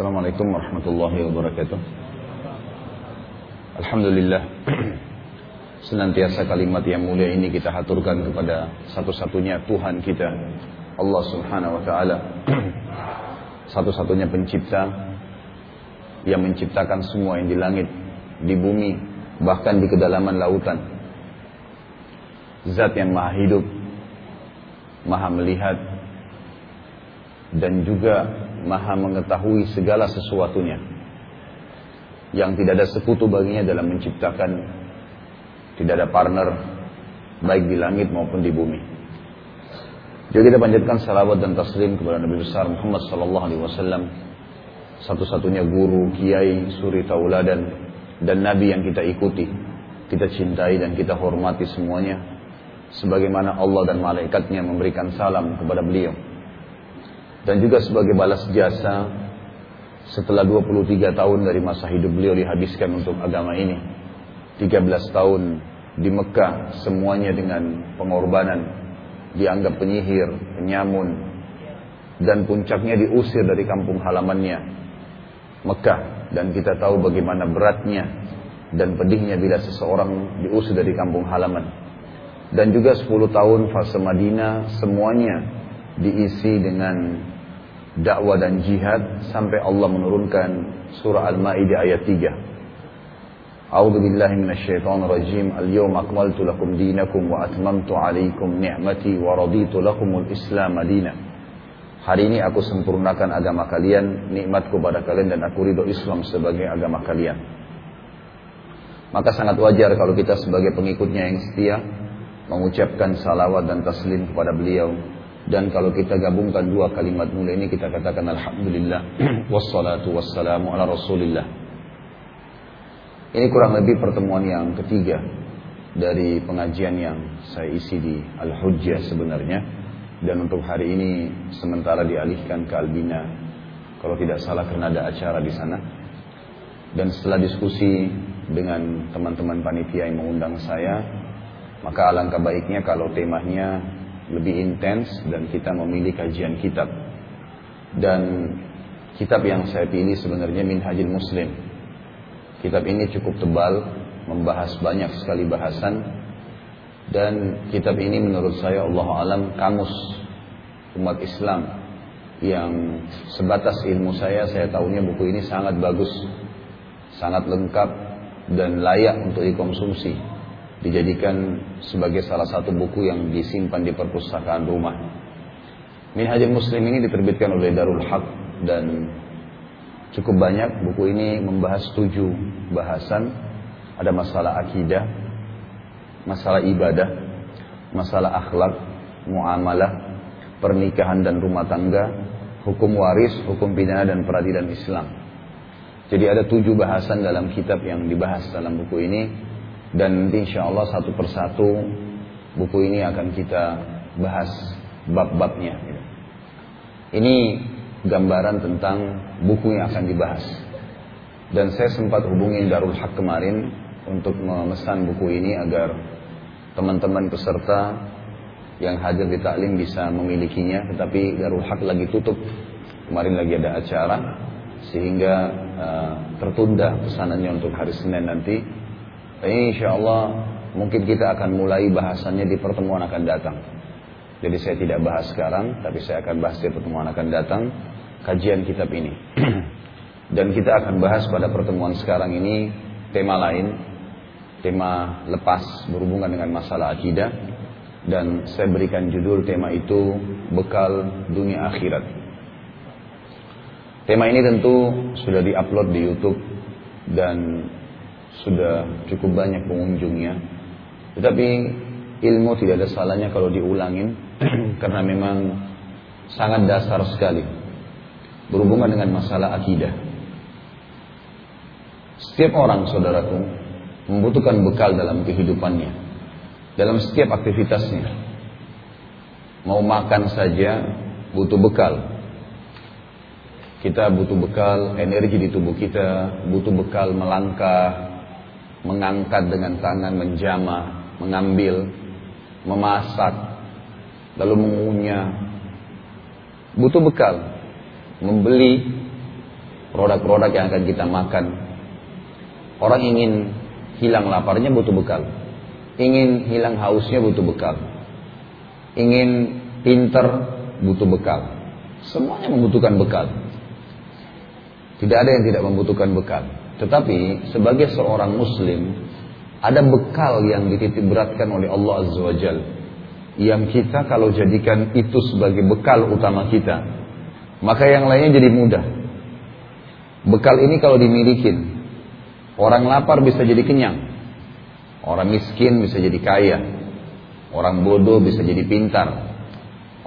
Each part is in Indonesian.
Assalamualaikum warahmatullahi wabarakatuh. Alhamdulillah. Senantiasa kalimat yang mulia ini kita haturkan kepada satu-satunya Tuhan kita, Allah Subhanahu wa taala. Satu-satunya pencipta yang menciptakan semua yang di langit, di bumi, bahkan di kedalaman lautan. Zat yang maha hidup, maha melihat, dan juga maha mengetahui segala sesuatunya. Yang tidak ada sekutu baginya dalam menciptakan, tidak ada partner, baik di langit maupun di bumi. Jadi kita panjatkan salawat dan taslim kepada Nabi besar Muhammad sallallahu alaihi wasallam satu-satunya guru, kiai, suri tauladan dan nabi yang kita ikuti, kita cintai dan kita hormati semuanya sebagaimana Allah dan malaikatnya memberikan salam kepada beliau dan juga sebagai balas jasa setelah 23 tahun dari masa hidup beliau dihabiskan untuk agama ini. 13 tahun di Mekah semuanya dengan pengorbanan. Dianggap penyihir, penyamun dan puncaknya diusir dari kampung halamannya Mekah. Dan kita tahu bagaimana beratnya dan pedihnya bila seseorang diusir dari kampung halaman. Dan juga 10 tahun fase Madinah semuanya diisi dengan dakwah dan jihad sampai Allah menurunkan surah Al-Maidah ayat 3. A'udzu billahi minasyaitonir rajim. Al-yawma akmaltu lakum dinakum wa atmamtu 'alaikum ni'mati wa raditu lakumul Islam madina. Hari ini aku sempurnakan agama kalian, nikmatku pada kalian dan aku ridho Islam sebagai agama kalian. Maka sangat wajar kalau kita sebagai pengikutnya yang setia mengucapkan salawat dan taslim kepada beliau dan kalau kita gabungkan dua kalimat mulia ini kita katakan Alhamdulillah Wassalatu wassalamu ala rasulillah. Ini kurang lebih pertemuan yang ketiga Dari pengajian yang saya isi di Al-Hujjah sebenarnya. Dan untuk hari ini sementara dialihkan ke Albina. Kalau tidak salah karena ada acara di sana. Dan setelah diskusi dengan teman-teman panitia yang mengundang saya Maka alangkah baiknya kalau temanya lebih intens dan kita memilih kajian kitab. Dan kitab yang saya pilih sebenarnya Minhajul Muslim. Kitab ini cukup tebal, membahas banyak sekali bahasan dan kitab ini menurut saya Allah alam kamus umat Islam yang sebatas ilmu saya saya tahunya buku ini sangat bagus, sangat lengkap dan layak untuk dikonsumsi dijadikan sebagai salah satu buku yang disimpan di perpustakaan rumah. Minhajul Muslim ini diterbitkan oleh Darul Haq dan cukup banyak buku ini membahas tujuh bahasan. Ada masalah akidah, masalah ibadah, masalah akhlak, muamalah, pernikahan dan rumah tangga, hukum waris, hukum pidana dan peradilan Islam. Jadi ada tujuh bahasan dalam kitab yang dibahas dalam buku ini dan nanti insya Allah satu persatu buku ini akan kita bahas bab-babnya. Ini gambaran tentang buku yang akan dibahas. Dan saya sempat hubungi Darul Haq kemarin untuk memesan buku ini agar teman-teman peserta yang hadir di taklim bisa memilikinya. Tetapi Darul Haq lagi tutup. Kemarin lagi ada acara sehingga uh, tertunda pesanannya untuk hari Senin nanti Insya Allah mungkin kita akan mulai bahasannya di pertemuan akan datang. Jadi saya tidak bahas sekarang, tapi saya akan bahas di pertemuan akan datang kajian kitab ini. Dan kita akan bahas pada pertemuan sekarang ini tema lain, tema lepas berhubungan dengan masalah akidah. Dan saya berikan judul tema itu bekal dunia akhirat. Tema ini tentu sudah diupload di YouTube dan sudah cukup banyak pengunjungnya. Tetapi ilmu tidak ada salahnya kalau diulangin karena memang sangat dasar sekali berhubungan dengan masalah akidah. Setiap orang saudaraku membutuhkan bekal dalam kehidupannya, dalam setiap aktivitasnya. Mau makan saja butuh bekal. Kita butuh bekal energi di tubuh kita, butuh bekal melangkah, mengangkat dengan tangan, menjama, mengambil, memasak, lalu mengunyah. Butuh bekal, membeli, produk-produk yang akan kita makan. Orang ingin hilang laparnya butuh bekal. Ingin hilang hausnya butuh bekal. Ingin pinter butuh bekal. Semuanya membutuhkan bekal. Tidak ada yang tidak membutuhkan bekal. Tetapi sebagai seorang muslim ada bekal yang dititip beratkan oleh Allah Azza wa Jal. Yang kita kalau jadikan itu sebagai bekal utama kita. Maka yang lainnya jadi mudah. Bekal ini kalau dimiliki. Orang lapar bisa jadi kenyang. Orang miskin bisa jadi kaya. Orang bodoh bisa jadi pintar.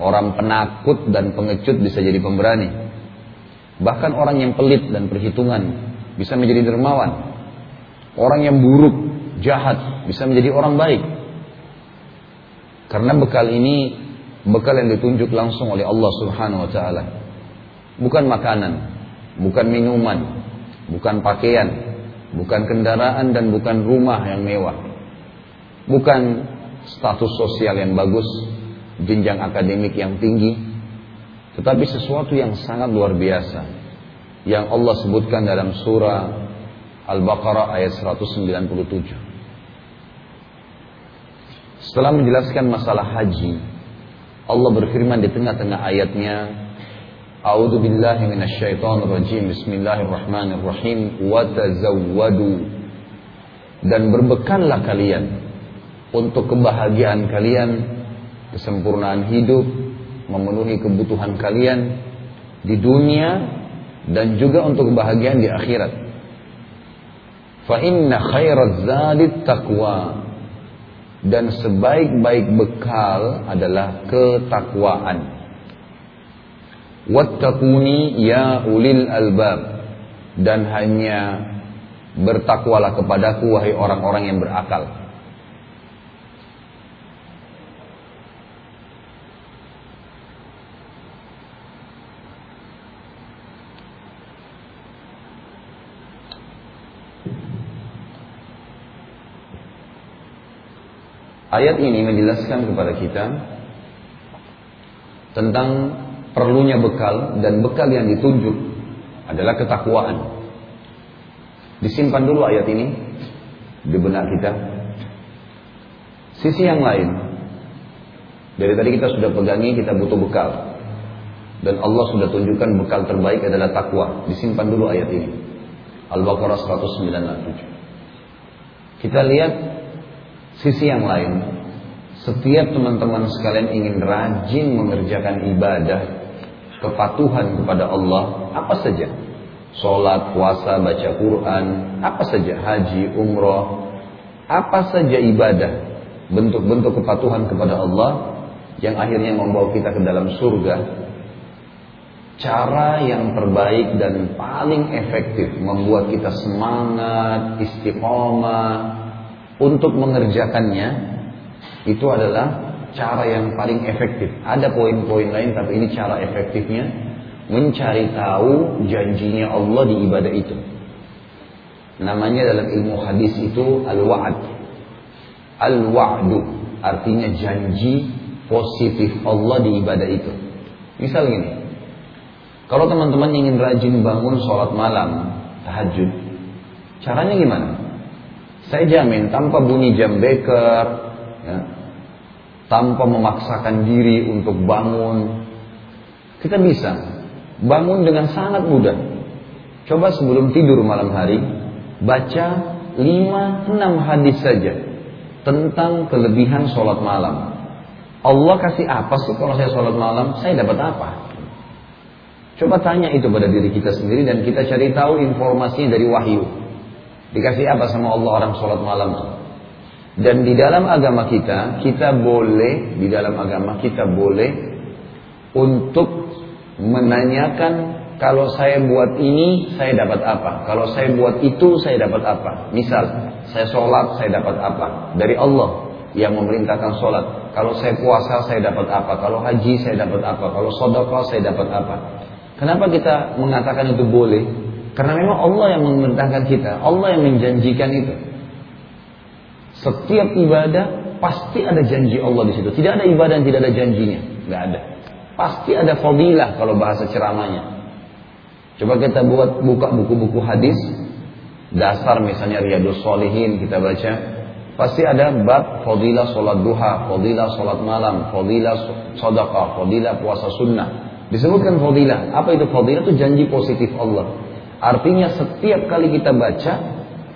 Orang penakut dan pengecut bisa jadi pemberani. Bahkan orang yang pelit dan perhitungan bisa menjadi dermawan. Orang yang buruk, jahat bisa menjadi orang baik. Karena bekal ini bekal yang ditunjuk langsung oleh Allah Subhanahu wa taala. Bukan makanan, bukan minuman, bukan pakaian, bukan kendaraan dan bukan rumah yang mewah. Bukan status sosial yang bagus, jenjang akademik yang tinggi, tetapi sesuatu yang sangat luar biasa yang Allah sebutkan dalam surah Al-Baqarah ayat 197. Setelah menjelaskan masalah haji, Allah berfirman di tengah-tengah ayatnya, A'udzu billahi minasyaitonir rajim. Bismillahirrahmanirrahim. Wa tazawwadu. Dan berbekallah kalian untuk kebahagiaan kalian kesempurnaan hidup, memenuhi kebutuhan kalian di dunia dan juga untuk kebahagiaan di akhirat. Fa inna khairaz zadit taqwa. Dan sebaik-baik bekal adalah ketakwaan. Wattaquni ya ulil albab. Dan hanya bertakwalah kepadaku wahai orang-orang yang berakal. Ayat ini menjelaskan kepada kita tentang perlunya bekal dan bekal yang ditunjuk adalah ketakwaan. Disimpan dulu ayat ini di benak kita. Sisi yang lain, dari tadi kita sudah pegangi kita butuh bekal. Dan Allah sudah tunjukkan bekal terbaik adalah takwa. Disimpan dulu ayat ini. Al-Baqarah 197. Kita lihat Sisi yang lain, setiap teman-teman sekalian ingin rajin mengerjakan ibadah, kepatuhan kepada Allah, apa saja. Sholat, puasa, baca Quran, apa saja, haji, umroh, apa saja ibadah, bentuk-bentuk kepatuhan kepada Allah yang akhirnya membawa kita ke dalam surga. Cara yang terbaik dan paling efektif membuat kita semangat, istiqomah, untuk mengerjakannya itu adalah cara yang paling efektif. Ada poin-poin lain tapi ini cara efektifnya mencari tahu janjinya Allah di ibadah itu. Namanya dalam ilmu hadis itu al-wa'd. Al-wa'du artinya janji positif Allah di ibadah itu. Misal gini, kalau teman-teman ingin rajin bangun sholat malam, tahajud, caranya gimana? Saya jamin tanpa bunyi jam beker, ya, tanpa memaksakan diri untuk bangun, kita bisa bangun dengan sangat mudah. Coba sebelum tidur malam hari, baca 5-6 hadis saja tentang kelebihan sholat malam. Allah kasih apa sih kalau saya sholat malam? Saya dapat apa? Coba tanya itu pada diri kita sendiri dan kita cari tahu informasinya dari wahyu. Dikasih apa sama Allah orang sholat malam itu? Dan di dalam agama kita, kita boleh, di dalam agama kita boleh untuk menanyakan kalau saya buat ini, saya dapat apa? Kalau saya buat itu, saya dapat apa? Misal, saya sholat, saya dapat apa? Dari Allah yang memerintahkan sholat. Kalau saya puasa, saya dapat apa? Kalau haji, saya dapat apa? Kalau sodokah, saya dapat apa? Kenapa kita mengatakan itu boleh? Karena memang Allah yang memerintahkan kita, Allah yang menjanjikan itu. Setiap ibadah pasti ada janji Allah di situ. Tidak ada ibadah yang tidak ada janjinya, nggak ada. Pasti ada fadilah kalau bahasa ceramahnya. Coba kita buat buka buku-buku hadis, dasar misalnya Riyadus Solihin kita baca, pasti ada bab fadilah sholat duha, fadilah sholat malam, fadilah sodakah, fadilah puasa sunnah. Disebutkan fadilah. Apa itu fadilah? Itu janji positif Allah. Artinya setiap kali kita baca,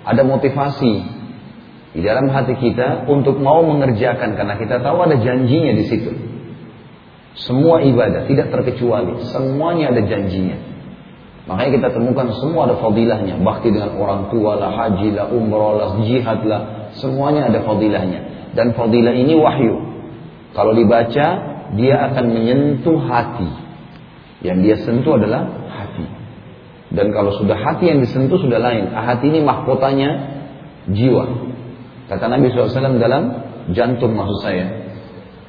ada motivasi di dalam hati kita untuk mau mengerjakan karena kita tahu ada janjinya di situ. Semua ibadah tidak terkecuali, semuanya ada janjinya. Makanya kita temukan semua ada fadilahnya. Bakti dengan orang tua lah, haji lah, umrah lah, jihad lah. Semuanya ada fadilahnya. Dan fadilah ini wahyu. Kalau dibaca, dia akan menyentuh hati. Yang dia sentuh adalah. Dan kalau sudah hati yang disentuh sudah lain. Hati ini mahkotanya jiwa. Kata Nabi SAW dalam jantung maksud saya.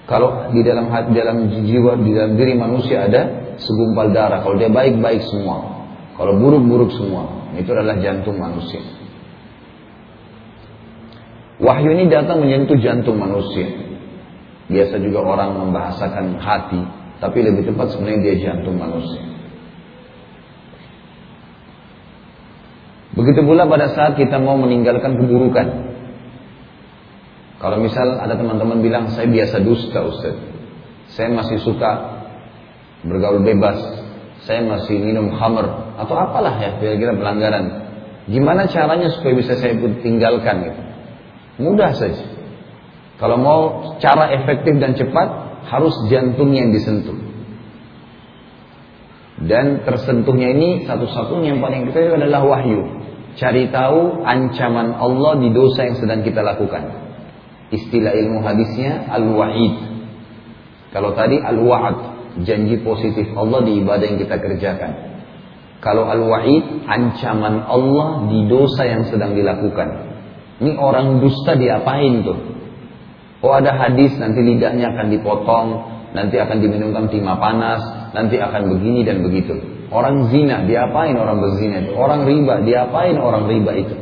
Kalau di dalam hati, dalam jiwa, di dalam diri manusia ada segumpal darah. Kalau dia baik-baik semua. Kalau buruk-buruk semua, itu adalah jantung manusia. Wahyu ini datang menyentuh jantung manusia. Biasa juga orang membahasakan hati, tapi lebih tepat sebenarnya dia jantung manusia. Begitu pula pada saat kita mau meninggalkan keburukan. Kalau misal ada teman-teman bilang, saya biasa dusta Ustaz. Saya masih suka bergaul bebas, saya masih minum khamr atau apalah ya kira-kira pelanggaran. Gimana caranya supaya bisa saya tinggalkan gitu? Mudah saja. Kalau mau cara efektif dan cepat harus jantungnya yang disentuh. Dan tersentuhnya ini satu-satunya yang paling kita adalah wahyu. Cari tahu ancaman Allah di dosa yang sedang kita lakukan. Istilah ilmu hadisnya al-wa'id. Kalau tadi al-wa'ad, janji positif Allah di ibadah yang kita kerjakan. Kalau al-wa'id, ancaman Allah di dosa yang sedang dilakukan. Ini orang dusta diapain tuh? Oh ada hadis nanti lidahnya akan dipotong, nanti akan diminumkan timah panas, nanti akan begini dan begitu. Orang zina, diapain orang berzina itu? Orang riba, diapain orang riba itu?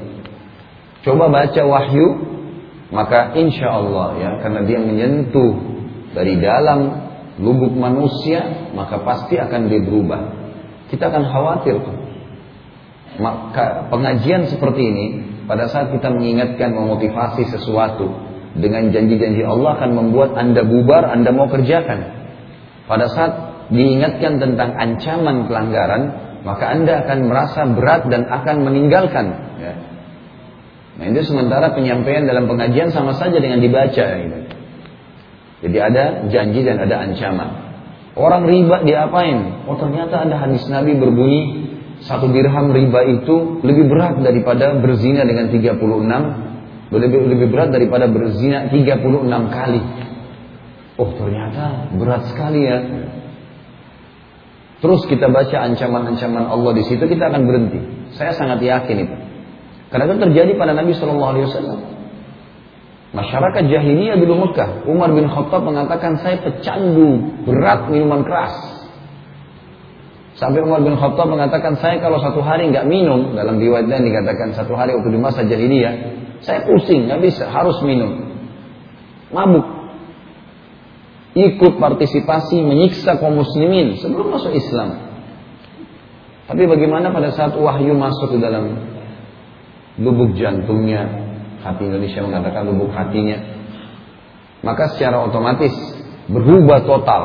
Coba baca wahyu, maka insya Allah ya, karena dia menyentuh dari dalam lubuk manusia, maka pasti akan dia berubah. Kita akan khawatir tuh. Maka pengajian seperti ini, pada saat kita mengingatkan, memotivasi sesuatu dengan janji-janji Allah akan membuat Anda bubar, Anda mau kerjakan. Pada saat diingatkan tentang ancaman pelanggaran, maka Anda akan merasa berat dan akan meninggalkan. Ya. Nah itu sementara penyampaian dalam pengajian sama saja dengan dibaca. Gitu. Jadi ada janji dan ada ancaman. Orang riba diapain? Oh ternyata ada hadis Nabi berbunyi satu dirham riba itu lebih berat daripada berzina dengan 36 lebih, lebih berat daripada berzina 36 kali. Oh ternyata berat sekali ya. Terus kita baca ancaman-ancaman Allah di situ kita akan berhenti. Saya sangat yakin itu. Karena itu terjadi pada Nabi Shallallahu Alaihi Wasallam. Masyarakat jahiliyah dulu Mekah, Umar bin Khattab mengatakan saya pecandu berat minuman keras. Sampai Umar bin Khattab mengatakan saya kalau satu hari nggak minum dalam riwayat lain dikatakan satu hari waktu di masa jahiliyah saya pusing nggak bisa harus minum mabuk ikut partisipasi menyiksa kaum muslimin sebelum masuk Islam. Tapi bagaimana pada saat wahyu masuk ke dalam lubuk jantungnya, hati Indonesia mengatakan lubuk hatinya, maka secara otomatis berubah total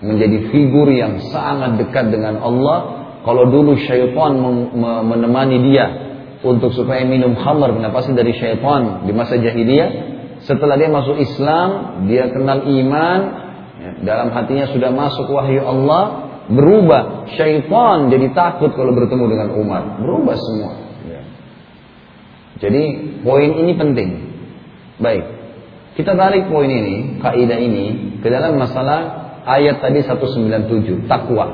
menjadi figur yang sangat dekat dengan Allah. Kalau dulu syaitan menemani dia untuk supaya minum khamar, kenapa sih dari syaitan di masa jahiliyah? Setelah dia masuk Islam, dia kenal iman, ya, dalam hatinya sudah masuk wahyu Allah, berubah. Syaitan jadi takut kalau bertemu dengan Umar, berubah semua. Jadi poin ini penting. Baik. Kita tarik poin ini, kaidah ini ke dalam masalah ayat tadi 197, takwa.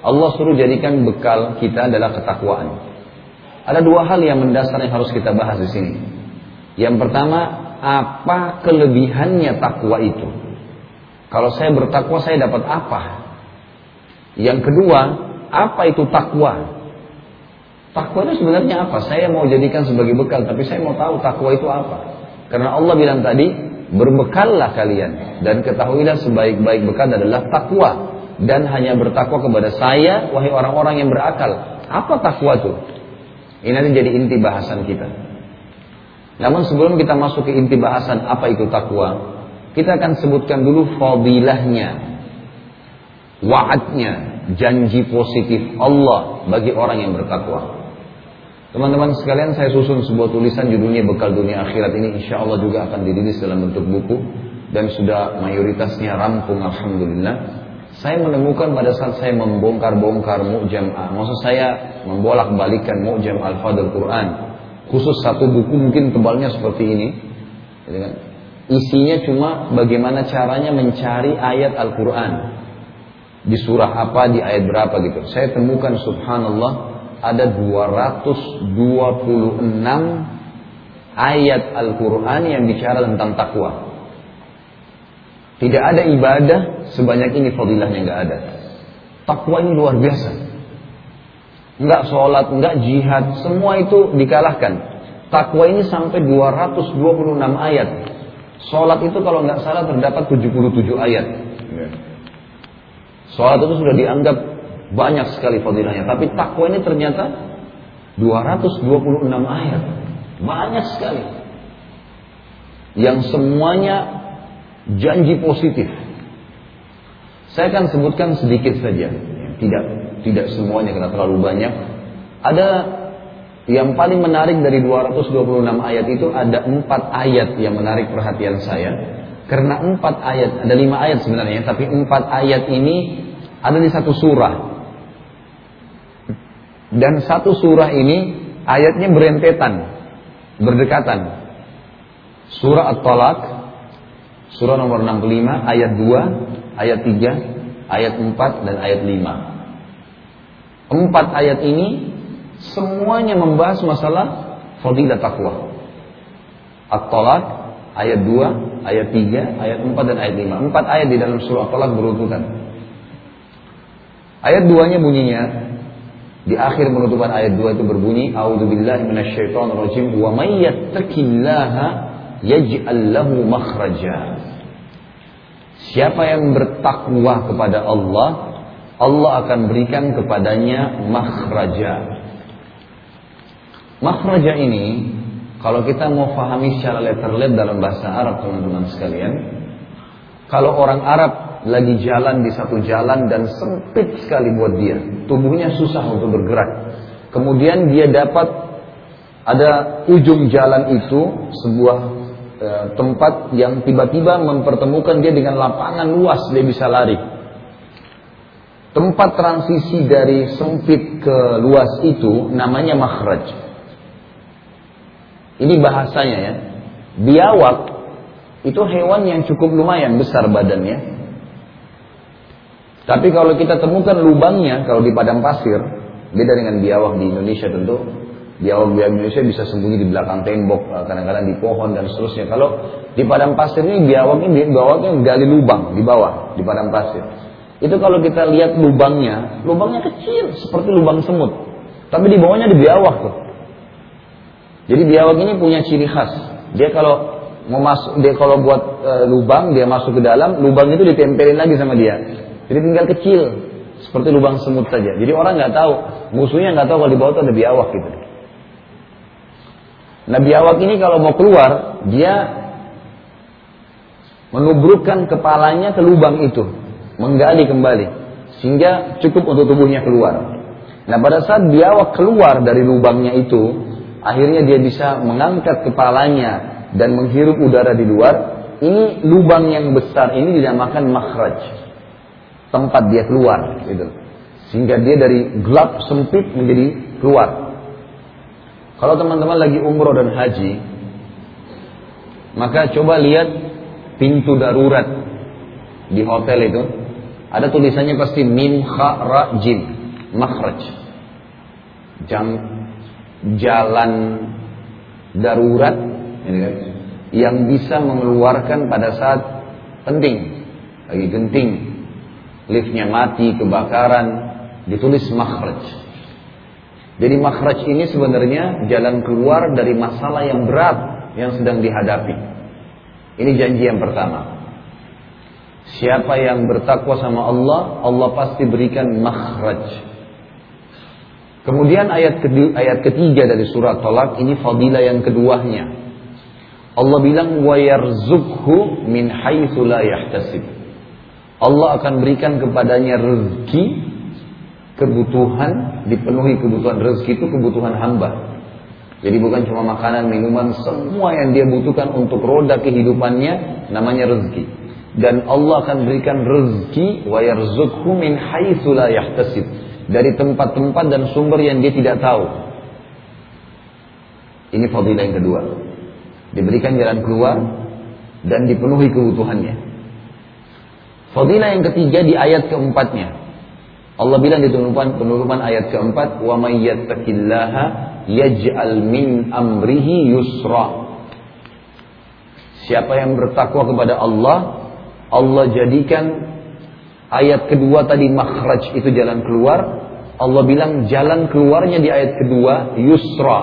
Allah suruh jadikan bekal kita adalah ketakwaan. Ada dua hal yang mendasar yang harus kita bahas di sini. Yang pertama, apa kelebihannya takwa itu? Kalau saya bertakwa saya dapat apa? Yang kedua, apa itu takwa? Takwa itu sebenarnya apa? Saya mau jadikan sebagai bekal, tapi saya mau tahu takwa itu apa. Karena Allah bilang tadi, berbekallah kalian dan ketahuilah sebaik-baik bekal adalah takwa. dan hanya bertakwa kepada saya, wahai orang-orang yang berakal. Apa takwa itu? Ini nanti jadi inti bahasan kita. Namun sebelum kita masuk ke inti bahasan apa itu takwa, kita akan sebutkan dulu fadilahnya, wa'adnya, janji positif Allah bagi orang yang bertakwa. Teman-teman sekalian saya susun sebuah tulisan judulnya Bekal Dunia Akhirat ini insya Allah juga akan dirilis dalam bentuk buku dan sudah mayoritasnya rampung Alhamdulillah. Saya menemukan pada saat saya membongkar-bongkar mu'jam, maksud saya membolak-balikan mu'jam al-fadl Quran. Khusus satu buku mungkin tebalnya seperti ini. Gitu kan? Isinya cuma bagaimana caranya mencari ayat Al-Quran. Di surah apa, di ayat berapa gitu. Saya temukan subhanallah ada 226 ayat Al-Quran yang bicara tentang takwa. Tidak ada ibadah sebanyak ini fadilahnya nggak ada. Takwa ini luar biasa. Enggak sholat, enggak jihad, semua itu dikalahkan. Takwa ini sampai 226 ayat. Sholat itu kalau nggak salah terdapat 77 ayat. Sholat itu sudah dianggap banyak sekali fadilahnya. Tapi takwa ini ternyata 226 ayat. Banyak sekali. Yang semuanya janji positif. Saya akan sebutkan sedikit saja. Tidak tidak semuanya karena terlalu banyak. Ada yang paling menarik dari 226 ayat itu ada empat ayat yang menarik perhatian saya. Karena empat ayat, ada lima ayat sebenarnya, tapi empat ayat ini ada di satu surah. Dan satu surah ini ayatnya berentetan, berdekatan. Surah At-Talaq, surah nomor 65, ayat 2, ayat 3, ayat 4, dan ayat 5. Empat ayat ini semuanya membahas masalah fadilah takwa. At-Talaq, ayat 2, ayat 3, ayat 4, dan ayat 5. Empat ayat di dalam surah At-Talaq berurutan. Ayat 2-nya bunyinya, di akhir penutupan ayat 2 itu berbunyi, A'udzubillahi minasyaitonirrajim wa may yattaqillaha yaj'al lahu makhraja. Siapa yang bertakwa kepada Allah, Allah akan berikan kepadanya makhraja. Makhraja ini kalau kita mau fahami secara letterlet dalam bahasa Arab teman-teman sekalian, kalau orang Arab lagi jalan di satu jalan dan sempit sekali buat dia. Tubuhnya susah untuk bergerak. Kemudian dia dapat ada ujung jalan itu sebuah e, tempat yang tiba-tiba mempertemukan dia dengan lapangan luas dia bisa lari. Tempat transisi dari sempit ke luas itu namanya makhraj. Ini bahasanya ya. Biawak itu hewan yang cukup lumayan besar badannya, tapi kalau kita temukan lubangnya, kalau di padang pasir, beda dengan biawak di Indonesia tentu. Biawak biawak Indonesia bisa sembunyi di belakang tembok, eh, kadang-kadang di pohon dan seterusnya. Kalau di padang pasir ini biawak ini biawaknya gali lubang di bawah di padang pasir. Itu kalau kita lihat lubangnya, lubangnya kecil seperti lubang semut. Tapi di bawahnya ada biawak tuh. Jadi biawak ini punya ciri khas. Dia kalau mau masuk, dia kalau buat e, lubang, dia masuk ke dalam, lubang itu ditempelin lagi sama dia. Jadi tinggal kecil, seperti lubang semut saja. Jadi orang nggak tahu, musuhnya nggak tahu kalau di bawah itu ada biawak gitu. Nah biawak ini kalau mau keluar, dia menubrukkan kepalanya ke lubang itu, menggali kembali, sehingga cukup untuk tubuhnya keluar. Nah pada saat biawak keluar dari lubangnya itu, akhirnya dia bisa mengangkat kepalanya dan menghirup udara di luar. Ini lubang yang besar ini dinamakan makhraj tempat dia keluar gitu. Sehingga dia dari gelap sempit menjadi keluar. Kalau teman-teman lagi umroh dan haji, maka coba lihat pintu darurat di hotel itu. Ada tulisannya pasti min kha jim, makhraj. Jam jalan darurat kan, yang bisa mengeluarkan pada saat penting, lagi genting, liftnya mati, kebakaran, ditulis makhraj. Jadi makhraj ini sebenarnya jalan keluar dari masalah yang berat yang sedang dihadapi. Ini janji yang pertama. Siapa yang bertakwa sama Allah, Allah pasti berikan makhraj. Kemudian ayat ketiga, ayat ketiga dari surat Talak ini fadilah yang keduanya. Allah bilang wa yarzukhu min haitsu la yahtasib. Allah akan berikan kepadanya rezeki kebutuhan dipenuhi kebutuhan rezeki itu kebutuhan hamba. Jadi bukan cuma makanan, minuman, semua yang dia butuhkan untuk roda kehidupannya namanya rezeki dan Allah akan berikan rezeki wa yarzuqhu min haitsu la yahtasib dari tempat-tempat dan sumber yang dia tidak tahu. Ini fadilah yang kedua. Diberikan jalan keluar dan dipenuhi kebutuhannya. Fadilah yang ketiga di ayat keempatnya. Allah bilang di penurunan, penurunan ayat keempat, wa may yattaqillaha yaj'al min amrihi yusra. Siapa yang bertakwa kepada Allah, Allah jadikan ayat kedua tadi makhraj itu jalan keluar. Allah bilang jalan keluarnya di ayat kedua yusra.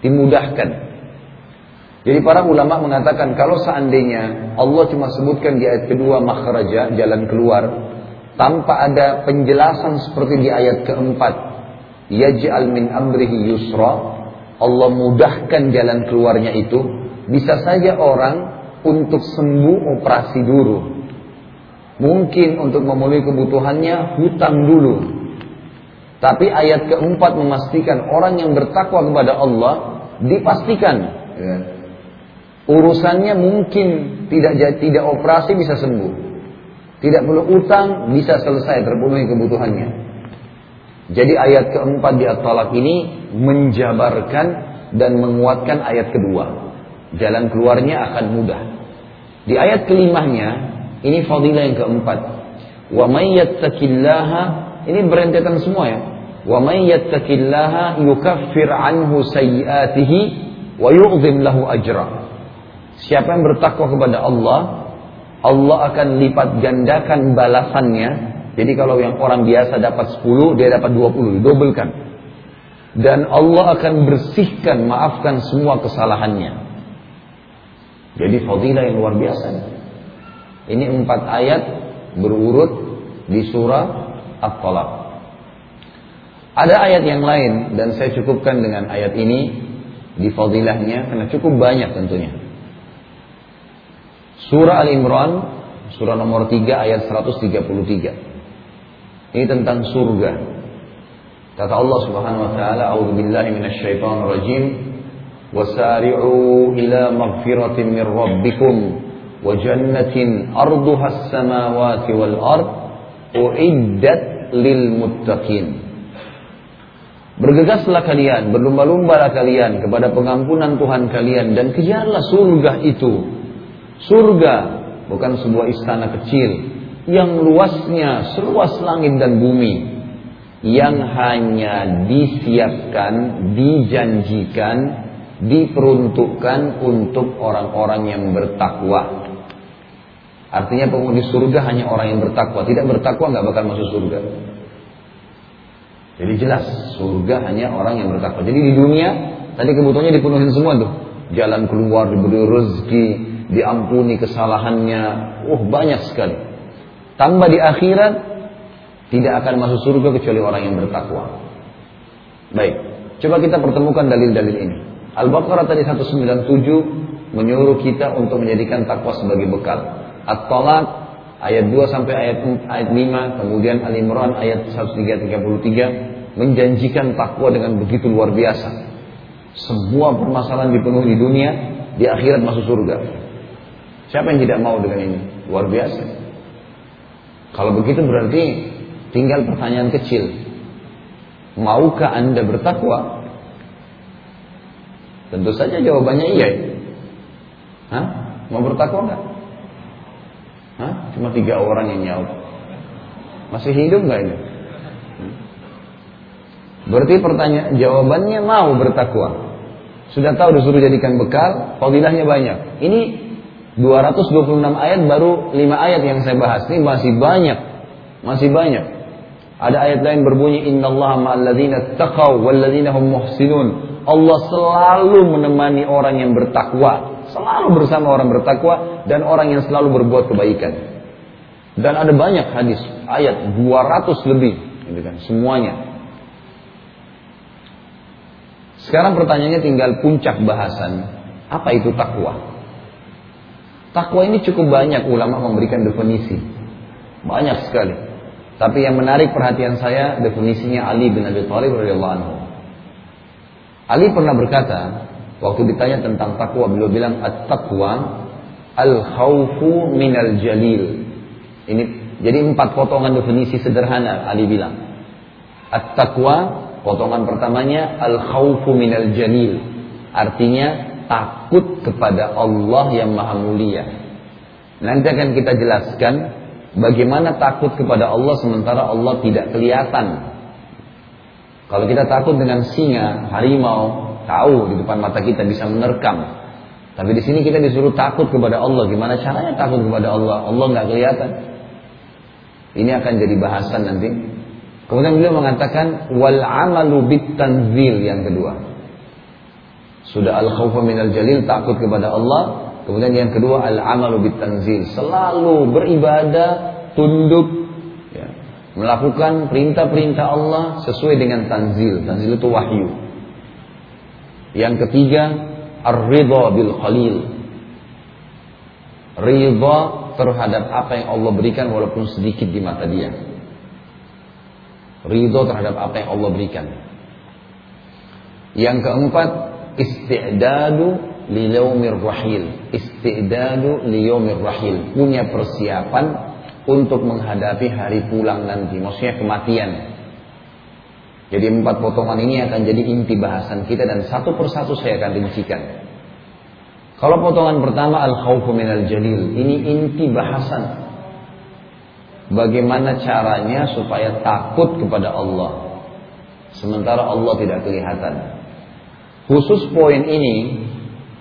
Dimudahkan. Jadi para ulama mengatakan kalau seandainya Allah cuma sebutkan di ayat kedua makhraja jalan keluar tanpa ada penjelasan seperti di ayat keempat yaj'al min amrihi yusra Allah mudahkan jalan keluarnya itu bisa saja orang untuk sembuh operasi dulu. Mungkin untuk memenuhi kebutuhannya hutang dulu. Tapi ayat keempat memastikan orang yang bertakwa kepada Allah dipastikan ya, urusannya mungkin tidak tidak operasi bisa sembuh. Tidak perlu utang bisa selesai terpenuhi kebutuhannya. Jadi ayat keempat di At-Talaq ini menjabarkan dan menguatkan ayat kedua. Jalan keluarnya akan mudah. Di ayat kelimanya, ini fadilah yang keempat. Wa may yattaqillaha, ini berentetan semua ya. Wa may yattaqillaha yukaffir anhu sayyiatihi wa yu'zim lahu ajra. Siapa yang bertakwa kepada Allah, Allah akan lipat gandakan balasannya. Jadi kalau yang orang biasa dapat 10, dia dapat 20, didobelkan. Dan Allah akan bersihkan, maafkan semua kesalahannya. Jadi fadilah yang luar biasa. Ini empat ayat berurut di surah At-Talaq. Ada ayat yang lain dan saya cukupkan dengan ayat ini di fadilahnya karena cukup banyak tentunya. Surah Al-Imran, surah nomor 3 ayat 133. Ini tentang surga. Kata Allah Subhanahu wa taala, "A'udzubillahi minasyaitonir rajim." وسارعوا إلى مغفرة من ربكم وجنة أرضها السماوات والأرض أعدت للمتقين Bergegaslah kalian, berlumba-lumbalah kalian kepada pengampunan Tuhan kalian dan kejarlah surga itu. Surga bukan sebuah istana kecil yang luasnya seluas langit dan bumi yang hanya disiapkan, dijanjikan diperuntukkan untuk orang-orang yang bertakwa. Artinya penghuni surga hanya orang yang bertakwa. Tidak bertakwa nggak bakal masuk surga. Jadi jelas surga hanya orang yang bertakwa. Jadi di dunia tadi kebutuhannya dipenuhi semua tuh. Jalan keluar, diberi rezeki, diampuni kesalahannya. Uh banyak sekali. Tambah di akhirat tidak akan masuk surga kecuali orang yang bertakwa. Baik, coba kita pertemukan dalil-dalil ini. Al-Baqarah tadi 197 menyuruh kita untuk menjadikan takwa sebagai bekal. At-Talaq ayat 2 sampai ayat ayat 5, kemudian Al-Imran ayat 1333 menjanjikan takwa dengan begitu luar biasa. Semua permasalahan dipenuhi di dunia, di akhirat masuk surga. Siapa yang tidak mau dengan ini? Luar biasa. Kalau begitu berarti tinggal pertanyaan kecil. Maukah Anda bertakwa? Tentu saja jawabannya iya. Hah? Mau bertakwa nggak? Hah? Cuma tiga orang yang nyaut. Masih hidup nggak ini? Berarti pertanyaan jawabannya mau bertakwa. Sudah tahu disuruh jadikan bekal, fadilahnya banyak. Ini 226 ayat baru 5 ayat yang saya bahas. Ini masih banyak. Masih banyak. Ada ayat lain berbunyi innallaha ma'alladzina taqaw walladzina hum muhsinun. Allah selalu menemani orang yang bertakwa, selalu bersama orang bertakwa dan orang yang selalu berbuat kebaikan. Dan ada banyak hadis, ayat 200 lebih, gitu kan, semuanya. Sekarang pertanyaannya tinggal puncak bahasan, apa itu takwa? Takwa ini cukup banyak ulama memberikan definisi. Banyak sekali. Tapi yang menarik perhatian saya definisinya Ali bin Abi Thalib radhiyallahu anhu. Ali pernah berkata, waktu ditanya tentang takwa, beliau bilang at-taqwa al-khawfu minal jalil. Ini jadi empat potongan definisi sederhana Ali bilang. At-taqwa potongan pertamanya al-khawfu minal jalil. Artinya takut kepada Allah yang maha mulia. Nanti akan kita jelaskan bagaimana takut kepada Allah sementara Allah tidak kelihatan. Kalau kita takut dengan singa, harimau, tahu di depan mata kita bisa menerkam. Tapi di sini kita disuruh takut kepada Allah. Gimana caranya takut kepada Allah? Allah nggak kelihatan. Ini akan jadi bahasan nanti. Kemudian beliau mengatakan wal amalu bit tanzil yang kedua. Sudah al khawfa minal jalil takut kepada Allah. Kemudian yang kedua al amalu bit tanzil. Selalu beribadah, tunduk, melakukan perintah-perintah Allah sesuai dengan tanzil. Tanzil itu wahyu. Yang ketiga ar-ridha bil khalil. Ridha terhadap apa yang Allah berikan walaupun sedikit di mata dia. Ridho terhadap apa yang Allah berikan. Yang keempat, isti'dadu liyaumir rahil. Isti'dadu liyaumir rahil. Punya persiapan untuk menghadapi hari pulang nanti. Maksudnya kematian. Jadi empat potongan ini akan jadi inti bahasan kita dan satu persatu saya akan rincikan. Kalau potongan pertama al-khawfu minal jalil, ini inti bahasan Bagaimana caranya supaya takut kepada Allah Sementara Allah tidak kelihatan Khusus poin ini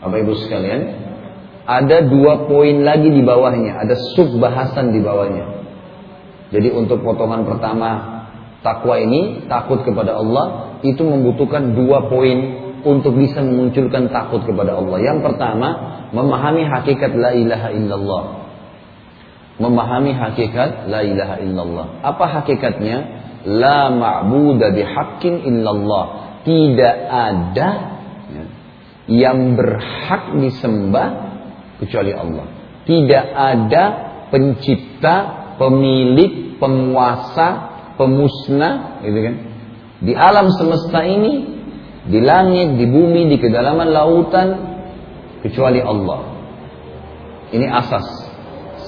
Bapak Ibu sekalian Ada dua poin lagi di bawahnya Ada sub bahasan di bawahnya Jadi untuk potongan pertama Takwa ini Takut kepada Allah Itu membutuhkan dua poin Untuk bisa memunculkan takut kepada Allah Yang pertama Memahami hakikat la ilaha illallah memahami hakikat la ilaha illallah. Apa hakikatnya? La ma'budu bihaqqin illallah. Tidak ada ya, yang berhak disembah kecuali Allah. Tidak ada pencipta, pemilik, penguasa, pemusnah, gitu kan? Di alam semesta ini, di langit, di bumi, di kedalaman lautan, kecuali Allah. Ini asas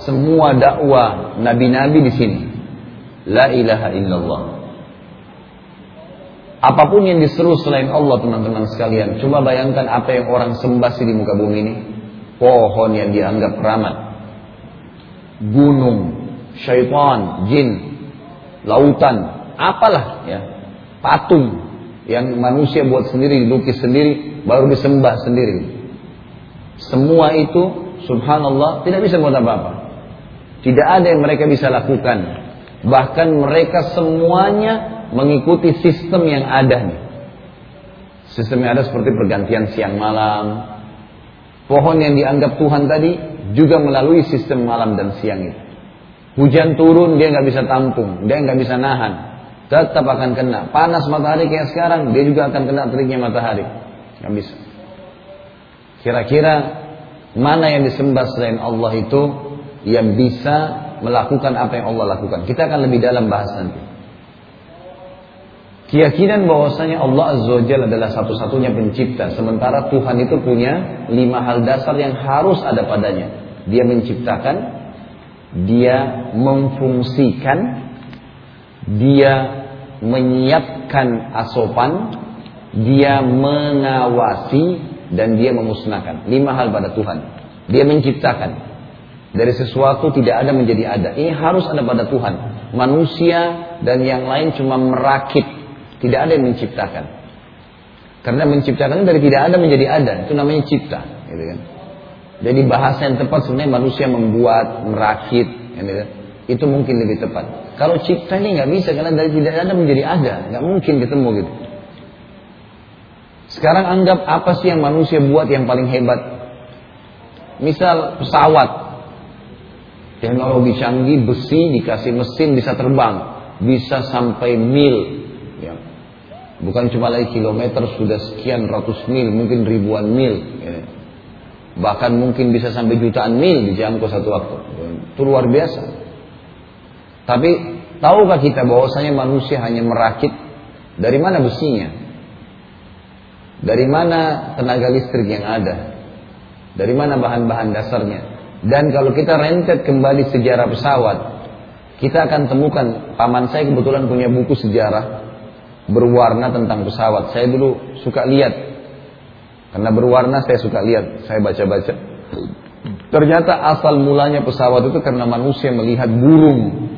semua dakwah nabi-nabi di sini. La ilaha illallah. Apa pun yang diseru selain Allah teman-teman sekalian. Coba bayangkan apa yang orang sembah di muka bumi ini. Pohon yang dianggap keramat. Gunung, syaitan, jin, lautan, apalah ya. Patung yang manusia buat sendiri, dilukis sendiri, baru disembah sendiri. Semua itu subhanallah tidak bisa buat apa-apa. Tidak ada yang mereka bisa lakukan. Bahkan mereka semuanya mengikuti sistem yang ada nih. Sistem yang ada seperti pergantian siang malam. Pohon yang dianggap Tuhan tadi juga melalui sistem malam dan siang itu. Hujan turun dia nggak bisa tampung, dia nggak bisa nahan. Tetap akan kena. Panas matahari kayak sekarang, dia juga akan kena teriknya matahari. Nggak bisa. Kira-kira mana yang disembah selain Allah itu yang bisa melakukan apa yang Allah lakukan. Kita akan lebih dalam bahas nanti. Keyakinan bahwasanya Allah Azza wa Jalla adalah satu-satunya pencipta. Sementara Tuhan itu punya lima hal dasar yang harus ada padanya. Dia menciptakan, dia memfungsikan, dia menyiapkan asopan, dia mengawasi, dan dia memusnahkan. Lima hal pada Tuhan. Dia menciptakan, dari sesuatu tidak ada menjadi ada. Ini harus ada pada Tuhan. Manusia dan yang lain cuma merakit. Tidak ada yang menciptakan. Karena menciptakan dari tidak ada menjadi ada. Itu namanya cipta. Gitu kan. Jadi bahasa yang tepat sebenarnya manusia membuat, merakit. Gitu kan. Itu mungkin lebih tepat. Kalau cipta ini nggak bisa karena dari tidak ada menjadi ada. Nggak mungkin ketemu gitu. Sekarang anggap apa sih yang manusia buat yang paling hebat? Misal pesawat Teknologi canggih, besi dikasih mesin bisa terbang, bisa sampai mil. Bukan cuma lagi kilometer, sudah sekian ratus mil, mungkin ribuan mil. Ya. Bahkan mungkin bisa sampai jutaan mil dijangkau satu waktu. Itu luar biasa. Tapi tahukah kita bahwasanya manusia hanya merakit dari mana besinya? Dari mana tenaga listrik yang ada? Dari mana bahan-bahan dasarnya? Dan kalau kita rentet kembali sejarah pesawat, kita akan temukan paman saya kebetulan punya buku sejarah berwarna tentang pesawat. Saya dulu suka lihat karena berwarna saya suka lihat, saya baca-baca. Ternyata asal mulanya pesawat itu karena manusia melihat burung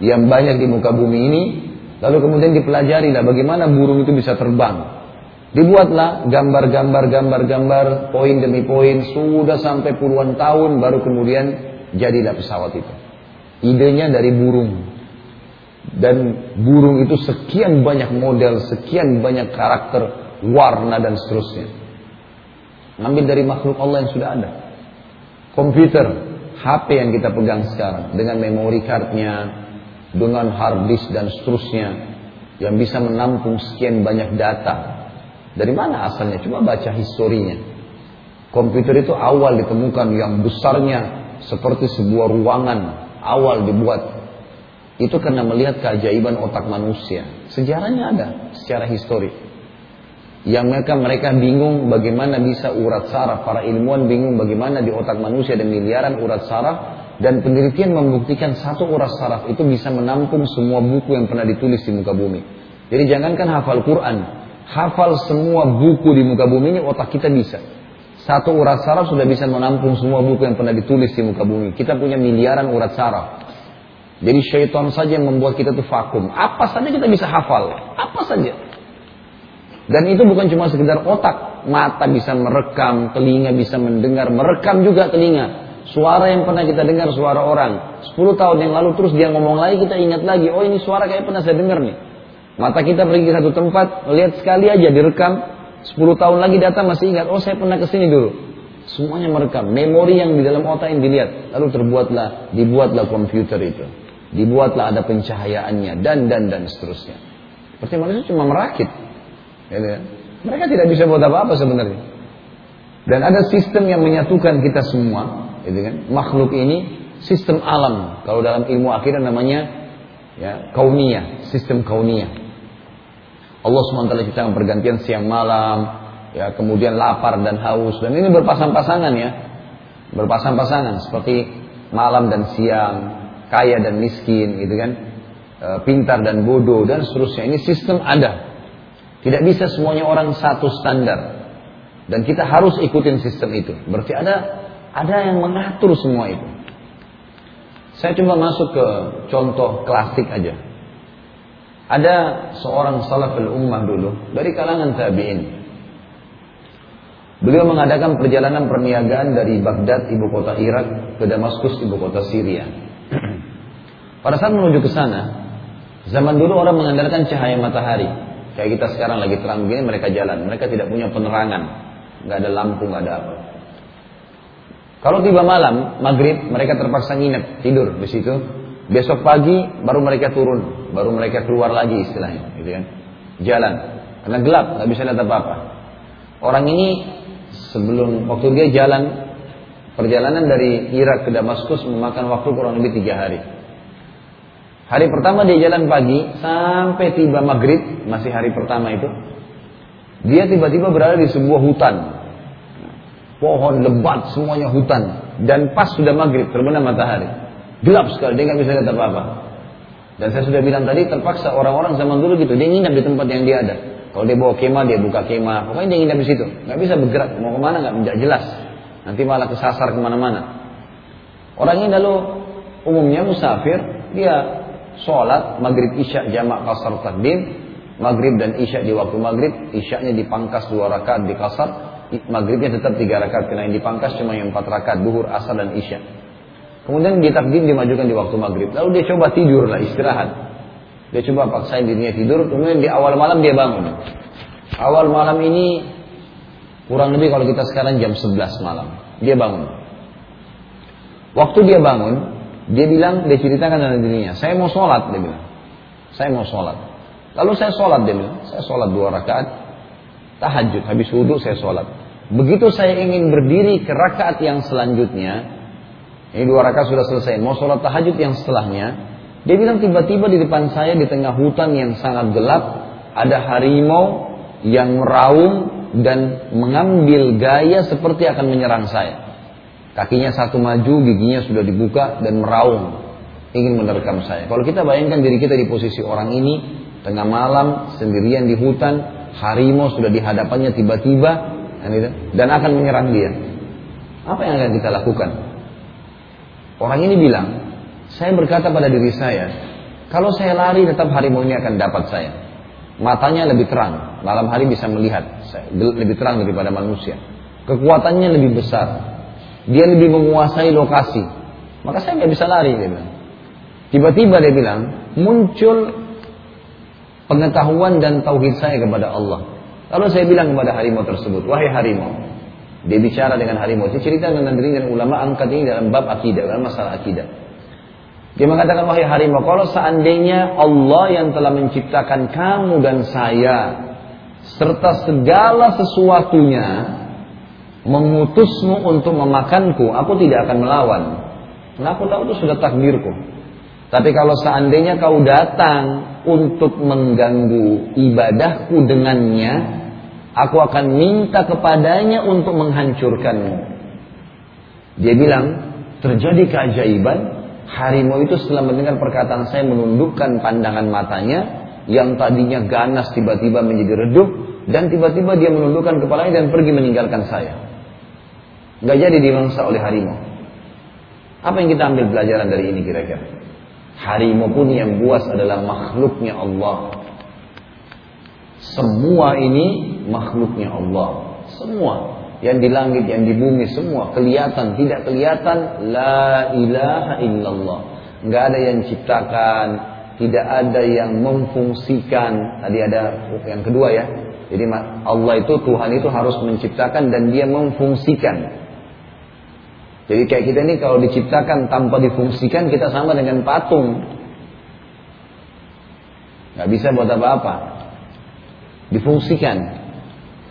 yang banyak di muka bumi ini, lalu kemudian dipelajari lah bagaimana burung itu bisa terbang. Dibuatlah gambar-gambar, gambar-gambar, poin demi poin, sudah sampai puluhan tahun baru kemudian jadilah pesawat itu. Idenya dari burung. Dan burung itu sekian banyak model, sekian banyak karakter, warna dan seterusnya. Ambil dari makhluk Allah yang sudah ada. Komputer, HP yang kita pegang sekarang dengan memori cardnya, dengan hard disk dan seterusnya yang bisa menampung sekian banyak data dari mana asalnya? Coba baca historinya. Komputer itu awal ditemukan yang besarnya seperti sebuah ruangan awal dibuat. Itu karena melihat keajaiban otak manusia. Sejarahnya ada secara histori. Yang mereka mereka bingung bagaimana bisa urat saraf. Para ilmuwan bingung bagaimana di otak manusia ada miliaran urat saraf. Dan penelitian membuktikan satu urat saraf itu bisa menampung semua buku yang pernah ditulis di muka bumi. Jadi jangankan hafal Quran, hafal semua buku di muka bumi ini otak kita bisa. Satu urat saraf sudah bisa menampung semua buku yang pernah ditulis di muka bumi. Kita punya miliaran urat saraf. Jadi syaitan saja yang membuat kita tuh vakum. Apa saja kita bisa hafal. Apa saja. Dan itu bukan cuma sekedar otak. Mata bisa merekam, telinga bisa mendengar. Merekam juga telinga. Suara yang pernah kita dengar suara orang. 10 tahun yang lalu terus dia ngomong lagi kita ingat lagi. Oh ini suara kayak pernah saya dengar nih. Mata kita pergi ke satu tempat, lihat sekali aja direkam, 10 tahun lagi datang masih ingat, oh saya pernah ke sini dulu. Semuanya merekam, memori yang di dalam otak yang dilihat. Lalu terbuatlah, dibuatlah komputer itu. Dibuatlah ada pencahayaannya, dan, dan, dan seterusnya. Seperti manusia cuma merakit. Ya, ya. Mereka tidak bisa buat apa-apa sebenarnya. Dan ada sistem yang menyatukan kita semua, gitu kan? makhluk ini, sistem alam. Kalau dalam ilmu akhirnya namanya ya, kauniyah, sistem kauniyah. Allah SWT ciptakan pergantian siang malam, ya kemudian lapar dan haus dan ini berpasang-pasangan ya, berpasang-pasangan seperti malam dan siang, kaya dan miskin gitu kan, e, pintar dan bodoh dan seterusnya. Ini sistem ada, tidak bisa semuanya orang satu standar dan kita harus ikutin sistem itu. Berarti ada ada yang mengatur semua itu. Saya coba masuk ke contoh klasik aja. Ada seorang salaful ummah dulu dari kalangan tabi'in. Beliau mengadakan perjalanan perniagaan dari Baghdad, ibu kota Irak, ke Damaskus, ibu kota Syria. Pada saat menuju ke sana, zaman dulu orang mengandalkan cahaya matahari. Kayak kita sekarang lagi terang begini, mereka jalan. Mereka tidak punya penerangan. Nggak ada lampu, nggak ada apa. Kalau tiba malam, maghrib, mereka terpaksa nginep, tidur di situ. Besok pagi baru mereka turun baru mereka keluar lagi istilahnya, gitu kan. Jalan, karena gelap, nggak bisa lihat apa-apa. Orang ini sebelum waktu dia jalan perjalanan dari Irak ke Damaskus memakan waktu kurang lebih tiga hari. Hari pertama dia jalan pagi sampai tiba maghrib, masih hari pertama itu. Dia tiba-tiba berada di sebuah hutan. Pohon lebat semuanya hutan. Dan pas sudah maghrib terbenam matahari. Gelap sekali, dia nggak bisa lihat apa-apa. Dan saya sudah bilang tadi terpaksa orang-orang zaman dulu gitu dia nginap di tempat yang dia ada. Kalau dia bawa kemah dia buka kemah, pokoknya dia nginap di situ. Nggak bisa bergerak mau ke mana nggak jelas. Nanti malah kesasar ke mana-mana. Orang ini lalu umumnya musafir dia sholat maghrib isya jamak kasar takdim maghrib dan isya di waktu maghrib isyanya dipangkas dua rakaat di kasar maghribnya tetap tiga rakaat karena yang dipangkas cuma yang empat rakaat duhur asar dan isya Kemudian ditakdim dimajukan di waktu maghrib. Lalu dia coba tidur lah istirahat. Dia coba paksain dirinya tidur. Kemudian di awal malam dia bangun. Awal malam ini kurang lebih kalau kita sekarang jam 11 malam. Dia bangun. Waktu dia bangun, dia bilang, dia ceritakan dalam dirinya, saya mau sholat, dia bilang. Saya mau sholat. Lalu saya sholat, dia bilang. Saya sholat dua rakaat, tahajud, habis wudhu saya sholat. Begitu saya ingin berdiri ke rakaat yang selanjutnya, ini dua rakaat sudah selesai, mau sholat tahajud yang setelahnya, dia bilang tiba-tiba di depan saya di tengah hutan yang sangat gelap, ada harimau yang meraung dan mengambil gaya seperti akan menyerang saya. Kakinya satu maju, giginya sudah dibuka dan meraung. Ingin menerkam saya. Kalau kita bayangkan diri kita di posisi orang ini, tengah malam, sendirian di hutan, harimau sudah di hadapannya tiba-tiba, kan dan akan menyerang dia. Apa yang akan kita lakukan? Orang ini bilang, saya berkata pada diri saya, kalau saya lari tetap harimau ini akan dapat saya. Matanya lebih terang, malam hari bisa melihat, lebih terang daripada manusia. Kekuatannya lebih besar, dia lebih menguasai lokasi. Maka saya nggak bisa lari dia bilang. Tiba-tiba dia bilang muncul pengetahuan dan tauhid saya kepada Allah. Lalu saya bilang kepada harimau tersebut, wahai harimau. Dia bicara dengan harimau. Dia cerita dengan diri dan ulama angkat ini dalam bab akidah, dalam masalah akidah. Dia mengatakan, wahai harimau, kalau seandainya Allah yang telah menciptakan kamu dan saya, serta segala sesuatunya, mengutusmu untuk memakanku, aku tidak akan melawan. Nah, aku tahu itu sudah takdirku. Tapi kalau seandainya kau datang untuk mengganggu ibadahku dengannya, aku akan minta kepadanya untuk menghancurkanmu. Dia bilang, terjadi keajaiban, harimau itu setelah mendengar perkataan saya menundukkan pandangan matanya, yang tadinya ganas tiba-tiba menjadi redup, dan tiba-tiba dia menundukkan kepalanya dan pergi meninggalkan saya. Nggak jadi dimangsa oleh harimau. Apa yang kita ambil pelajaran dari ini kira-kira? Harimau pun yang buas adalah makhluknya Allah. Semua ini makhluknya Allah. Semua. Yang di langit, yang di bumi, semua. Kelihatan, tidak kelihatan. La ilaha illallah. Nggak ada yang ciptakan. Tidak ada yang memfungsikan. Tadi ada yang kedua ya. Jadi Allah itu, Tuhan itu harus menciptakan dan dia memfungsikan. Jadi kayak kita ini kalau diciptakan tanpa difungsikan kita sama dengan patung. Gak bisa buat apa-apa. Difungsikan.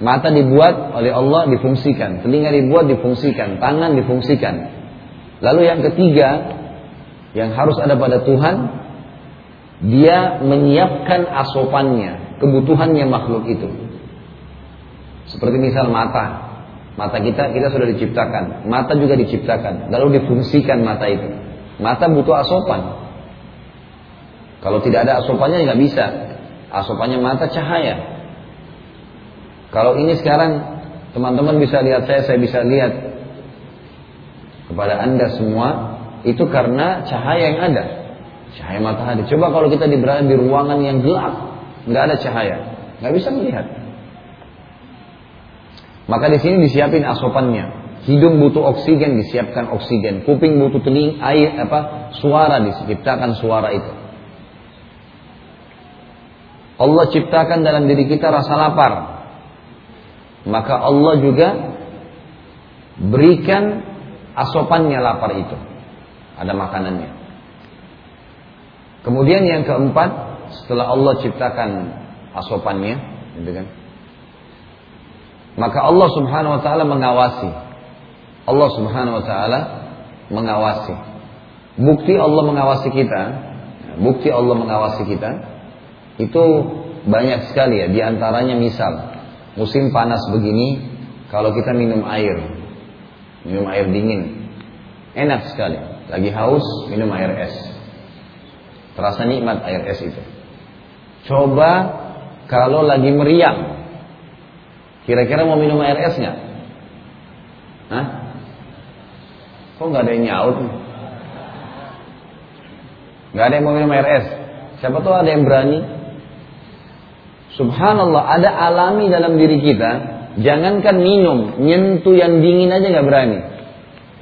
Mata dibuat oleh Allah difungsikan. Telinga dibuat difungsikan. Tangan difungsikan. Lalu yang ketiga yang harus ada pada Tuhan. Dia menyiapkan asopannya. Kebutuhannya makhluk itu. Seperti misal mata. Mata kita, kita sudah diciptakan. Mata juga diciptakan. Lalu difungsikan mata itu. Mata butuh asopan. Kalau tidak ada asopannya nggak bisa. Asopannya mata cahaya. Kalau ini sekarang teman-teman bisa lihat saya, saya bisa lihat kepada anda semua itu karena cahaya yang ada. Cahaya matahari. Coba kalau kita berada di ruangan yang gelap, nggak ada cahaya, nggak bisa melihat. Maka di sini disiapin asopannya. Hidung butuh oksigen, disiapkan oksigen. Kuping butuh teling, air, apa, suara diciptakan suara itu. Allah ciptakan dalam diri kita rasa lapar. Maka Allah juga berikan asopannya lapar itu. Ada makanannya. Kemudian yang keempat, setelah Allah ciptakan asopannya, gitu kan? Maka Allah Subhanahu wa taala mengawasi. Allah Subhanahu wa taala mengawasi. Bukti Allah mengawasi kita, bukti Allah mengawasi kita itu banyak sekali ya. Di antaranya misal musim panas begini, kalau kita minum air, minum air dingin, enak sekali. Lagi haus, minum air es. Terasa nikmat air es itu. Coba kalau lagi meriang, Kira-kira mau minum air es nggak? Hah? Kok nggak ada yang nyaut? Nggak ada yang mau minum air es. Siapa tahu ada yang berani? Subhanallah, ada alami dalam diri kita. Jangankan minum, nyentuh yang dingin aja nggak berani.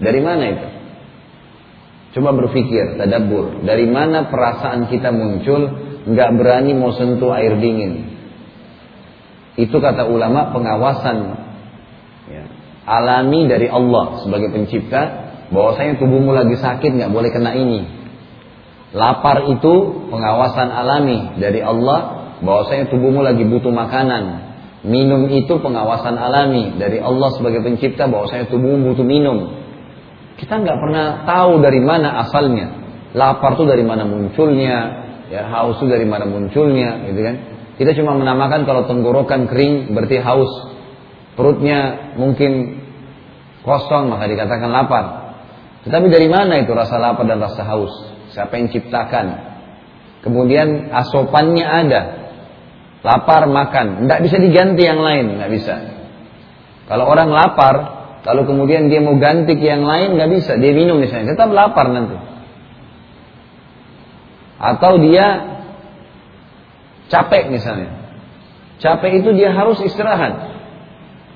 Dari mana itu? Coba berpikir, tadabur. Dari mana perasaan kita muncul nggak berani mau sentuh air dingin? Itu kata ulama pengawasan ya, alami dari Allah sebagai pencipta bahwasanya tubuhmu lagi sakit nggak boleh kena ini. Lapar itu pengawasan alami dari Allah bahwasanya tubuhmu lagi butuh makanan. Minum itu pengawasan alami dari Allah sebagai pencipta bahwasanya tubuhmu butuh minum. Kita nggak pernah tahu dari mana asalnya. Lapar itu dari mana munculnya, ya haus itu dari mana munculnya, gitu kan? Kita cuma menamakan kalau tenggorokan kering berarti haus. Perutnya mungkin kosong maka dikatakan lapar. Tetapi dari mana itu rasa lapar dan rasa haus? Siapa yang ciptakan? Kemudian asopannya ada. Lapar makan, tidak bisa diganti yang lain, nggak bisa. Kalau orang lapar, lalu kemudian dia mau ganti ke yang lain, nggak bisa. Dia minum misalnya, tetap lapar nanti. Atau dia Capek misalnya. Capek itu dia harus istirahat.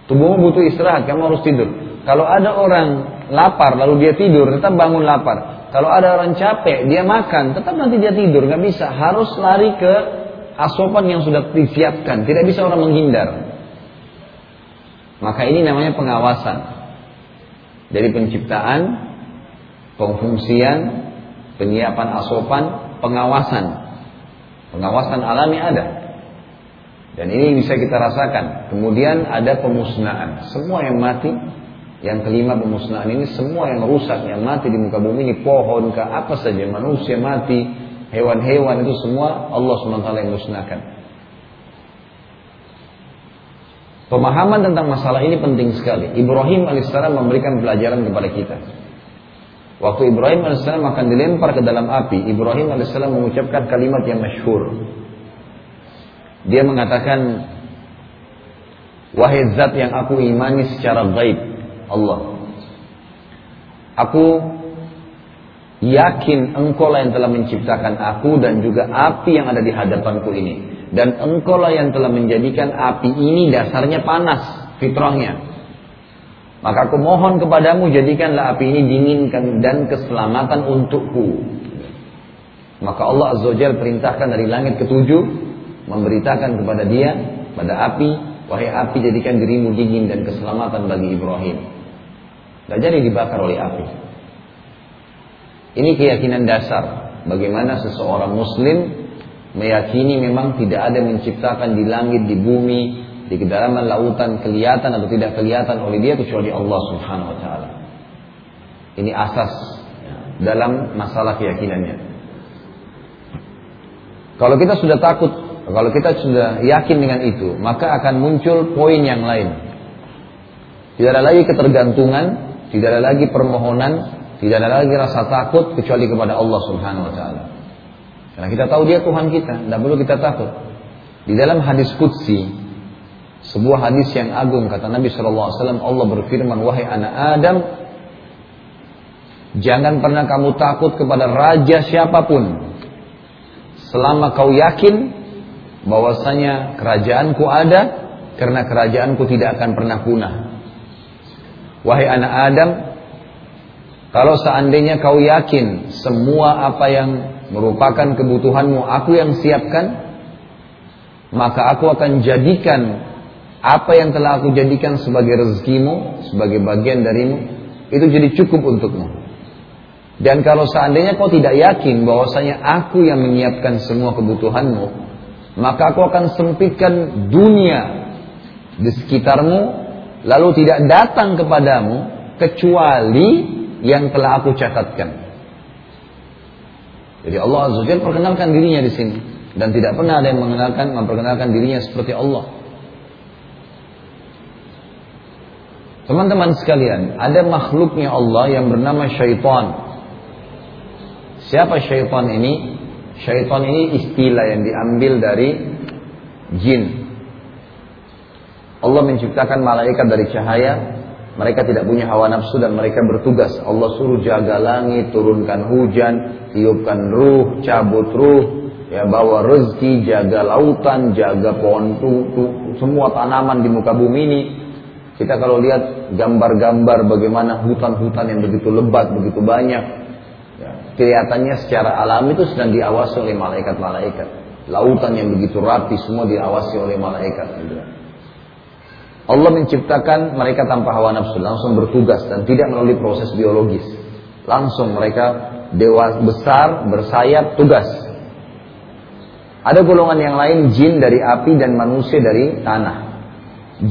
Tubuhmu butuh istirahat, kamu harus tidur. Kalau ada orang lapar lalu dia tidur, tetap bangun lapar. Kalau ada orang capek, dia makan, tetap nanti dia tidur, nggak bisa. Harus lari ke asupan yang sudah disiapkan. Tidak bisa orang menghindar. Maka ini namanya pengawasan. Dari penciptaan, pengfungsian, penyiapan asupan, pengawasan. Pengawasan alami ada. Dan ini bisa kita rasakan. Kemudian ada pemusnahan. Semua yang mati, yang kelima pemusnahan ini semua yang rusak, yang mati di muka bumi ini pohon ke apa saja, manusia mati, hewan-hewan itu semua Allah SWT yang musnahkan. Pemahaman tentang masalah ini penting sekali. Ibrahim alaihissalam memberikan pelajaran kepada kita. Waktu Ibrahim AS akan dilempar ke dalam api, Ibrahim AS mengucapkan kalimat yang masyhur. Dia mengatakan, Wahai zat yang aku imani secara gaib, Allah. Aku yakin engkau lah yang telah menciptakan aku dan juga api yang ada di hadapanku ini. Dan engkau lah yang telah menjadikan api ini dasarnya panas, fitrahnya. Maka aku mohon kepadamu jadikanlah api ini dinginkan dan keselamatan untukku. Maka Allah Azza wa perintahkan dari langit ketujuh memberitakan kepada dia pada api, wahai api jadikan dirimu dingin dan keselamatan bagi Ibrahim. Dan jadi dibakar oleh api. Ini keyakinan dasar bagaimana seseorang muslim meyakini memang tidak ada menciptakan di langit, di bumi, di kedalaman lautan kelihatan atau tidak kelihatan oleh dia kecuali Allah Subhanahu wa taala. Ini asas dalam masalah keyakinannya. Kalau kita sudah takut, kalau kita sudah yakin dengan itu, maka akan muncul poin yang lain. Tidak ada lagi ketergantungan, tidak ada lagi permohonan, tidak ada lagi rasa takut kecuali kepada Allah Subhanahu wa taala. Karena kita tahu dia Tuhan kita, tidak perlu kita takut. Di dalam hadis qudsi sebuah hadis yang agung kata Nabi SAW Allah berfirman wahai anak Adam jangan pernah kamu takut kepada raja siapa pun selama kau yakin bahwasanya kerajaanku ada karena kerajaanku tidak akan pernah punah wahai anak Adam kalau seandainya kau yakin semua apa yang merupakan kebutuhanmu aku yang siapkan maka aku akan jadikan apa yang telah aku jadikan sebagai rezekimu, sebagai bagian darimu, itu jadi cukup untukmu. Dan kalau seandainya kau tidak yakin bahwasanya aku yang menyiapkan semua kebutuhanmu, maka aku akan sempitkan dunia di sekitarmu, lalu tidak datang kepadamu kecuali yang telah aku catatkan. Jadi Allah Azza Jalla perkenalkan dirinya di sini dan tidak pernah ada yang mengenalkan memperkenalkan dirinya seperti Allah. Teman-teman sekalian, ada makhluknya Allah yang bernama syaitan. Siapa syaitan ini? Syaitan ini istilah yang diambil dari jin. Allah menciptakan malaikat dari cahaya. Mereka tidak punya hawa nafsu dan mereka bertugas. Allah suruh jaga langit, turunkan hujan, tiupkan ruh, cabut ruh, ya bawa rezeki, jaga lautan, jaga pohon tutu, semua tanaman di muka bumi ini kita kalau lihat gambar-gambar bagaimana hutan-hutan yang begitu lebat, begitu banyak, ya, kelihatannya secara alami itu sedang diawasi oleh malaikat-malaikat. Lautan yang begitu rapi semua diawasi oleh malaikat. Gitu. Allah menciptakan mereka tanpa hawa nafsu, langsung bertugas dan tidak melalui proses biologis. Langsung mereka dewa besar, bersayap, tugas. Ada golongan yang lain jin dari api dan manusia dari tanah.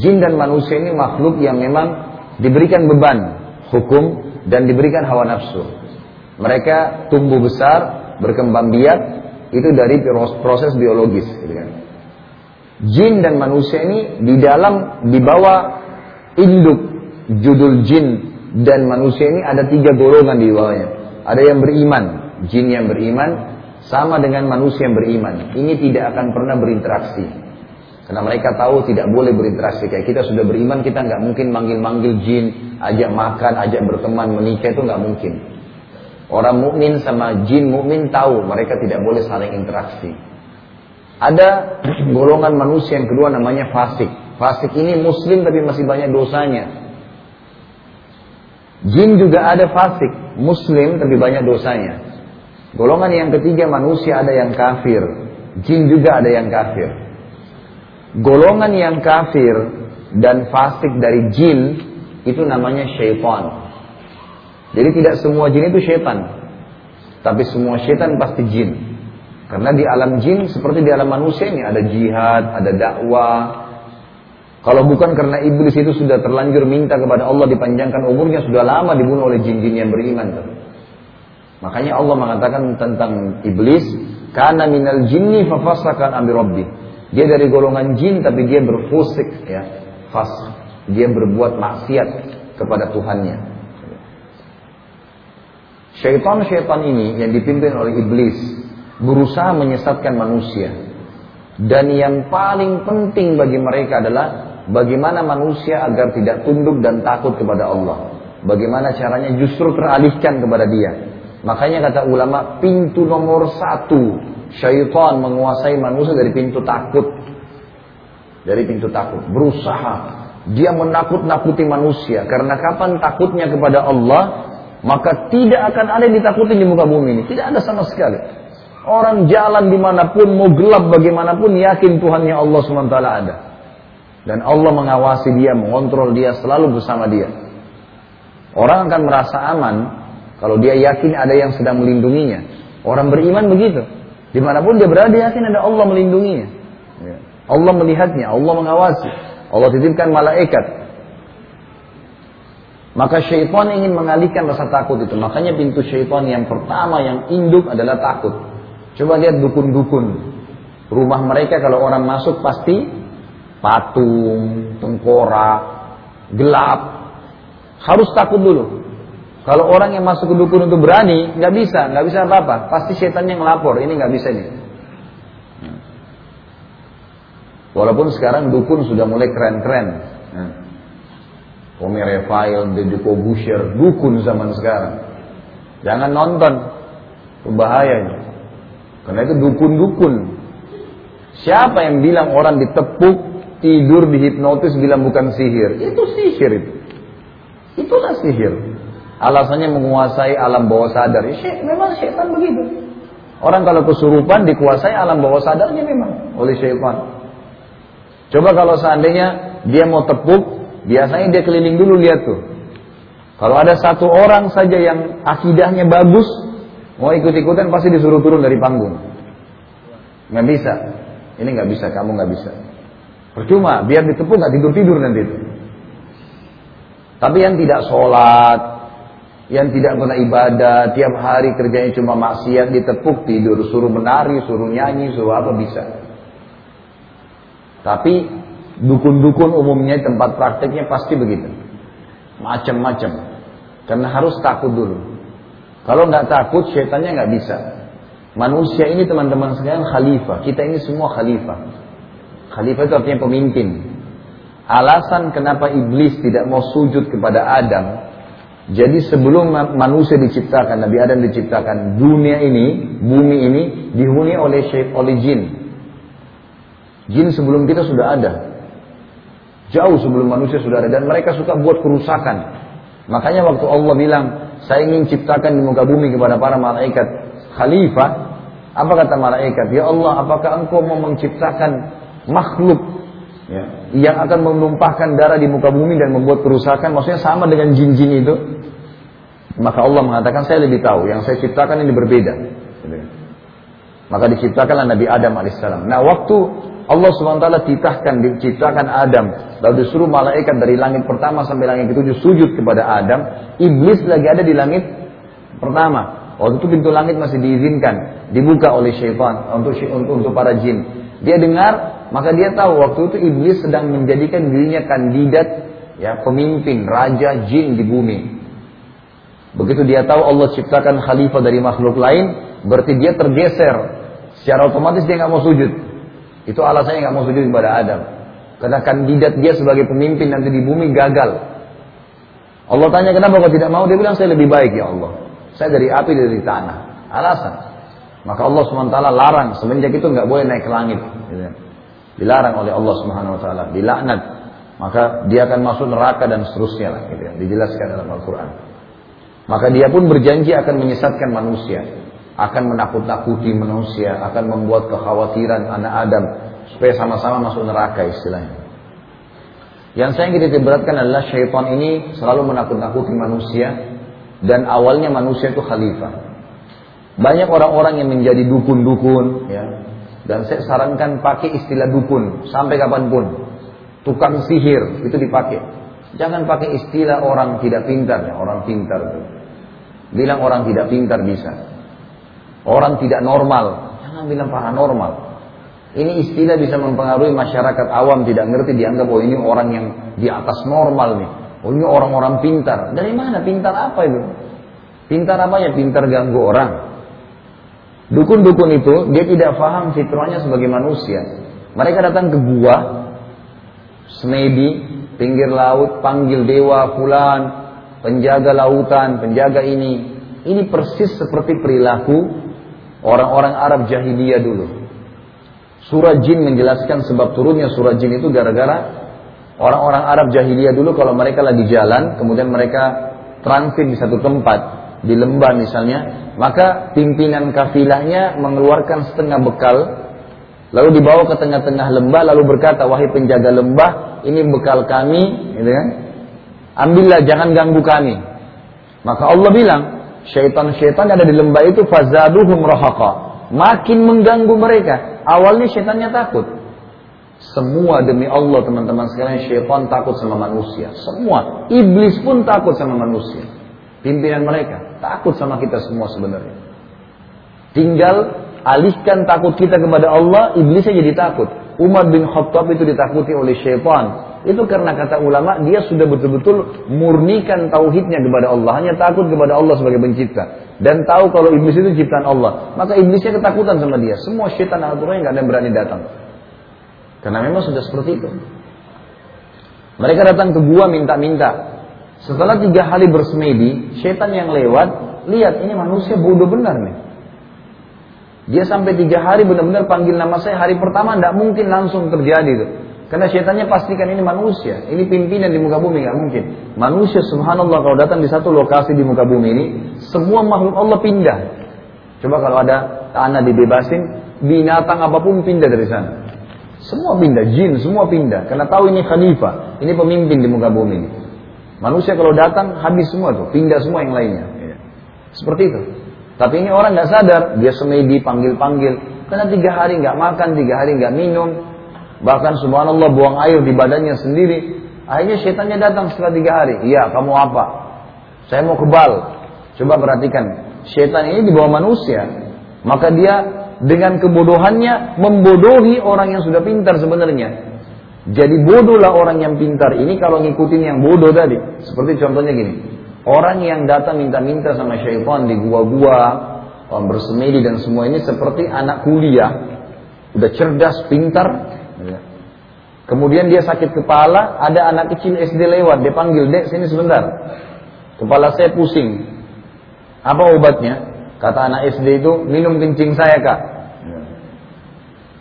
Jin dan manusia ini makhluk yang memang diberikan beban hukum dan diberikan hawa nafsu. Mereka tumbuh besar, berkembang biak itu dari proses biologis. Gitu kan jin dan manusia ini di dalam di bawah induk judul jin dan manusia ini ada tiga golongan di bawahnya. Ada yang beriman, jin yang beriman sama dengan manusia yang beriman. Ini tidak akan pernah berinteraksi. Karena mereka tahu tidak boleh berinteraksi. Kayak kita sudah beriman, kita nggak mungkin manggil-manggil jin, ajak makan, ajak berteman, menikah itu nggak mungkin. Orang mukmin sama jin mukmin tahu mereka tidak boleh saling interaksi. Ada golongan manusia yang kedua namanya fasik. Fasik ini muslim tapi masih banyak dosanya. Jin juga ada fasik, muslim tapi banyak dosanya. Golongan yang ketiga manusia ada yang kafir. Jin juga ada yang kafir. Golongan yang kafir dan fasik dari jin itu namanya syaitan. Jadi tidak semua jin itu syaitan. Tapi semua syaitan pasti jin. Karena di alam jin seperti di alam manusia ini ada jihad, ada dakwah. Kalau bukan karena iblis itu sudah terlanjur minta kepada Allah dipanjangkan umurnya sudah lama dibunuh oleh jin-jin yang beriman. Makanya Allah mengatakan tentang iblis, karena minal jinni fafasakan ambi rabbi. Dia dari golongan jin tapi dia berfusik ya, fas. Dia berbuat maksiat kepada Tuhannya. Syaitan-syaitan ini yang dipimpin oleh iblis berusaha menyesatkan manusia. Dan yang paling penting bagi mereka adalah bagaimana manusia agar tidak tunduk dan takut kepada Allah. Bagaimana caranya justru teralihkan kepada dia. Makanya kata ulama pintu nomor satu syaitan menguasai manusia dari pintu takut. Dari pintu takut. Berusaha. Dia menakut-nakuti manusia. Karena kapan takutnya kepada Allah, maka tidak akan ada yang ditakuti di muka bumi ini. Tidak ada sama sekali. Orang jalan di mana pun, mau gelap bagaimanapun, yakin Tuhannya Allah SWT ada. Dan Allah mengawasi dia, mengontrol dia, selalu bersama dia. Orang akan merasa aman kalau dia yakin ada yang sedang melindunginya. Orang beriman begitu. Di mana pun dia berada, dia yakin ada Allah melindunginya. Ya. Allah melihatnya, Allah mengawasi. Allah titipkan malaikat. Maka syaitan ingin mengalihkan rasa takut itu. Makanya pintu syaitan yang pertama yang induk adalah takut. Coba lihat dukun-dukun. Rumah mereka kalau orang masuk pasti patung, tengkorak, gelap. Harus takut dulu. Kalau orang yang masuk ke dukun itu berani, nggak bisa, nggak bisa apa-apa. Pasti setan yang ngelapor, ini nggak bisa nih. Walaupun sekarang dukun sudah mulai keren-keren. Tommy Refail, Deddy Kobusher, dukun zaman sekarang. Jangan nonton, bahaya karena itu dukun-dukun. Siapa yang bilang orang ditepuk, tidur, dihipnotis, bilang bukan sihir? Itu sihir itu. Itulah sihir. Alasannya menguasai alam bawah sadar. Ya, memang syaitan begitu. Orang kalau kesurupan dikuasai alam bawah sadarnya memang oleh syaitan. Coba kalau seandainya dia mau tepuk, biasanya dia keliling dulu lihat tuh. Kalau ada satu orang saja yang akidahnya bagus, Mau ikut-ikutan pasti disuruh turun dari panggung. Nggak bisa. Ini nggak bisa, kamu nggak bisa. Percuma, biar ditepuk nggak tidur-tidur nanti itu. Tapi yang tidak sholat, yang tidak pernah ibadah, tiap hari kerjanya cuma maksiat, ditepuk tidur, suruh menari, suruh nyanyi, suruh apa bisa. Tapi dukun-dukun umumnya tempat prakteknya pasti begitu. Macam-macam. Karena harus takut dulu. Kalau nggak takut, syaitannya nggak bisa. Manusia ini teman-teman sekalian khalifah. Kita ini semua khalifah. Khalifah itu artinya pemimpin. Alasan kenapa iblis tidak mau sujud kepada Adam. Jadi sebelum manusia diciptakan, Nabi Adam diciptakan, dunia ini, bumi ini dihuni oleh syait, oleh jin. Jin sebelum kita sudah ada. Jauh sebelum manusia sudah ada dan mereka suka buat kerusakan. Makanya waktu Allah bilang, saya ingin ciptakan di muka bumi kepada para malaikat khalifah. Apa kata malaikat? Ya Allah, apakah engkau mau menciptakan makhluk ya, yang akan menumpahkan darah di muka bumi dan membuat kerusakan, maksudnya sama dengan jin-jin itu, maka Allah mengatakan saya lebih tahu, yang saya ciptakan ini berbeda. Maka diciptakanlah Nabi Adam alaihissalam. Nah waktu Allah swt titahkan diciptakan Adam, lalu disuruh malaikat dari langit pertama sampai langit ketujuh sujud kepada Adam, iblis lagi ada di langit pertama. Waktu itu pintu langit masih diizinkan, dibuka oleh syaitan untuk untuk, untuk para jin. Dia dengar, maka dia tahu waktu itu iblis sedang menjadikan dirinya kandidat ya pemimpin raja jin di bumi. Begitu dia tahu Allah ciptakan khalifah dari makhluk lain, berarti dia tergeser. Secara otomatis dia nggak mau sujud. Itu alasannya nggak mau sujud kepada Adam. Karena kandidat dia sebagai pemimpin nanti di bumi gagal. Allah tanya kenapa kau tidak mau? Dia bilang saya lebih baik ya Allah. Saya dari api dari tanah. Alasan. Maka Allah SWT larang semenjak itu nggak boleh naik ke langit. Dilarang oleh Allah Subhanahu dilaknat. Maka dia akan masuk neraka dan seterusnya lah. Gitu ya. Dijelaskan dalam Al-Quran. Maka dia pun berjanji akan menyesatkan manusia, akan menakut-nakuti manusia, akan membuat kekhawatiran anak Adam supaya sama-sama masuk neraka istilahnya. Yang saya ingin beratkan adalah syaitan ini selalu menakut-nakuti manusia dan awalnya manusia itu khalifah. Banyak orang-orang yang menjadi dukun-dukun, ya. Dan saya sarankan pakai istilah dukun sampai kapan pun. Tukang sihir itu dipakai. Jangan pakai istilah orang tidak pintar, ya. orang pintar itu. Bilang orang tidak pintar bisa. Orang tidak normal, jangan bilang paranormal. Ini istilah bisa mempengaruhi masyarakat awam tidak ngerti dianggap oh ini orang yang di atas normal nih. Oh ini orang-orang pintar. Dari mana pintar apa itu? Pintar apa ya? Pintar ganggu orang. Dukun-dukun itu dia tidak paham fitrahnya sebagai manusia. Mereka datang ke gua, semedi, pinggir laut, panggil dewa, fulan, penjaga lautan, penjaga ini. Ini persis seperti perilaku orang-orang Arab jahiliyah dulu. Surah Jin menjelaskan sebab turunnya surah Jin itu gara-gara Orang-orang Arab jahiliyah dulu kalau mereka lagi jalan, kemudian mereka transit di satu tempat, di lembah misalnya, maka pimpinan kafilahnya mengeluarkan setengah bekal, lalu dibawa ke tengah-tengah lembah, lalu berkata, wahai penjaga lembah, ini bekal kami, gitu kan? Ambillah, jangan ganggu kami. Maka Allah bilang, syaitan-syaitan ada di lembah itu fazaduhum rahaqa. Makin mengganggu mereka. Awalnya syaitannya takut. Semua demi Allah teman-teman sekalian syaitan takut sama manusia. Semua. Iblis pun takut sama manusia. Pimpinan mereka takut sama kita semua sebenarnya. Tinggal alihkan takut kita kepada Allah, iblisnya jadi takut. Umar bin Khattab itu ditakuti oleh syaitan. Itu karena kata ulama dia sudah betul-betul murnikan tauhidnya kepada Allah, hanya takut kepada Allah sebagai pencipta dan tahu kalau iblis itu ciptaan Allah. Maka iblisnya ketakutan sama dia. Semua syaitan aturannya nggak ada yang berani datang. Karena memang sudah seperti itu. Mereka datang ke gua minta-minta. Setelah tiga hari bersemedi, setan yang lewat, lihat ini manusia bodoh benar nih. Dia sampai tiga hari benar-benar panggil nama saya. Hari pertama tidak mungkin langsung terjadi itu. Karena setannya pastikan ini manusia. Ini pimpinan di muka bumi nggak mungkin. Manusia subhanallah kalau datang di satu lokasi di muka bumi ini, semua makhluk Allah pindah. Coba kalau ada tanah dibebasin, binatang apa pun pindah dari sana. Semua pindah, jin semua pindah. Karena tahu ini khalifah, ini pemimpin di muka bumi ini. Manusia kalau datang habis semua tuh, pindah semua yang lainnya. Ya. Seperti itu. Tapi ini orang nggak sadar, dia semedi panggil-panggil. Karena tiga hari nggak makan, tiga hari nggak minum, bahkan subhanallah buang air di badannya sendiri. Akhirnya setannya datang setelah tiga hari. Iya, kamu apa? Saya mau kebal. Coba perhatikan, setan ini di bawah manusia. Maka dia dengan kebodohannya membodohi orang yang sudah pintar sebenarnya. Jadi bodohlah orang yang pintar ini kalau ngikutin yang bodoh tadi. Seperti contohnya gini. Orang yang datang minta-minta sama syaitan di gua-gua, bersemedi dan semua ini seperti anak kuliah. Udah cerdas, pintar. Kemudian dia sakit kepala, ada anak kecil SD lewat, dia panggil, dek sini sebentar. Kepala saya pusing. Apa obatnya? Kata anak SD itu, minum kencing saya kak.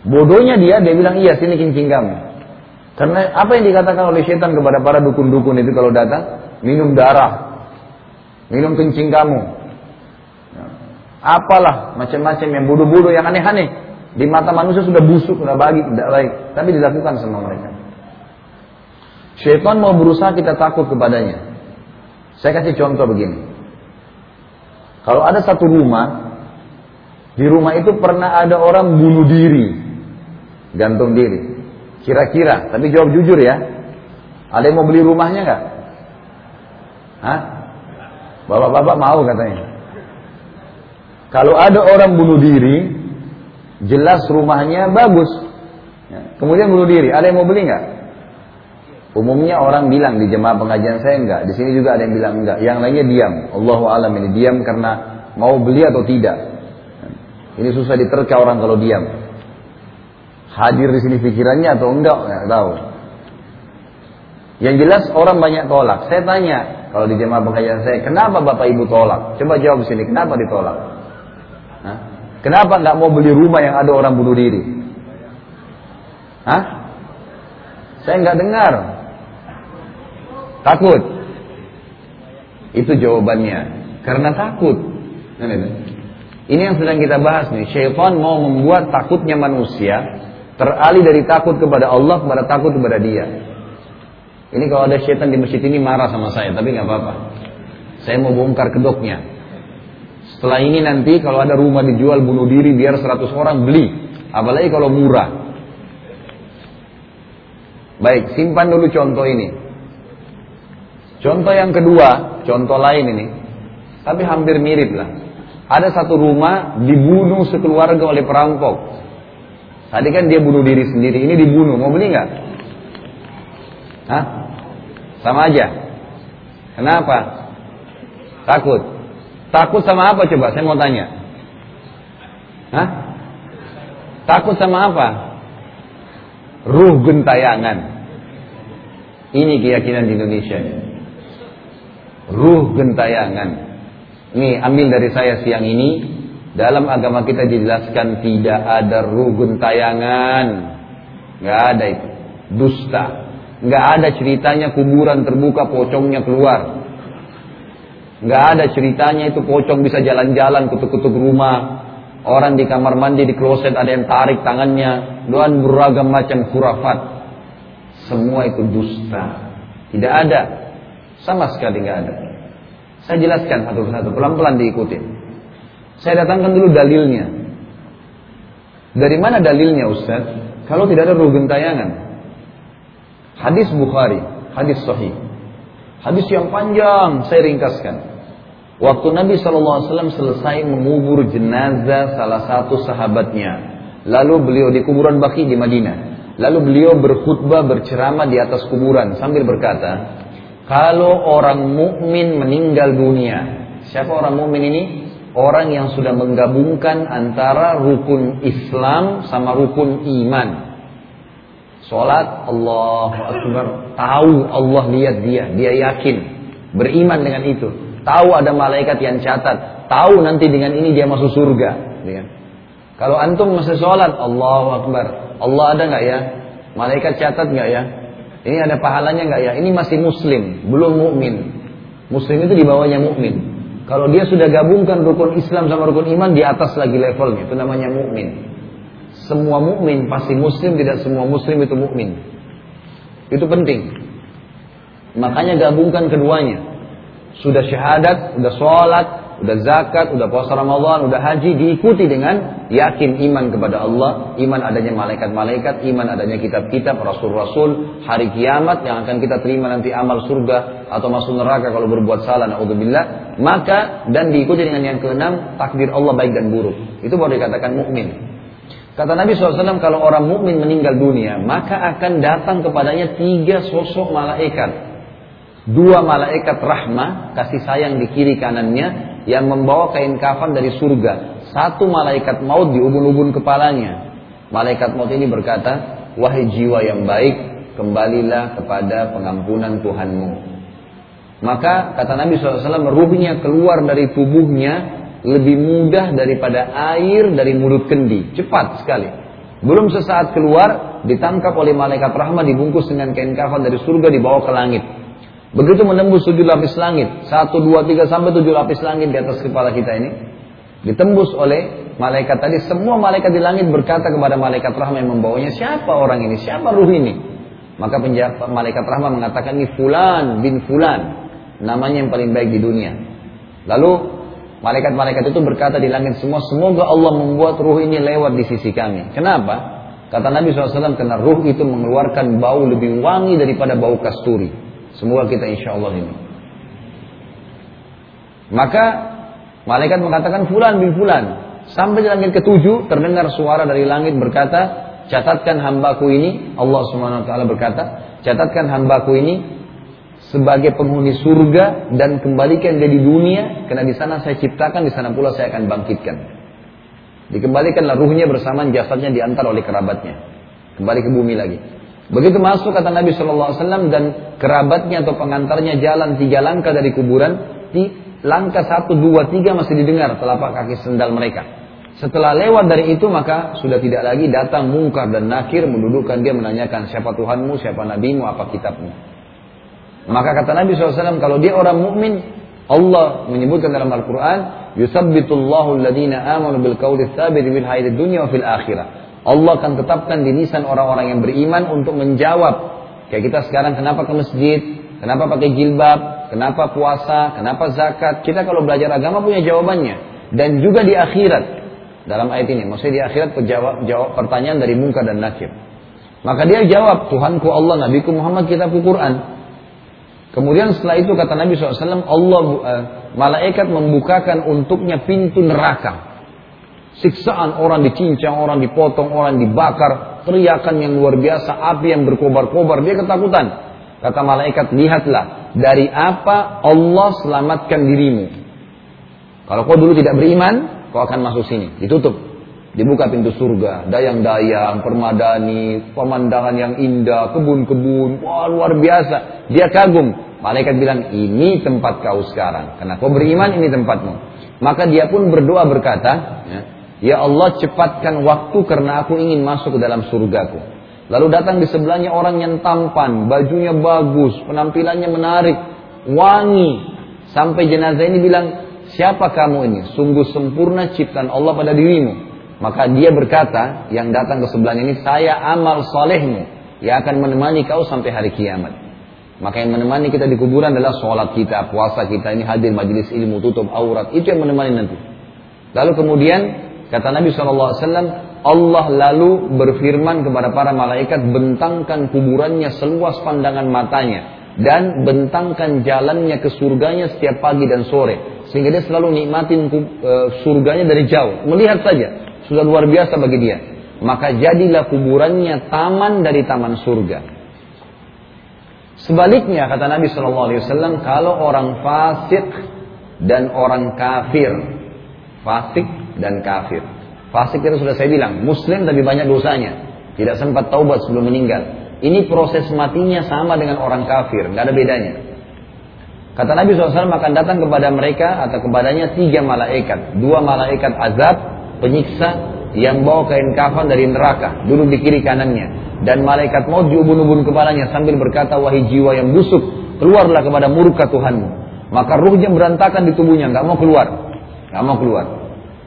Bodohnya dia, dia bilang, iya sini kencing kamu. Karena apa yang dikatakan oleh setan kepada para dukun-dukun itu kalau datang, minum darah, minum kencing kamu. Apalah macam-macam yang bodoh-bodoh yang aneh-aneh. Di mata manusia sudah busuk, sudah bagi, tidak baik. Tapi dilakukan sama mereka. Syaitan mau berusaha kita takut kepadanya. Saya kasih contoh begini. Kalau ada satu rumah, di rumah itu pernah ada orang bunuh diri, gantung diri. Kira-kira, tapi jawab jujur ya. Ada yang mau beli rumahnya nggak? Hah? Bapak-bapak mau katanya. Kalau ada orang bunuh diri, jelas rumahnya bagus. Ya, kemudian bunuh diri, ada yang mau beli nggak? Umumnya orang bilang di jemaah pengajian saya enggak, di sini juga ada yang bilang enggak. Yang lainnya diam. Allahu alam ini diam karena mau beli atau tidak. Ini susah diterka orang kalau diam. Hadir di sini pikirannya atau enggak, enggak tahu. Yang jelas orang banyak tolak. Saya tanya kalau di jemaah pengajian saya, kenapa bapak ibu tolak? Coba jawab sini, kenapa ditolak? Hah? Kenapa nggak mau beli rumah yang ada orang bunuh diri? Hah? Saya nggak dengar. Takut. Itu jawabannya. Karena takut. Ini yang sedang kita bahas nih. Syaitan mau membuat takutnya manusia teralih dari takut kepada Allah kepada takut kepada dia. Ini kalau ada syaitan di masjid ini marah sama saya, tapi nggak apa-apa. Saya mau bongkar kedoknya. Setelah ini nanti kalau ada rumah dijual bunuh diri biar 100 orang beli. Apalagi kalau murah. Baik, simpan dulu contoh ini. Contoh yang kedua, contoh lain ini, tapi hampir mirip lah. Ada satu rumah dibunuh sekeluarga oleh perampok. Tadi kan dia bunuh diri sendiri, ini dibunuh. Mau beli nggak? Hah? Sama aja. Kenapa? Takut. Takut sama apa coba? Saya mau tanya. Hah? Takut sama apa? Ruh gentayangan. Ini keyakinan di Indonesia ruh gentayangan. Ini ambil dari saya siang ini. Dalam agama kita dijelaskan tidak ada ruh gentayangan. Nggak ada itu. Dusta. Nggak ada ceritanya kuburan terbuka pocongnya keluar. Nggak ada ceritanya itu pocong bisa jalan-jalan kutuk-kutuk rumah. Orang di kamar mandi di kloset ada yang tarik tangannya. Dan beragam macam kurafat. Semua itu dusta. Tidak ada. Sama sekali nggak ada. Saya jelaskan satu persatu, pelan-pelan diikuti. Saya datangkan dulu dalilnya. Dari mana dalilnya Ustaz? Kalau tidak ada ruh gentayangan. Hadis Bukhari, hadis Sahih. Hadis yang panjang, saya ringkaskan. Waktu Nabi SAW selesai mengubur jenazah salah satu sahabatnya. Lalu beliau di kuburan Baki di Madinah. Lalu beliau berkhutbah berceramah di atas kuburan sambil berkata, kalau orang mukmin meninggal dunia, siapa orang mukmin ini? Orang yang sudah menggabungkan antara rukun Islam sama rukun iman. Salat Allah Akbar, tahu Allah lihat dia, dia yakin, beriman dengan itu. Tahu ada malaikat yang catat, tahu nanti dengan ini dia masuk surga. Ya. Kalau antum masih sholat, Allah Akbar, Allah ada nggak ya? Malaikat catat nggak ya? Ini ada pahalanya nggak ya? Ini masih muslim, belum mukmin. Muslim itu di bawahnya mukmin. Kalau dia sudah gabungkan rukun Islam sama rukun iman di atas lagi levelnya, itu namanya mukmin. Semua mukmin pasti muslim, tidak semua muslim itu mukmin. Itu penting. Makanya gabungkan keduanya. Sudah syahadat, sudah sholat, udah zakat, udah puasa Ramadan, udah haji, diikuti dengan yakin iman kepada Allah, iman adanya malaikat-malaikat, iman adanya kitab-kitab, rasul-rasul, hari kiamat yang akan kita terima nanti amal surga atau masuk neraka kalau berbuat salah, naudzubillah. Maka dan diikuti dengan yang keenam, takdir Allah baik dan buruk. Itu baru dikatakan mukmin. Kata Nabi SAW, kalau orang mukmin meninggal dunia, maka akan datang kepadanya tiga sosok malaikat. Dua malaikat rahmah, kasih sayang di kiri kanannya, yang membawa kain kafan dari surga. Satu malaikat maut di ubun-ubun kepalanya. Malaikat maut ini berkata, Wahai jiwa yang baik, kembalilah kepada pengampunan Tuhanmu. Maka kata Nabi SAW, ruhnya keluar dari tubuhnya lebih mudah daripada air dari mulut kendi. Cepat sekali. Belum sesaat keluar, ditangkap oleh malaikat rahmat, dibungkus dengan kain kafan dari surga, dibawa ke langit. Begitu menembus tujuh lapis langit, satu, dua, tiga, sampai tujuh lapis langit di atas kepala kita ini, ditembus oleh malaikat tadi. Semua malaikat di langit berkata kepada malaikat rahmat yang membawanya, siapa orang ini, siapa ruh ini? Maka penjabat, malaikat rahmat mengatakan ini fulan bin fulan. Namanya yang paling baik di dunia. Lalu malaikat-malaikat itu berkata di langit semua, semoga Allah membuat ruh ini lewat di sisi kami. Kenapa? Kata Nabi SAW, karena ruh itu mengeluarkan bau lebih wangi daripada bau kasturi. Semoga kita insya Allah ini. Maka malaikat mengatakan fulan bin fulan. Sampai di langit ketujuh terdengar suara dari langit berkata, catatkan hambaku ini, Allah Subhanahu wa taala berkata, catatkan hambaku ini sebagai penghuni surga dan kembalikan dia di dunia karena di sana saya ciptakan di sana pula saya akan bangkitkan. Dikembalikanlah ruhnya bersama jasadnya diantar oleh kerabatnya. Kembali ke bumi lagi. Begitu masuk kata Nabi Shallallahu Alaihi Wasallam dan kerabatnya atau pengantarnya jalan tiga langkah dari kuburan, di langkah satu dua tiga masih didengar telapak kaki sendal mereka. Setelah lewat dari itu maka sudah tidak lagi datang mungkar dan nakir mendudukkan dia menanyakan siapa Tuhanmu, siapa nabimu, apa kitabmu. Maka kata Nabi SAW kalau dia orang mukmin Allah menyebutkan dalam Al-Quran Yusabbitullahu alladhina amanu bil qawli tsabit bil hayatid dunya wa fil akhirah. Allah akan tetapkan di lisan orang-orang yang beriman untuk menjawab. Kayak kita sekarang kenapa ke masjid, kenapa pakai jilbab, kenapa puasa, kenapa zakat. Kita kalau belajar agama punya jawabannya. Dan juga di akhirat dalam ayat ini. Maksudnya di akhirat jawab, jawab pertanyaan dari muka dan nakir. Maka dia jawab, Tuhanku Allah, Nabiku Muhammad, kitabku Quran. Kemudian setelah itu kata Nabi SAW, Allah uh, malaikat membukakan untuknya pintu neraka. Siksaan orang dicincang, orang dipotong, orang dibakar, teriakan yang luar biasa, api yang berkobar-kobar, dia ketakutan. Kata malaikat, lihatlah dari apa Allah selamatkan dirimu. Kalau kau dulu tidak beriman, kau akan masuk sini. Ditutup. Dibuka pintu surga, dayang-dayang, permadani, pemandangan yang indah, kebun-kebun, wah luar biasa. Dia kagum. Malaikat bilang, ini tempat kau sekarang. Karena kau beriman, ini tempatmu. Maka dia pun berdoa berkata, ya, ya Allah cepatkan waktu karena aku ingin masuk ke dalam surgaku. Lalu datang di sebelahnya orang yang tampan, bajunya bagus, penampilannya menarik, wangi. Sampai jenazah ini bilang, siapa kamu ini? Sungguh sempurna ciptaan Allah pada dirimu. Maka dia berkata, yang datang ke sebelahnya ini, saya amal solehmu. Yang akan menemani kau sampai hari kiamat. Maka yang menemani kita di kuburan adalah sholat kita, puasa kita, ini hadir majelis ilmu, tutup aurat. Itu yang menemani nanti. Lalu kemudian, kata Nabi SAW, Allah lalu berfirman kepada para malaikat, bentangkan kuburannya seluas pandangan matanya. Dan bentangkan jalannya ke surganya setiap pagi dan sore sehingga dia selalu nikmatin e, surganya dari jauh. Melihat saja. Sudah luar biasa bagi dia. Maka jadilah kuburannya taman dari taman surga. Sebaliknya kata Nabi Shallallahu Alaihi Wasallam kalau orang fasik dan orang kafir, fasik dan kafir. Fasik itu sudah saya bilang, Muslim tapi banyak dosanya, tidak sempat taubat sebelum meninggal. Ini proses matinya sama dengan orang kafir, nggak ada bedanya. Kata Nabi SAW akan datang kepada mereka atau kepadanya tiga malaikat. Dua malaikat azab, penyiksa yang bawa kain kafan dari neraka. Duduk di kiri kanannya. Dan malaikat maut diubun-ubun kepalanya sambil berkata, wahai jiwa yang busuk, keluarlah kepada murka Tuhanmu. Maka ruhnya berantakan di tubuhnya, nggak mau keluar. nggak mau keluar.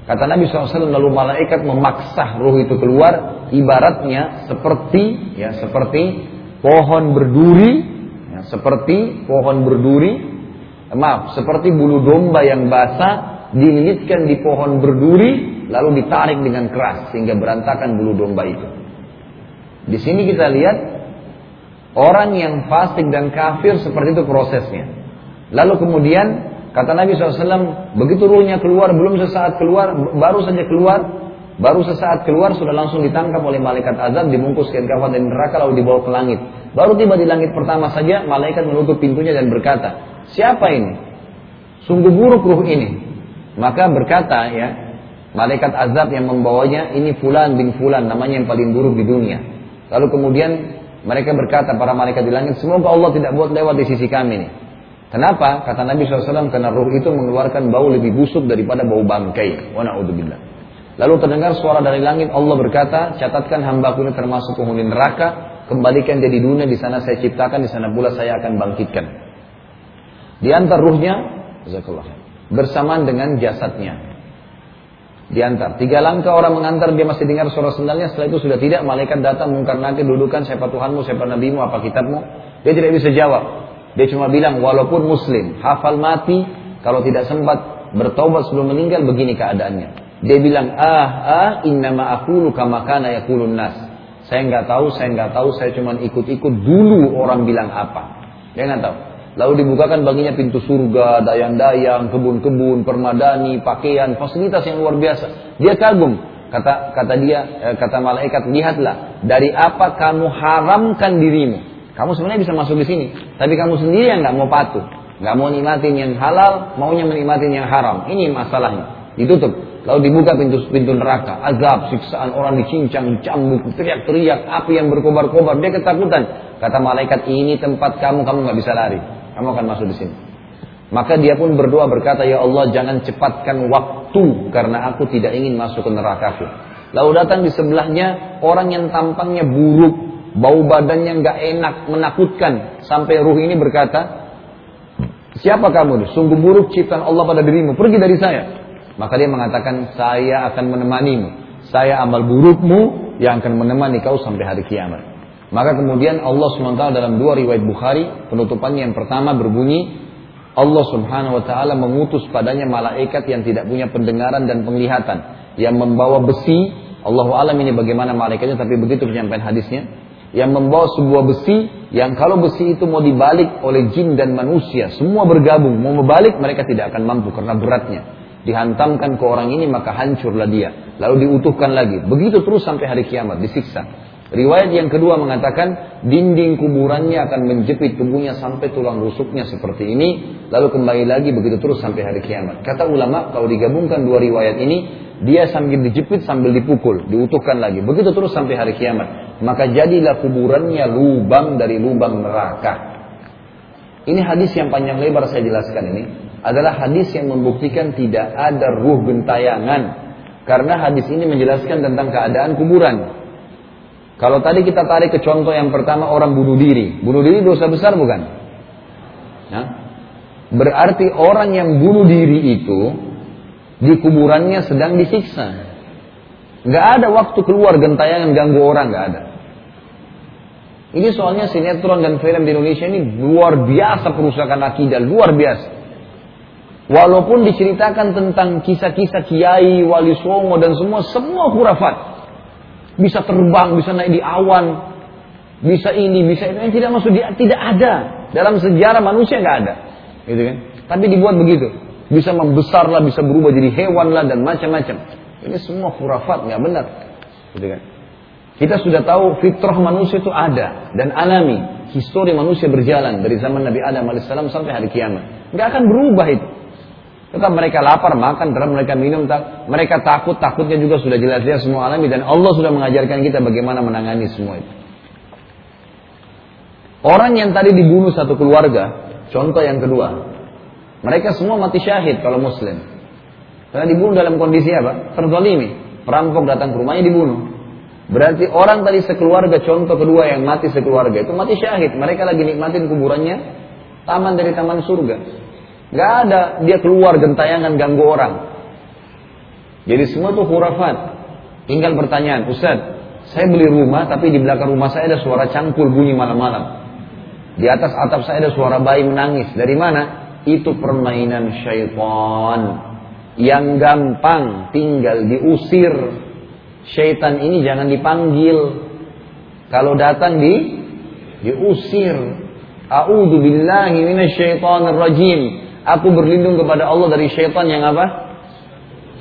Kata Nabi SAW lalu malaikat memaksa ruh itu keluar. Ibaratnya seperti ya seperti pohon berduri, ya, seperti pohon berduri maaf, seperti bulu domba yang basah dililitkan di pohon berduri lalu ditarik dengan keras sehingga berantakan bulu domba itu. Di sini kita lihat orang yang fasik dan kafir seperti itu prosesnya. Lalu kemudian kata Nabi SAW, begitu ruhnya keluar, belum sesaat keluar, baru saja keluar, baru sesaat keluar sudah langsung ditangkap oleh malaikat azab, dibungkus kain kafan dan neraka lalu dibawa ke langit. Baru tiba di langit pertama saja, malaikat menutup pintunya dan berkata, Siapa ini? Sungguh buruk ruh ini. Maka berkata ya, malaikat azab yang membawanya ini fulan bin fulan namanya yang paling buruk di dunia. Lalu kemudian mereka berkata para malaikat di langit, semoga Allah tidak buat lewat di sisi kami ini. Kenapa? Kata Nabi SAW, karena ruh itu mengeluarkan bau lebih busuk daripada bau bangkai. Wa na'udzubillah. Lalu terdengar suara dari langit, Allah berkata, catatkan hambaku ini termasuk penghuni neraka, kembalikan dia di dunia, di sana saya ciptakan, di sana pula saya akan bangkitkan. Diantar ruhnya bersamaan dengan jasadnya. Diantar. Tiga langkah orang mengantar dia masih dengar suara sendalnya, setelah itu sudah tidak, malaikat datang mungkar nanti dudukan siapa Tuhanmu, siapa nabimu, apa kitabmu. Dia tidak bisa jawab. Dia cuma bilang walaupun muslim, hafal mati, kalau tidak sempat bertobat sebelum meninggal begini keadaannya. Dia bilang ah ah innama aqulu kama kana yaqulun nas. Saya nggak tahu, saya nggak tahu, saya cuma ikut-ikut dulu orang bilang apa. Dia nggak tahu. Lalu dibukakan baginya pintu surga, dayang-dayang, kebun-kebun, permadani, pakaian, fasilitas yang luar biasa. Dia kagum. Kata kata dia, eh, kata malaikat, lihatlah dari apa kamu haramkan dirimu. Kamu sebenarnya bisa masuk di sini, tapi kamu sendiri yang nggak mau patuh, nggak mau nikmatin yang halal, maunya menikmatin yang haram. Ini masalahnya. Ditutup. Lalu dibuka pintu pintu neraka, azab, siksaan, orang dicincang, cambuk, teriak-teriak, api yang berkobar-kobar. Dia ketakutan. Kata malaikat, ini tempat kamu, kamu nggak bisa lari. Kamu akan masuk di sini. Maka dia pun berdoa berkata, Ya Allah jangan cepatkan waktu karena aku tidak ingin masuk ke neraka. Lalu datang di sebelahnya orang yang tampangnya buruk, bau badannya nggak enak, menakutkan. Sampai ruh ini berkata, Siapa kamu? Sungguh buruk ciptaan Allah pada dirimu. Pergi dari saya. Maka dia mengatakan, saya akan menemanimu. Saya amal burukmu yang akan menemani kau sampai hari kiamat. Maka kemudian Allah SWT dalam dua riwayat Bukhari, penutupannya yang pertama berbunyi, Allah Subhanahu wa taala mengutus padanya malaikat yang tidak punya pendengaran dan penglihatan, yang membawa besi, Allahu alam ini bagaimana malaikatnya tapi begitu penyampaian hadisnya, yang membawa sebuah besi yang kalau besi itu mau dibalik oleh jin dan manusia, semua bergabung, mau membalik mereka tidak akan mampu karena beratnya. Dihantamkan ke orang ini maka hancurlah dia. Lalu diutuhkan lagi. Begitu terus sampai hari kiamat, disiksa. Riwayat yang kedua mengatakan dinding kuburannya akan menjepit tubuhnya sampai tulang rusuknya seperti ini, lalu kembali lagi begitu terus sampai hari kiamat. Kata ulama kalau digabungkan dua riwayat ini, dia sambil dijepit sambil dipukul, diutuhkan lagi, begitu terus sampai hari kiamat. Maka jadilah kuburannya lubang dari lubang neraka. Ini hadis yang panjang lebar saya jelaskan ini adalah hadis yang membuktikan tidak ada ruh gentayangan. Karena hadis ini menjelaskan tentang keadaan kuburan. Kalau tadi kita tarik ke contoh yang pertama orang bunuh diri. Bunuh diri dosa besar bukan? Ya? Berarti orang yang bunuh diri itu di kuburannya sedang disiksa. Gak ada waktu keluar gentayangan ganggu orang, gak ada. Ini soalnya sinetron dan film di Indonesia ini luar biasa perusakan akidah, luar biasa. Walaupun diceritakan tentang kisah-kisah kiai, wali songo dan semua, semua khurafat bisa terbang, bisa naik di awan, bisa ini, bisa itu. Yang tidak masuk dia tidak ada dalam sejarah manusia nggak ada, gitu kan? Tapi dibuat begitu, bisa membesar lah, bisa berubah jadi hewan lah dan macam-macam. Ini semua khurafat nggak benar, gitu kan? Kita sudah tahu fitrah manusia itu ada dan alami. Histori manusia berjalan dari zaman Nabi Adam alaihissalam sampai hari kiamat. Nggak akan berubah itu. Tetap mereka lapar, makan, tetap mereka minum, tak, mereka takut, takutnya juga sudah jelas-jelas semua alami dan Allah sudah mengajarkan kita bagaimana menangani semua itu. Orang yang tadi dibunuh satu keluarga, contoh yang kedua, mereka semua mati syahid kalau muslim. Karena dibunuh dalam kondisi apa? Terzalimi. Perampok datang ke rumahnya dibunuh. Berarti orang tadi sekeluarga, contoh kedua yang mati sekeluarga itu mati syahid. Mereka lagi nikmatin kuburannya, taman dari taman surga. Gak ada dia keluar gentayangan ganggu orang. Jadi semua itu khurafat. Tinggal pertanyaan, Ustaz, saya beli rumah tapi di belakang rumah saya ada suara cangkul bunyi malam-malam. Di atas atap saya ada suara bayi menangis. Dari mana? Itu permainan syaitan. Yang gampang tinggal diusir. Syaitan ini jangan dipanggil. Kalau datang di diusir. A'udzu billahi rajim. Aku berlindung kepada Allah dari syaitan yang apa?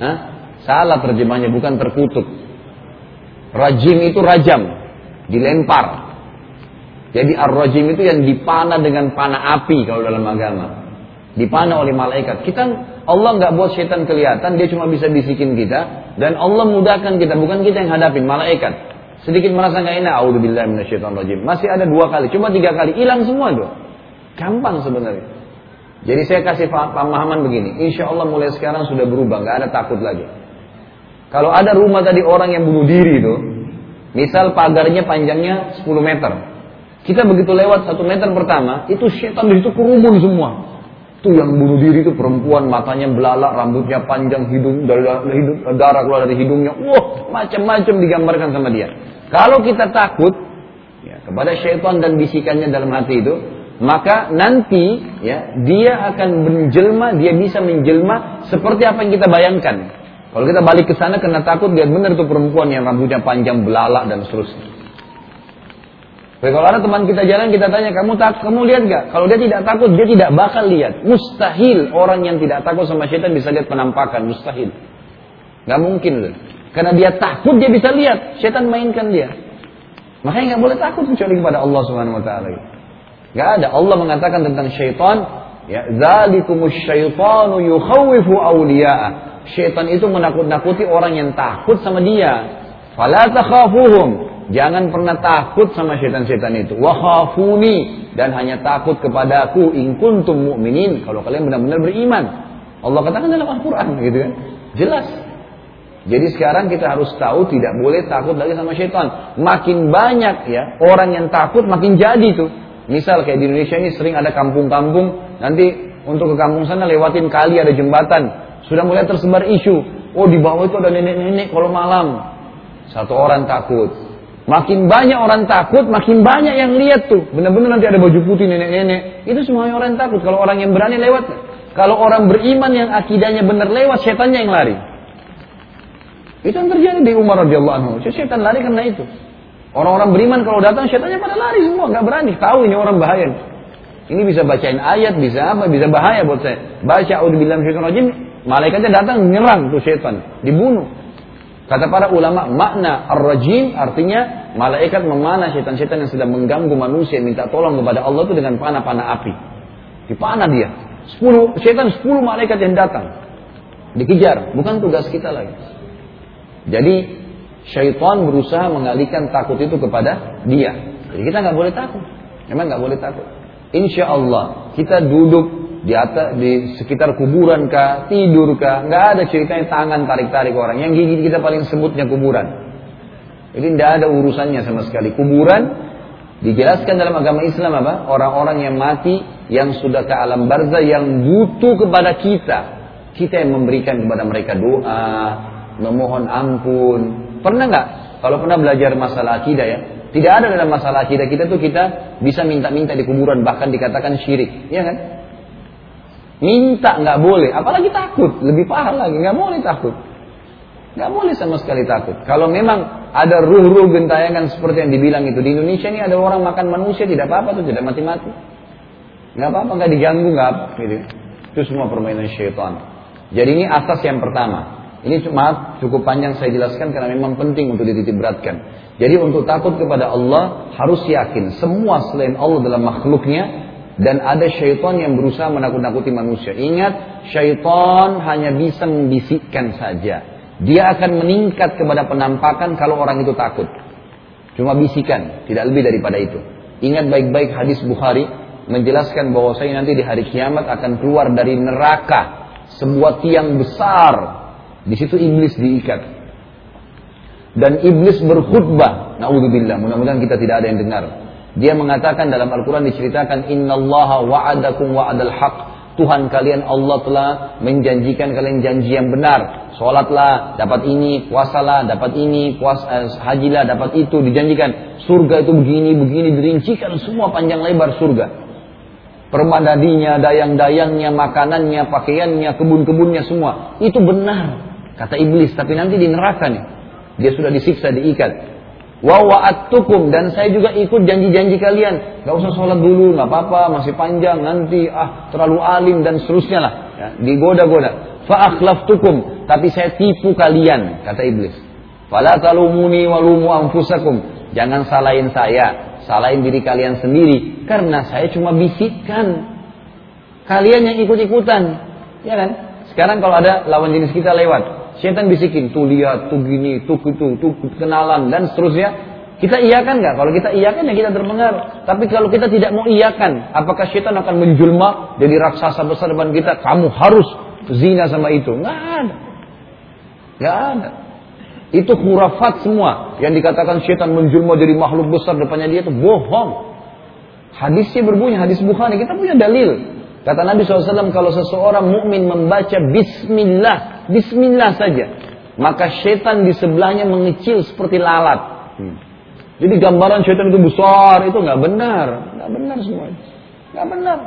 Hah? Salah terjemahnya, bukan terkutuk. Rajim itu rajam, dilempar. Jadi ar-rajim itu yang dipana dengan panah api kalau dalam agama. Dipana oleh malaikat. Kita Allah nggak buat syaitan kelihatan, dia cuma bisa bisikin kita dan Allah mudahkan kita, bukan kita yang hadapin malaikat. Sedikit merasa nggak enak, auzubillahi rajim. Masih ada dua kali, cuma tiga kali, hilang semua tuh. Gampang sebenarnya. Jadi saya kasih pemahaman begini, insya Allah mulai sekarang sudah berubah, nggak ada takut lagi. Kalau ada rumah tadi orang yang bunuh diri itu, misal pagarnya panjangnya 10 meter, kita begitu lewat satu meter pertama, itu setan di situ kerumun semua. Itu yang bunuh diri itu perempuan matanya belalak, rambutnya panjang, hidung hidung, darah keluar dari hidungnya. Wah, macam-macam digambarkan sama dia. Kalau kita takut ya, kepada syaitan dan bisikannya dalam hati itu, maka nanti ya dia akan menjelma, dia bisa menjelma seperti apa yang kita bayangkan. Kalau kita balik ke sana kena takut dia benar itu perempuan yang rambutnya panjang belalak dan seterusnya. Tapi kalau ada teman kita jalan, kita tanya, kamu tak, kamu lihat gak? Kalau dia tidak takut, dia tidak bakal lihat. Mustahil orang yang tidak takut sama syaitan bisa lihat penampakan. Mustahil. Gak mungkin loh. Karena dia takut, dia bisa lihat. Syaitan mainkan dia. Makanya nggak boleh takut kecuali kepada Allah Subhanahu Wa Taala. Gak ada. Allah mengatakan tentang syaitan, ya, zalikumus syaitanu yukhawifu awliya'ah. Syaitan itu menakut-nakuti orang yang takut sama dia. Fala takhafuhum. Jangan pernah takut sama setan-setan itu. Wahafuni dan hanya takut kepadaku in kuntum mu'minin kalau kalian benar-benar beriman. Allah katakan dalam Al-Qur'an gitu kan. Jelas. Jadi sekarang kita harus tahu tidak boleh takut lagi sama setan. Makin banyak ya orang yang takut makin jadi tuh. Misal kayak di Indonesia ini sering ada kampung-kampung nanti untuk ke kampung sana lewatin kali ada jembatan. Sudah mulai tersebar isu. Oh di bawah itu ada nenek-nenek kalau malam. Satu orang takut, Makin banyak orang takut, makin banyak yang lihat tuh. Benar-benar nanti ada baju putih nenek-nenek. Itu semuanya orang takut. Kalau orang yang berani lewat. Kalau orang beriman yang akidahnya benar lewat, setannya yang lari. Itu yang terjadi di Umar radhiyallahu anhu. Setan lari karena itu. Orang-orang beriman kalau datang setannya pada lari semua, nggak berani. Tahu ini orang bahaya. Ini bisa bacain ayat, bisa apa, bisa bahaya buat saya. Baca auzubillahi minasyaitonir malaikatnya datang nyerang tuh setan, dibunuh. Kata para ulama, makna ar-rajim artinya malaikat memanah setan-setan yang sedang mengganggu manusia minta tolong kepada Allah itu dengan panah-panah api. Dipanah dia. Sepuluh setan sepuluh malaikat yang datang. Dikejar, bukan tugas kita lagi. Jadi syaitan berusaha mengalihkan takut itu kepada dia. Jadi kita nggak boleh takut. Memang nggak boleh takut. Insya Allah kita duduk di atas di sekitar kuburan kah, tidur kah, nggak ada ceritanya tangan tarik-tarik orang. Yang gigi kita paling sebutnya kuburan. Jadi tidak ada urusannya sama sekali. Kuburan dijelaskan dalam agama Islam apa? Orang-orang yang mati yang sudah ke alam barzah yang butuh kepada kita. Kita yang memberikan kepada mereka doa, memohon ampun. Pernah nggak? Kalau pernah belajar masalah akidah ya, tidak ada dalam masalah akidah kita tuh kita bisa minta-minta di kuburan bahkan dikatakan syirik, ya kan? Minta nggak boleh, apalagi takut, lebih paham lagi, nggak boleh takut. Nggak boleh sama sekali takut. Kalau memang ada ruh-ruh gentayangan seperti yang dibilang itu di Indonesia ini ada orang makan manusia tidak apa-apa tuh tidak mati-mati. Nggak apa-apa, nggak diganggu, nggak gitu. Itu semua permainan syaitan. Jadi ini asas yang pertama. Ini cuma cukup panjang saya jelaskan karena memang penting untuk dititik beratkan. Jadi untuk takut kepada Allah harus yakin semua selain Allah dalam makhluknya dan ada syaitan yang berusaha menakut-nakuti manusia. Ingat, syaitan hanya bisa membisikkan saja. Dia akan meningkat kepada penampakan kalau orang itu takut. Cuma bisikan, tidak lebih daripada itu. Ingat baik-baik hadis Bukhari menjelaskan bahwa saya nanti di hari kiamat akan keluar dari neraka sebuah tiang besar. Di situ iblis diikat. Dan iblis berkhutbah. Naudzubillah, mudah-mudahan kita tidak ada yang dengar. Dia mengatakan dalam Al-Quran diceritakan Innallaha wa'adakum wa'adal haq. Tuhan kalian Allah telah menjanjikan kalian janji yang benar. Sholatlah dapat ini, puasalah dapat ini, puas, eh, hajilah dapat itu. Dijanjikan surga itu begini, begini. Dirincikan semua panjang lebar surga. Permadadinya, dayang-dayangnya, makanannya, pakaiannya, kebun-kebunnya semua. Itu benar Kata iblis, tapi nanti di neraka nih Dia sudah disiksa, diikat Wa wa'attukum dan saya juga ikut janji-janji kalian. Gak usah sholat dulu, nggak apa-apa, masih panjang nanti ah terlalu alim dan seterusnya lah. Ya, digoda-goda. Fa'akhlaftukum, tapi saya tipu kalian, kata iblis. Fala talumuni walumu anfusakum. Jangan salahin saya, salahin diri kalian sendiri karena saya cuma bisikkan. Kalian yang ikut-ikutan, ya kan? Sekarang kalau ada lawan jenis kita lewat, Syaitan bisikin, tuh lihat, tuh gini, tuh itu, tuh kenalan, dan seterusnya. Kita iyakan nggak? Kalau kita iyakan ya kita terpengaruh. Tapi kalau kita tidak mau iyakan, apakah syaitan akan menjelma jadi raksasa besar depan kita? Kamu harus zina sama itu. Nggak ada. Nggak ada. Itu khurafat semua. Yang dikatakan syaitan menjelma jadi makhluk besar depannya dia itu bohong. Hadisnya berbunyi, hadis Bukhari. Kita punya dalil. Kata Nabi SAW, kalau seseorang mukmin membaca Bismillah, Bismillah saja, maka setan di sebelahnya mengecil seperti lalat. Hmm. Jadi gambaran setan itu besar, itu nggak benar, nggak benar semua, nggak benar.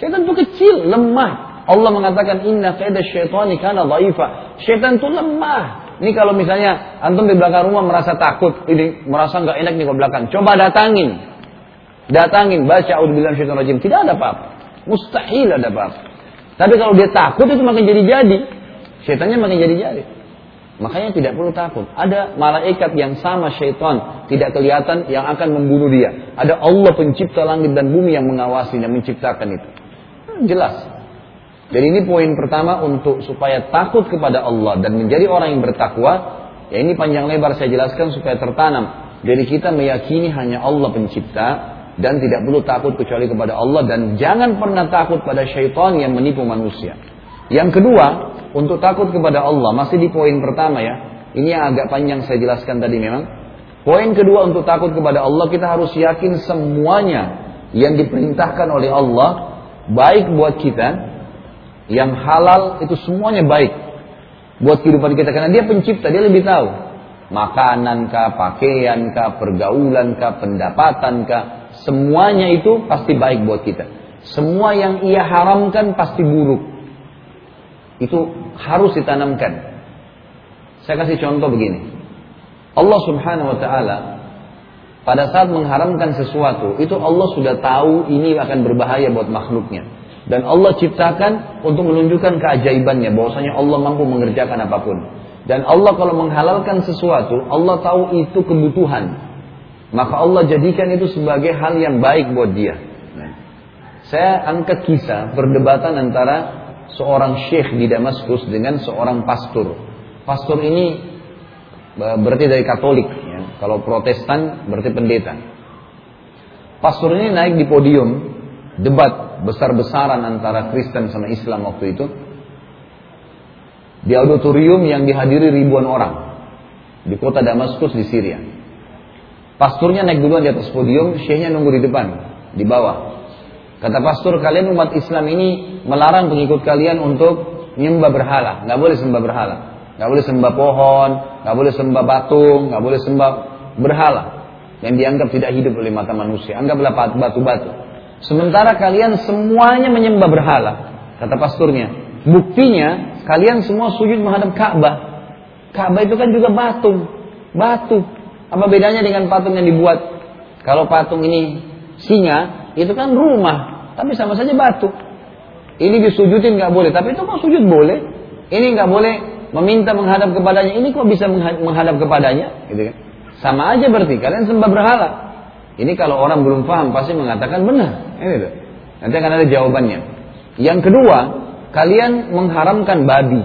Setan itu kecil, lemah. Allah mengatakan Inna kaida syaitani kana dhaifa. Setan itu lemah. Ini kalau misalnya antum di belakang rumah merasa takut, ini merasa nggak enak nih ke belakang, coba datangin. Datangin, baca auzubillahi rajim. Tidak ada apa-apa. Mustahil ada apa-apa. Tapi kalau dia takut itu makin jadi-jadi. Syaitannya makin jadi-jadi. Makanya tidak perlu takut. Ada malaikat yang sama syaitan tidak kelihatan yang akan membunuh dia. Ada Allah pencipta langit dan bumi yang mengawasi dan menciptakan itu. Jelas. Jadi ini poin pertama untuk supaya takut kepada Allah dan menjadi orang yang bertakwa. Ya ini panjang lebar saya jelaskan supaya tertanam. Jadi kita meyakini hanya Allah pencipta dan tidak perlu takut kecuali kepada Allah dan jangan pernah takut pada syaitan yang menipu manusia. Yang kedua, untuk takut kepada Allah masih di poin pertama ya. Ini yang agak panjang saya jelaskan tadi memang. Poin kedua untuk takut kepada Allah kita harus yakin semuanya yang diperintahkan oleh Allah baik buat kita yang halal itu semuanya baik buat kehidupan kita karena dia pencipta, dia lebih tahu. Makanan kah, pakaian kah, pergaulan kah, pendapatan kah, semuanya itu pasti baik buat kita. Semua yang ia haramkan pasti buruk. Itu harus ditanamkan. Saya kasih contoh begini. Allah Subhanahu wa taala pada saat mengharamkan sesuatu, itu Allah sudah tahu ini akan berbahaya buat makhluknya. Dan Allah ciptakan untuk menunjukkan keajaibannya bahwasanya Allah mampu mengerjakan apa pun. Dan Allah kalau menghalalkan sesuatu, Allah tahu itu kebutuhan. Maka Allah jadikan itu sebagai hal yang baik buat dia. Nah, saya angkat kisah perdebatan antara seorang syekh di Damaskus dengan seorang pastor. Pastor ini berarti dari Katolik, ya. kalau Protestan berarti pendeta. Pastor ini naik di podium debat besar-besaran antara Kristen sama Islam waktu itu di auditorium yang dihadiri ribuan orang di kota Damaskus di Syria. Pasturnya naik duluan di atas podium, syekhnya nunggu di depan, di bawah. Kata pastor, kalian umat Islam ini melarang pengikut kalian untuk menyembah berhala, nggak boleh sembah berhala, nggak boleh sembah pohon, nggak boleh sembah batung, nggak boleh sembah berhala yang dianggap tidak hidup oleh mata manusia. Anggaplah batu-batu. Sementara kalian semuanya menyembah berhala. Kata pasturnya. Buktinya kalian semua sujud menghadap Ka'bah. Ka'bah itu kan juga batu. Batu. Apa bedanya dengan patung yang dibuat? Kalau patung ini singa, itu kan rumah. Tapi sama saja batu. Ini disujudin nggak boleh. Tapi itu kok sujud boleh? Ini nggak boleh meminta menghadap kepadanya. Ini kok bisa menghadap kepadanya? Gitu kan? Sama aja berarti. Kalian sembah berhala. Ini kalau orang belum paham pasti mengatakan benar. Ini tuh. Nanti akan ada jawabannya. Yang kedua, kalian mengharamkan babi.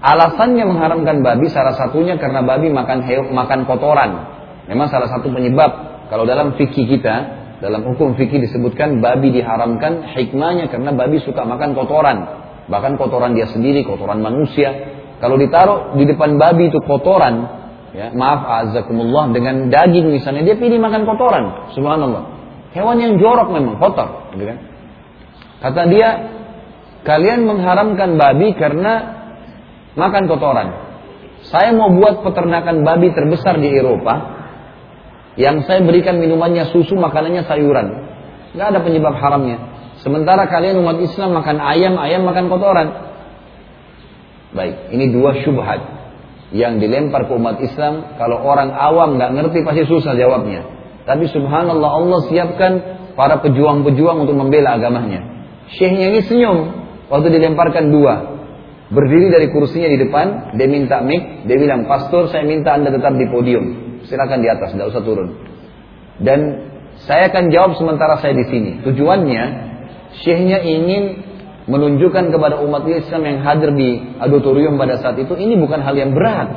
Alasannya mengharamkan babi salah satunya karena babi makan hew, makan kotoran. Memang salah satu penyebab kalau dalam fikih kita, dalam hukum fikih disebutkan babi diharamkan hikmahnya karena babi suka makan kotoran. Bahkan kotoran dia sendiri, kotoran manusia. Kalau ditaruh di depan babi itu kotoran, ya, maaf azakumullah dengan daging misalnya dia pilih makan kotoran subhanallah hewan yang jorok memang kotor gitu kan kata dia kalian mengharamkan babi karena makan kotoran saya mau buat peternakan babi terbesar di Eropa yang saya berikan minumannya susu makanannya sayuran. Nggak ada penyebab haramnya. Sementara kalian umat Islam makan ayam ayam makan kotoran. Baik ini dua syubhat yang dilempar ke umat Islam. Kalau orang awam nggak ngerti pasti susah jawabnya. Tapi subhanallah Allah siapkan para pejuang-pejuang untuk membela agamanya. Syekhnya ini senyum waktu dilemparkan dua. Berdiri dari kursinya di depan dia minta mic dia bilang pastor saya minta anda tetap di podium silakan di atas tidak usah turun dan saya akan jawab sementara saya di sini tujuannya syekhnya ingin menunjukkan kepada umat Islam yang hadir di auditorium pada saat itu ini bukan hal yang berat.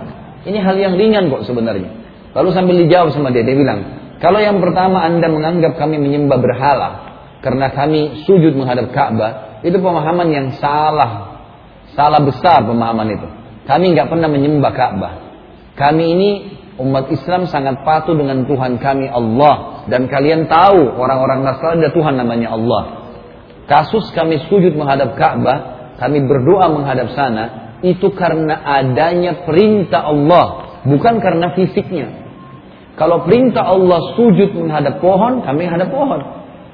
Ini hal yang ringan kok sebenarnya. Lalu sambil dijawab sama dia, dia bilang, kalau yang pertama Anda menganggap kami menyembah berhala karena kami sujud menghadap Ka'bah, itu pemahaman yang salah. Salah besar pemahaman itu. Kami nggak pernah menyembah Ka'bah. Kami ini umat Islam sangat patuh dengan Tuhan kami Allah dan kalian tahu orang-orang Nasrani ada Tuhan namanya Allah. Kasus kami sujud menghadap Ka'bah, kami berdoa menghadap sana, itu karena adanya perintah Allah, bukan karena fisiknya. Kalau perintah Allah sujud menghadap pohon, kami hadap pohon.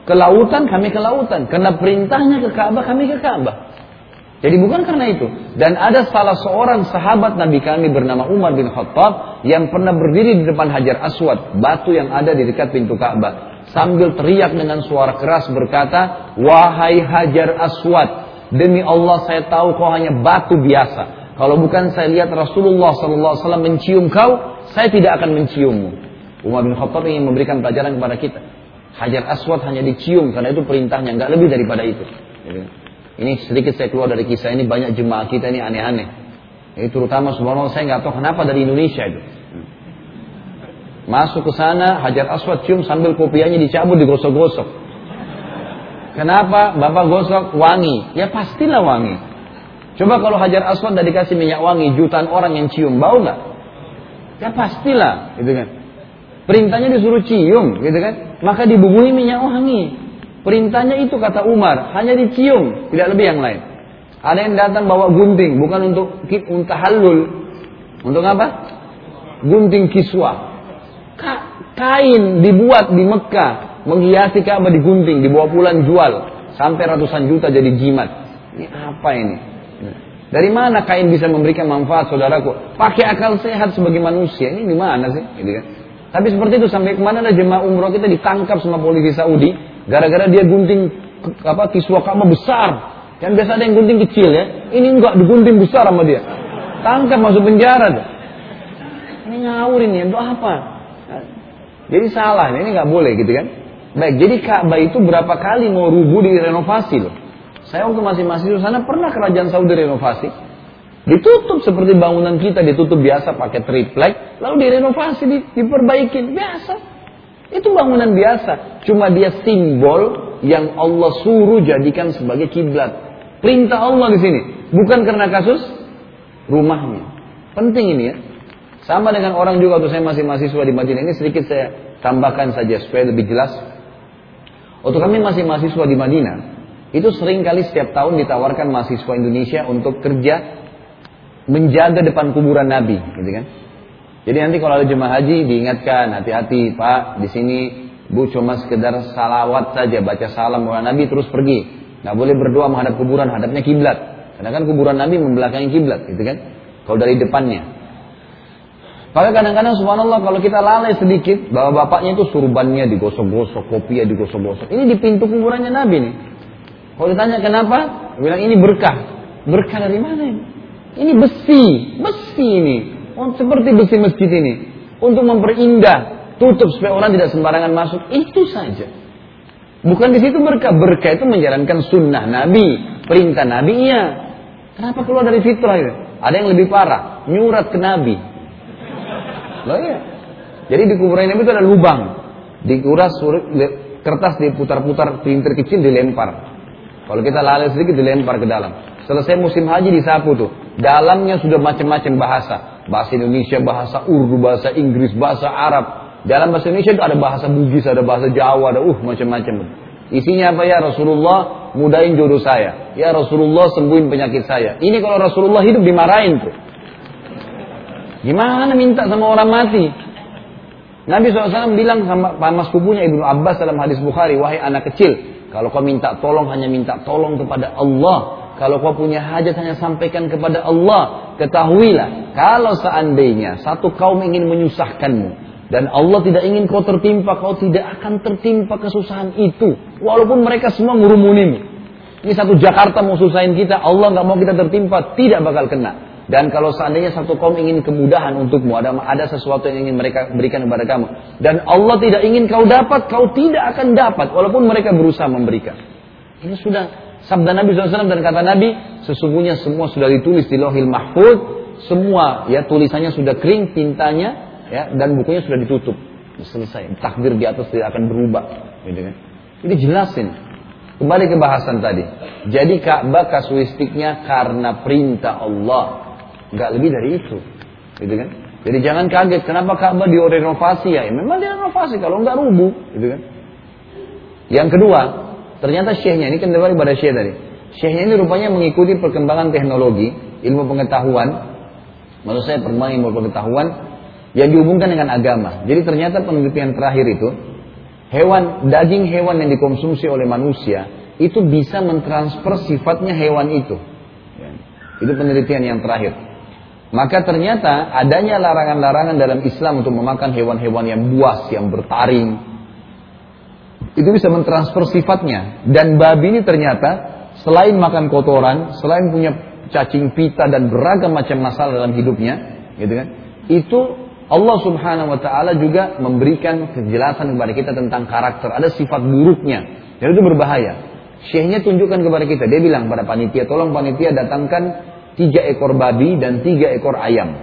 Ke lautan, kami ke lautan. Karena perintahnya ke Ka'bah, kami ke Ka'bah. Jadi bukan karena itu. Dan ada salah seorang sahabat Nabi kami bernama Umar bin Khattab yang pernah berdiri di depan Hajar Aswad, batu yang ada di dekat pintu Ka'bah, sambil teriak dengan suara keras berkata, "Wahai Hajar Aswad, demi Allah saya tahu kau hanya batu biasa. Kalau bukan saya lihat Rasulullah SAW mencium kau, saya tidak akan menciummu." Umar bin Khattab ingin memberikan pelajaran kepada kita. Hajar Aswad hanya dicium karena itu perintahnya, nggak lebih daripada itu. Ini sedikit saya keluar dari kisah ini banyak jemaah kita ini aneh-aneh. Ini terutama subhanallah saya nggak tahu kenapa dari Indonesia itu. Masuk ke sana, Hajar Aswad cium sambil kopiahnya dicabut, digosok-gosok. Kenapa? Bapak gosok wangi. Ya pastilah wangi. Coba kalau Hajar Aswad udah dikasih minyak wangi, jutaan orang yang cium, bau nggak? Ya pastilah, gitu kan. Perintahnya disuruh cium, gitu kan. Maka dibubuhi minyak wangi. Perintahnya itu kata Umar, hanya dicium, tidak lebih yang lain. Ada yang datang bawa gunting, bukan untuk untuk halul. Untuk apa? Gunting kiswa. kain dibuat di Mekah, menghiasi Ka'bah digunting, dibawa pulang jual sampai ratusan juta jadi jimat. Ini apa ini? Dari mana kain bisa memberikan manfaat saudaraku? Pakai akal sehat sebagai manusia. Ini di mana sih? Gitu kan? Tapi seperti itu sampai ke mana ada jemaah umroh kita ditangkap sama polisi Saudi Gara-gara dia gunting apa kiswa Ka'bah besar. Kan biasa ada yang gunting kecil ya. Ini enggak digunting besar sama dia. Tangkap masuk penjara tuh. Ini ngawur ini, itu apa? Jadi salah, ini nggak boleh gitu kan? Baik, jadi Ka'bah itu berapa kali mau rubuh direnovasi loh. Saya waktu masih masih di sana pernah kerajaan Saudi renovasi. Ditutup seperti bangunan kita ditutup biasa pakai triplek, lalu direnovasi, diperbaiki biasa. Itu bangunan biasa. Cuma dia simbol yang Allah suruh jadikan sebagai kiblat. Perintah Allah di sini. Bukan karena kasus rumahnya. Penting ini ya. Sama dengan orang juga waktu saya masih mahasiswa di Madinah ini sedikit saya tambahkan saja supaya lebih jelas. Waktu kami masih mahasiswa di Madinah, itu sering kali setiap tahun ditawarkan mahasiswa Indonesia untuk kerja menjaga depan kuburan Nabi, gitu kan? Jadi nanti kalau ada jemaah haji diingatkan hati-hati Pak di sini Bu cuma sekedar salawat saja baca salam kepada Nabi terus pergi. Nggak boleh berdoa menghadap kuburan hadapnya kiblat. Karena kan kuburan Nabi membelakangi kiblat gitu kan. Kalau dari depannya. Maka kadang-kadang subhanallah kalau kita lalai sedikit bahwa bapaknya itu surbannya digosok-gosok, kopiah digosok-gosok. Ini di pintu kuburannya Nabi nih. Kalau ditanya kenapa? Bilang ini berkah. Berkah dari mana ini? Ini besi, besi ini. Seperti besi masjid ini. Untuk memperindah, tutup supaya orang tidak sembarangan masuk. Itu saja. Bukan di situ berkah. Berkah itu menjalankan sunnah Nabi. Perintah Nabi iya. Kenapa keluar dari fitrah itu? Ada yang lebih parah. Nyurat ke Nabi. Loh iya. Jadi di kuburan Nabi itu ada lubang. Dikuras kertas diputar-putar printer kecil dilempar. Kalau kita lalai sedikit dilempar ke dalam. Selesai musim haji disapu tuh. Dalamnya sudah macam-macam bahasa bahasa Indonesia, bahasa Urdu, bahasa Inggris, bahasa Arab. Dalam bahasa Indonesia itu ada bahasa Bugis, ada bahasa Jawa, ada uh macam-macam. Isinya apa ya Rasulullah mudahin jodoh saya. Ya Rasulullah sembuhin penyakit saya. Ini kalau Rasulullah hidup dimarahin tuh. Gimana minta sama orang mati? Nabi SAW bilang sama pamas kubunya Ibnu Abbas dalam hadis Bukhari, wahai anak kecil, kalau kau minta tolong hanya minta tolong kepada Allah, kalau kau punya hajat hanya sampaikan kepada Allah. Ketahuilah, kalau seandainya satu kaum ingin menyusahkanmu. Dan Allah tidak ingin kau tertimpa, kau tidak akan tertimpa kesusahan itu. Walaupun mereka semua ngurumunin. Ini satu Jakarta mau susahin kita, Allah nggak mau kita tertimpa, tidak bakal kena. Dan kalau seandainya satu kaum ingin kemudahan untukmu, ada ada sesuatu yang ingin mereka berikan kepada kamu. Dan Allah tidak ingin kau dapat, kau tidak akan dapat, walaupun mereka berusaha memberikan. Ini sudah Sabda Nabi SAW dan kata Nabi, sesungguhnya semua sudah ditulis di lohil mahfud, semua ya tulisannya sudah kering, tintanya ya dan bukunya sudah ditutup. Selesai. Takdir di atas tidak akan berubah. Gitu kan? Ini jelasin. Kembali ke bahasan tadi. Jadi Ka'bah kasuistiknya karena perintah Allah. Nggak lebih dari itu. Gitu kan? Jadi jangan kaget kenapa Ka'bah direnovasi ya. ya memang direnovasi kalau nggak rubuh, gitu kan? Yang kedua, ternyata syekhnya ini kan kembali pada syekh tadi. Syekhnya ini rupanya mengikuti perkembangan teknologi, ilmu pengetahuan, maksud saya perkembangan ilmu pengetahuan yang dihubungkan dengan agama. Jadi ternyata penelitian terakhir itu, hewan daging hewan yang dikonsumsi oleh manusia itu bisa mentransfer sifatnya hewan itu. Itu penelitian yang terakhir. Maka ternyata adanya larangan-larangan dalam Islam untuk memakan hewan-hewan yang buas, yang bertaring. Itu bisa mentransfer sifatnya. Dan babi ini ternyata selain makan kotoran, selain punya cacing pita dan beragam macam masalah dalam hidupnya, gitu kan? Itu Allah Subhanahu wa taala juga memberikan kejelasan kepada kita tentang karakter. Ada sifat buruknya. Dan itu berbahaya. Syekhnya tunjukkan kepada kita. Dia bilang pada panitia, tolong panitia datangkan tiga ekor babi dan tiga ekor ayam.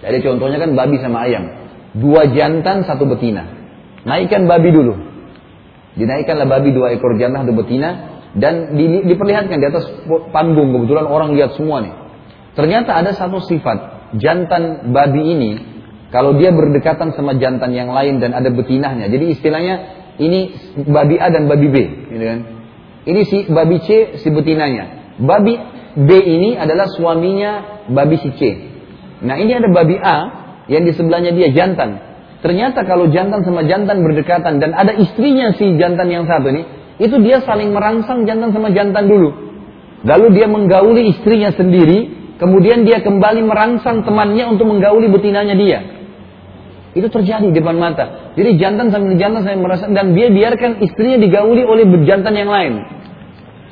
Jadi contohnya kan babi sama ayam. Dua jantan, satu betina. Naikkan babi dulu. Dinaikkanlah babi dua ekor jantan, satu betina. Dan di, diperlihatkan di atas panggung. Kebetulan orang lihat semua nih. Ternyata ada satu sifat. Jantan babi ini. Kalau dia berdekatan sama jantan yang lain dan ada betinahnya. Jadi istilahnya ini babi A dan babi B. Gitu kan. Ini si babi C, si betinanya. Babi B ini adalah suaminya babi si C. Nah ini ada babi A yang di sebelahnya dia jantan. Ternyata kalau jantan sama jantan berdekatan dan ada istrinya si jantan yang satu ini, itu dia saling merangsang jantan sama jantan dulu. Lalu dia menggauli istrinya sendiri, kemudian dia kembali merangsang temannya untuk menggauli betinanya dia. Itu terjadi di depan mata. Jadi jantan sambil jantan sambil merangsang dan dia biarkan istrinya digauli oleh jantan yang lain.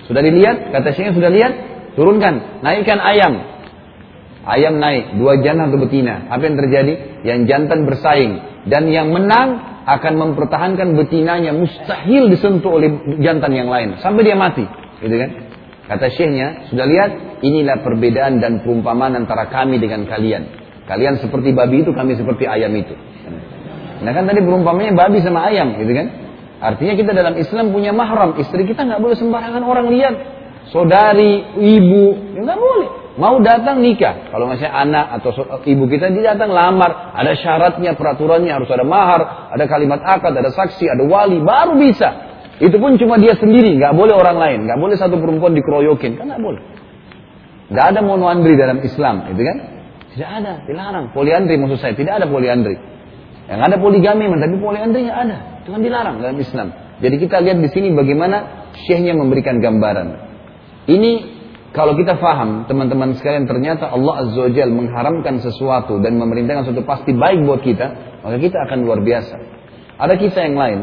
Sudah dilihat? Kata Syekh sudah lihat? Turunkan, naikkan ayam. Ayam naik, dua jantan atau betina. Apa yang terjadi? Yang jantan bersaing. Dan yang menang akan mempertahankan betinanya mustahil disentuh oleh jantan yang lain. Sampai dia mati. Gitu kan? Kata syekhnya, sudah lihat? Inilah perbedaan dan perumpamaan antara kami dengan kalian. Kalian seperti babi itu, kami seperti ayam itu. Nah kan tadi perumpamannya babi sama ayam, gitu kan? Artinya kita dalam Islam punya mahram. Istri kita nggak boleh sembarangan orang lihat saudari, ibu, nggak boleh. Mau datang nikah. Kalau masih anak atau ibu kita dia datang lamar, ada syaratnya, peraturannya harus ada mahar, ada kalimat akad, ada saksi, ada wali, baru bisa. Itu pun cuma dia sendiri, nggak boleh orang lain, nggak boleh satu perempuan dikeroyokin, kan nggak boleh. Nggak ada monoandri dalam Islam, itu kan? Tidak ada, dilarang. Poliandri maksud saya, tidak ada poliandri. Yang ada poligami, tapi poliandri nggak ada. Itu kan dilarang dalam Islam. Jadi kita lihat di sini bagaimana syekhnya memberikan gambaran. Ini kalau kita faham, teman-teman sekalian, ternyata Allah Azza wa Jal mengharamkan sesuatu dan memerintahkan sesuatu pasti baik buat kita, maka kita akan luar biasa. Ada kisah yang lain.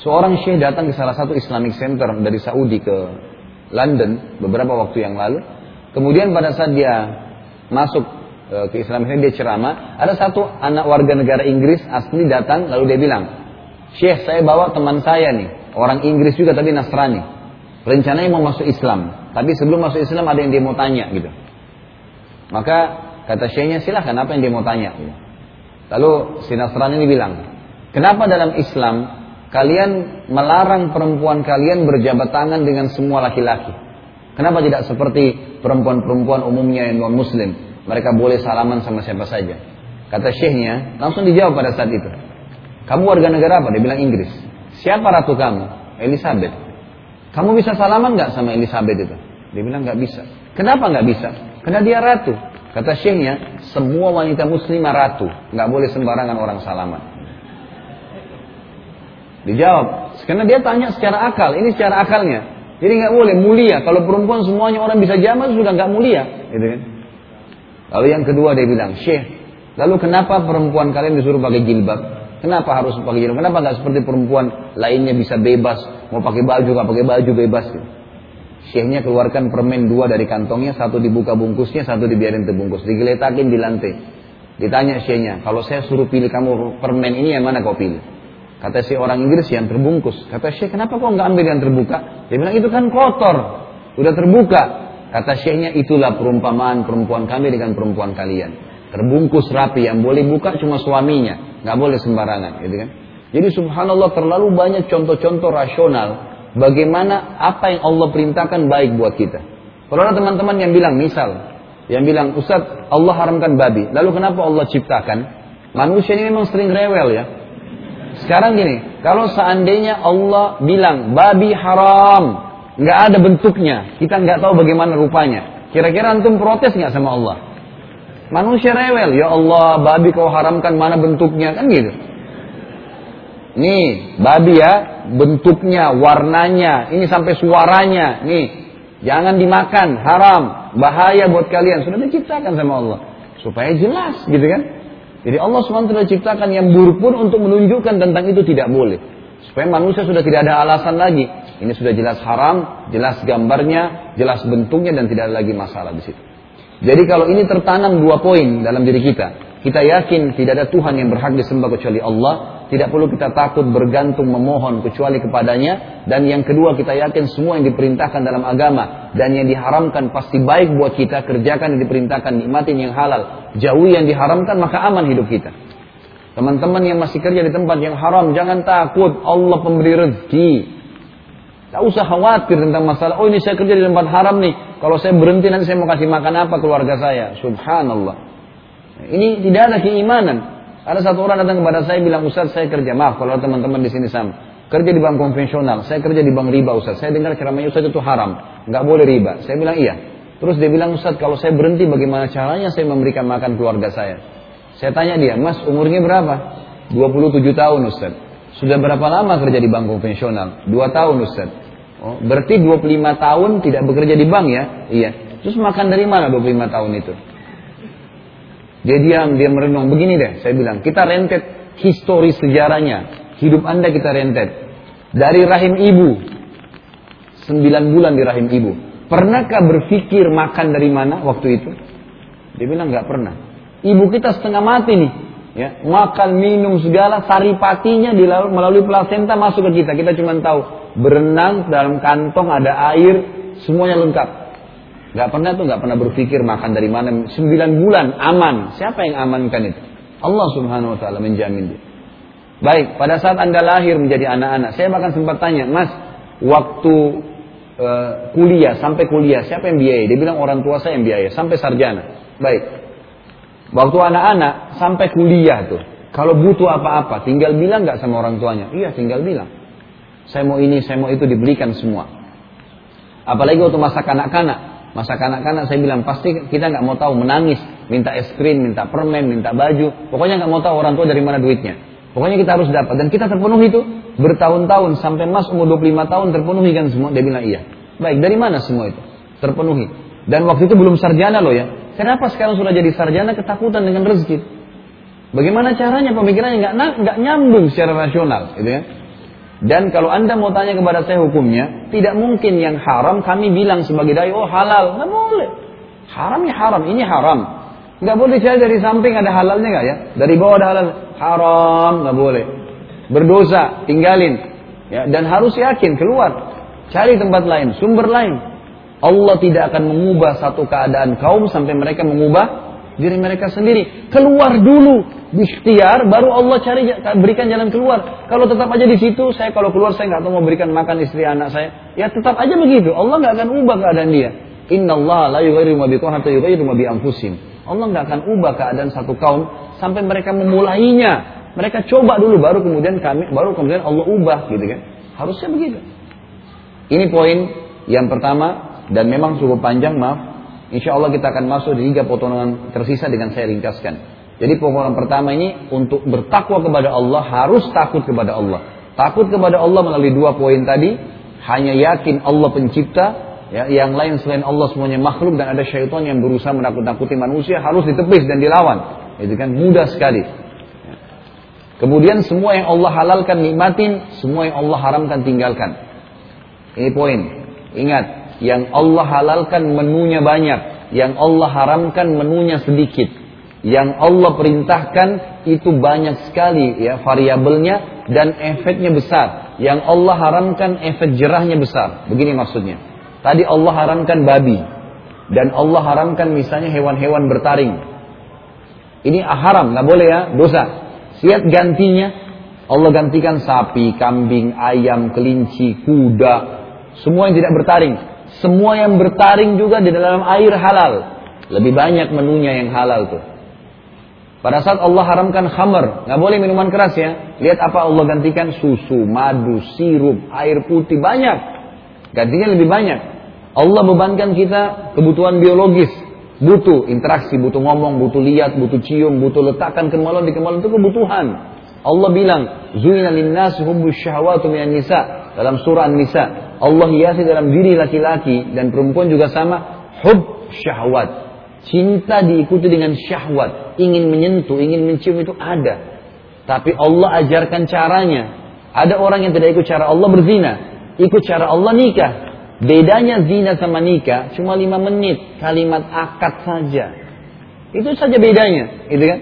Seorang syekh datang ke salah satu Islamic Center dari Saudi ke London beberapa waktu yang lalu. Kemudian pada saat dia masuk e, ke Islam ini dia ceramah, ada satu anak warga negara Inggris asli datang lalu dia bilang, "Syekh, saya bawa teman saya nih, orang Inggris juga tapi Nasrani." Rencananya mau masuk Islam, tapi sebelum masuk Islam ada yang dia mau tanya gitu. Maka kata syekhnya silahkan apa yang dia mau tanya. Gitu. Lalu si Nasrani ini bilang, kenapa dalam Islam kalian melarang perempuan kalian berjabat tangan dengan semua laki-laki? Kenapa tidak seperti perempuan-perempuan umumnya yang non muslim? Mereka boleh salaman sama siapa saja. Kata syekhnya, langsung dijawab pada saat itu. Kamu warga negara apa? Dia bilang Inggris. Siapa ratu kamu? Elizabeth. Kamu bisa salaman nggak sama Elizabeth itu? Dia bilang nggak bisa. Kenapa nggak bisa? Karena dia ratu. Kata syekhnya, semua wanita muslimah ratu. Nggak boleh sembarangan orang salaman. Dijawab. Karena dia tanya secara akal. Ini secara akalnya. Jadi nggak boleh mulia. Kalau perempuan semuanya orang bisa jaman sudah nggak mulia. Gitu kan? Lalu yang kedua dia bilang, Syekh, lalu kenapa perempuan kalian disuruh pakai jilbab? Kenapa harus pakai jilbab? Kenapa nggak seperti perempuan lainnya bisa bebas Mau pakai baju nggak pakai baju bebas. Gitu. Syekhnya keluarkan permen dua dari kantongnya, satu dibuka bungkusnya, satu dibiarin terbungkus, digeletakin di lantai. Ditanya syekhnya, kalau saya suruh pilih kamu permen ini yang mana kau pilih? Kata si orang Inggris yang terbungkus. Kata syekh, kenapa kau nggak ambil yang terbuka? Dia bilang itu kan kotor, udah terbuka. Kata syekhnya itulah perumpamaan perempuan kami dengan perempuan kalian. Terbungkus rapi, yang boleh buka cuma suaminya, nggak boleh sembarangan, gitu kan? Jadi subhanallah terlalu banyak contoh-contoh rasional bagaimana apa yang Allah perintahkan baik buat kita. Kalau ada teman-teman yang bilang misal, yang bilang Ustaz Allah haramkan babi, lalu kenapa Allah ciptakan? Manusia ini memang sering rewel ya. Sekarang gini, kalau seandainya Allah bilang babi haram, nggak ada bentuknya, kita nggak tahu bagaimana rupanya. Kira-kira antum protes nggak sama Allah? Manusia rewel, ya Allah, babi kau haramkan mana bentuknya kan gitu. Nih, babi ya, bentuknya, warnanya, ini sampai suaranya, nih, jangan dimakan, haram, bahaya buat kalian. Sudah diciptakan sama Allah, supaya jelas, gitu kan? Jadi Allah SWT ciptakan yang buruk pun untuk menunjukkan tentang itu tidak boleh. Supaya manusia sudah tidak ada alasan lagi. Ini sudah jelas haram, jelas gambarnya, jelas bentuknya dan tidak ada lagi masalah di situ. Jadi kalau ini tertanam dua poin dalam diri kita, kita yakin tidak ada Tuhan yang berhak disembah kecuali Allah, tidak perlu kita takut bergantung memohon kecuali kepadanya, dan yang kedua kita yakin semua yang diperintahkan dalam agama dan yang diharamkan pasti baik buat kita, kerjakan yang diperintahkan, nikmatin yang halal, jauhi yang diharamkan maka aman hidup kita. Teman-teman yang masih kerja di tempat yang haram, jangan takut, Allah pemberi rezeki. Tak usah khawatir tentang masalah, oh ini saya kerja di tempat haram nih. Kalau saya berhenti nanti saya mau kasih makan apa keluarga saya. Subhanallah. Ini tidak ada keimanan. Ada satu orang datang kepada saya bilang, Ustaz saya kerja. Maaf kalau teman-teman di sini sama. Kerja di bank konvensional. Saya kerja di bank riba Ustaz. Saya dengar ceramahnya Ustaz itu haram. Nggak boleh riba. Saya bilang iya. Terus dia bilang Ustaz kalau saya berhenti bagaimana caranya saya memberikan makan keluarga saya. Saya tanya dia, Mas umurnya berapa? 27 tahun Ustaz. Sudah berapa lama kerja di bank konvensional? Dua tahun Ustaz. Oh, berarti 25 tahun tidak bekerja di bank ya? Iya. Terus makan dari mana 25 tahun itu? Dia diam, dia merenung. Begini deh, saya bilang, kita rentet histori sejarahnya. Hidup Anda kita rentet. Dari rahim ibu. 9 bulan di rahim ibu. Pernahkah berpikir makan dari mana waktu itu? Dia bilang nggak pernah. Ibu kita setengah mati nih ya, makan, minum segala saripatinya melalui plasenta masuk ke kita. Kita cuma tahu berenang dalam kantong ada air, semuanya lengkap. Gak pernah tuh gak pernah berpikir makan dari mana. Sembilan bulan aman. Siapa yang amankan itu? Allah Subhanahu Wa Taala menjamin dia. Baik, pada saat anda lahir menjadi anak-anak, saya bahkan sempat tanya, Mas, waktu uh, kuliah sampai kuliah siapa yang biaya? Dia bilang orang tua saya yang biaya sampai sarjana. Baik, Waktu anak-anak sampai kuliah tuh. Kalau butuh apa-apa, tinggal bilang nggak sama orang tuanya? Iya, tinggal bilang. Saya mau ini, saya mau itu dibelikan semua. Apalagi waktu masa kanak-kanak. Masa kanak-kanak saya bilang pasti kita nggak mau tahu menangis, minta es krim, minta permen, minta baju. Pokoknya nggak mau tahu orang tua dari mana duitnya. Pokoknya kita harus dapat dan kita terpenuhi itu bertahun-tahun sampai mas umur 25 tahun terpenuhi kan semua. Dia bilang iya. Baik, dari mana semua itu? Terpenuhi. Dan waktu itu belum sarjana loh ya. Kenapa sekarang sudah jadi sarjana ketakutan dengan rezeki? Bagaimana caranya pemikirannya nggak nggak nyambung secara rasional, gitu ya? Dan kalau anda mau tanya kepada saya hukumnya, tidak mungkin yang haram kami bilang sebagai dai, oh halal, nggak boleh. Haram ya haram, ini haram. Nggak boleh cari dari samping ada halalnya nggak ya? Dari bawah ada halal, haram nggak boleh. Berdosa, tinggalin. Ya, dan harus yakin keluar, cari tempat lain, sumber lain. Allah tidak akan mengubah satu keadaan kaum sampai mereka mengubah diri mereka sendiri. Keluar dulu, ikhtiar, baru Allah cari berikan jalan keluar. Kalau tetap aja di situ, saya kalau keluar saya nggak tahu mau berikan makan istri anak saya, ya tetap aja begitu. Allah nggak akan ubah keadaan dia. Inna Allah la yughayyiru ma biqawmin. Allah nggak akan ubah keadaan satu kaum sampai mereka memulainya. Mereka coba dulu baru kemudian kami baru kemudian Allah ubah gitu kan. Harusnya begitu. Ini poin yang pertama dan memang cukup panjang maaf. Insya Allah kita akan masuk di tiga potongan tersisa dengan saya ringkaskan. Jadi potongan pertama ini untuk bertakwa kepada Allah harus takut kepada Allah. Takut kepada Allah melalui dua poin tadi. Hanya yakin Allah pencipta. Ya, yang lain selain Allah semuanya makhluk dan ada syaitan yang berusaha menakut-nakuti manusia harus ditepis dan dilawan. Itu kan mudah sekali. Kemudian semua yang Allah halalkan nikmatin, semua yang Allah haramkan tinggalkan. Ini poin. Ingat, yang Allah halalkan menunya banyak, yang Allah haramkan menunya sedikit. Yang Allah perintahkan itu banyak sekali ya variabelnya dan efeknya besar. Yang Allah haramkan efek jerahnya besar. Begini maksudnya. Tadi Allah haramkan babi dan Allah haramkan misalnya hewan-hewan bertaring. Ini haram, nggak boleh ya, dosa. Siap gantinya, Allah gantikan sapi, kambing, ayam, kelinci, kuda, semua yang tidak bertaring. Semua yang bertaring juga di dalam air halal. Lebih banyak menunya yang halal tuh. Pada saat Allah haramkan khamar, nggak boleh minuman keras ya. Lihat apa Allah gantikan susu, madu, sirup, air putih banyak. Gantinya lebih banyak. Allah bebankan kita kebutuhan biologis, butuh interaksi, butuh ngomong, butuh lihat, butuh cium, butuh letakkan kemaluan di kemaluan itu kebutuhan. Allah bilang, "Zuina linnas hubbus syahwatu minan nisa" dalam surah An-Nisa. Allah hiasi dalam diri laki-laki dan perempuan juga sama hub syahwat. Cinta diikuti dengan syahwat, ingin menyentuh, ingin mencium itu ada. Tapi Allah ajarkan caranya. Ada orang yang tidak ikut cara Allah berzina, ikut cara Allah nikah. Bedanya zina sama nikah cuma lima menit, kalimat akad saja. Itu saja bedanya, gitu kan?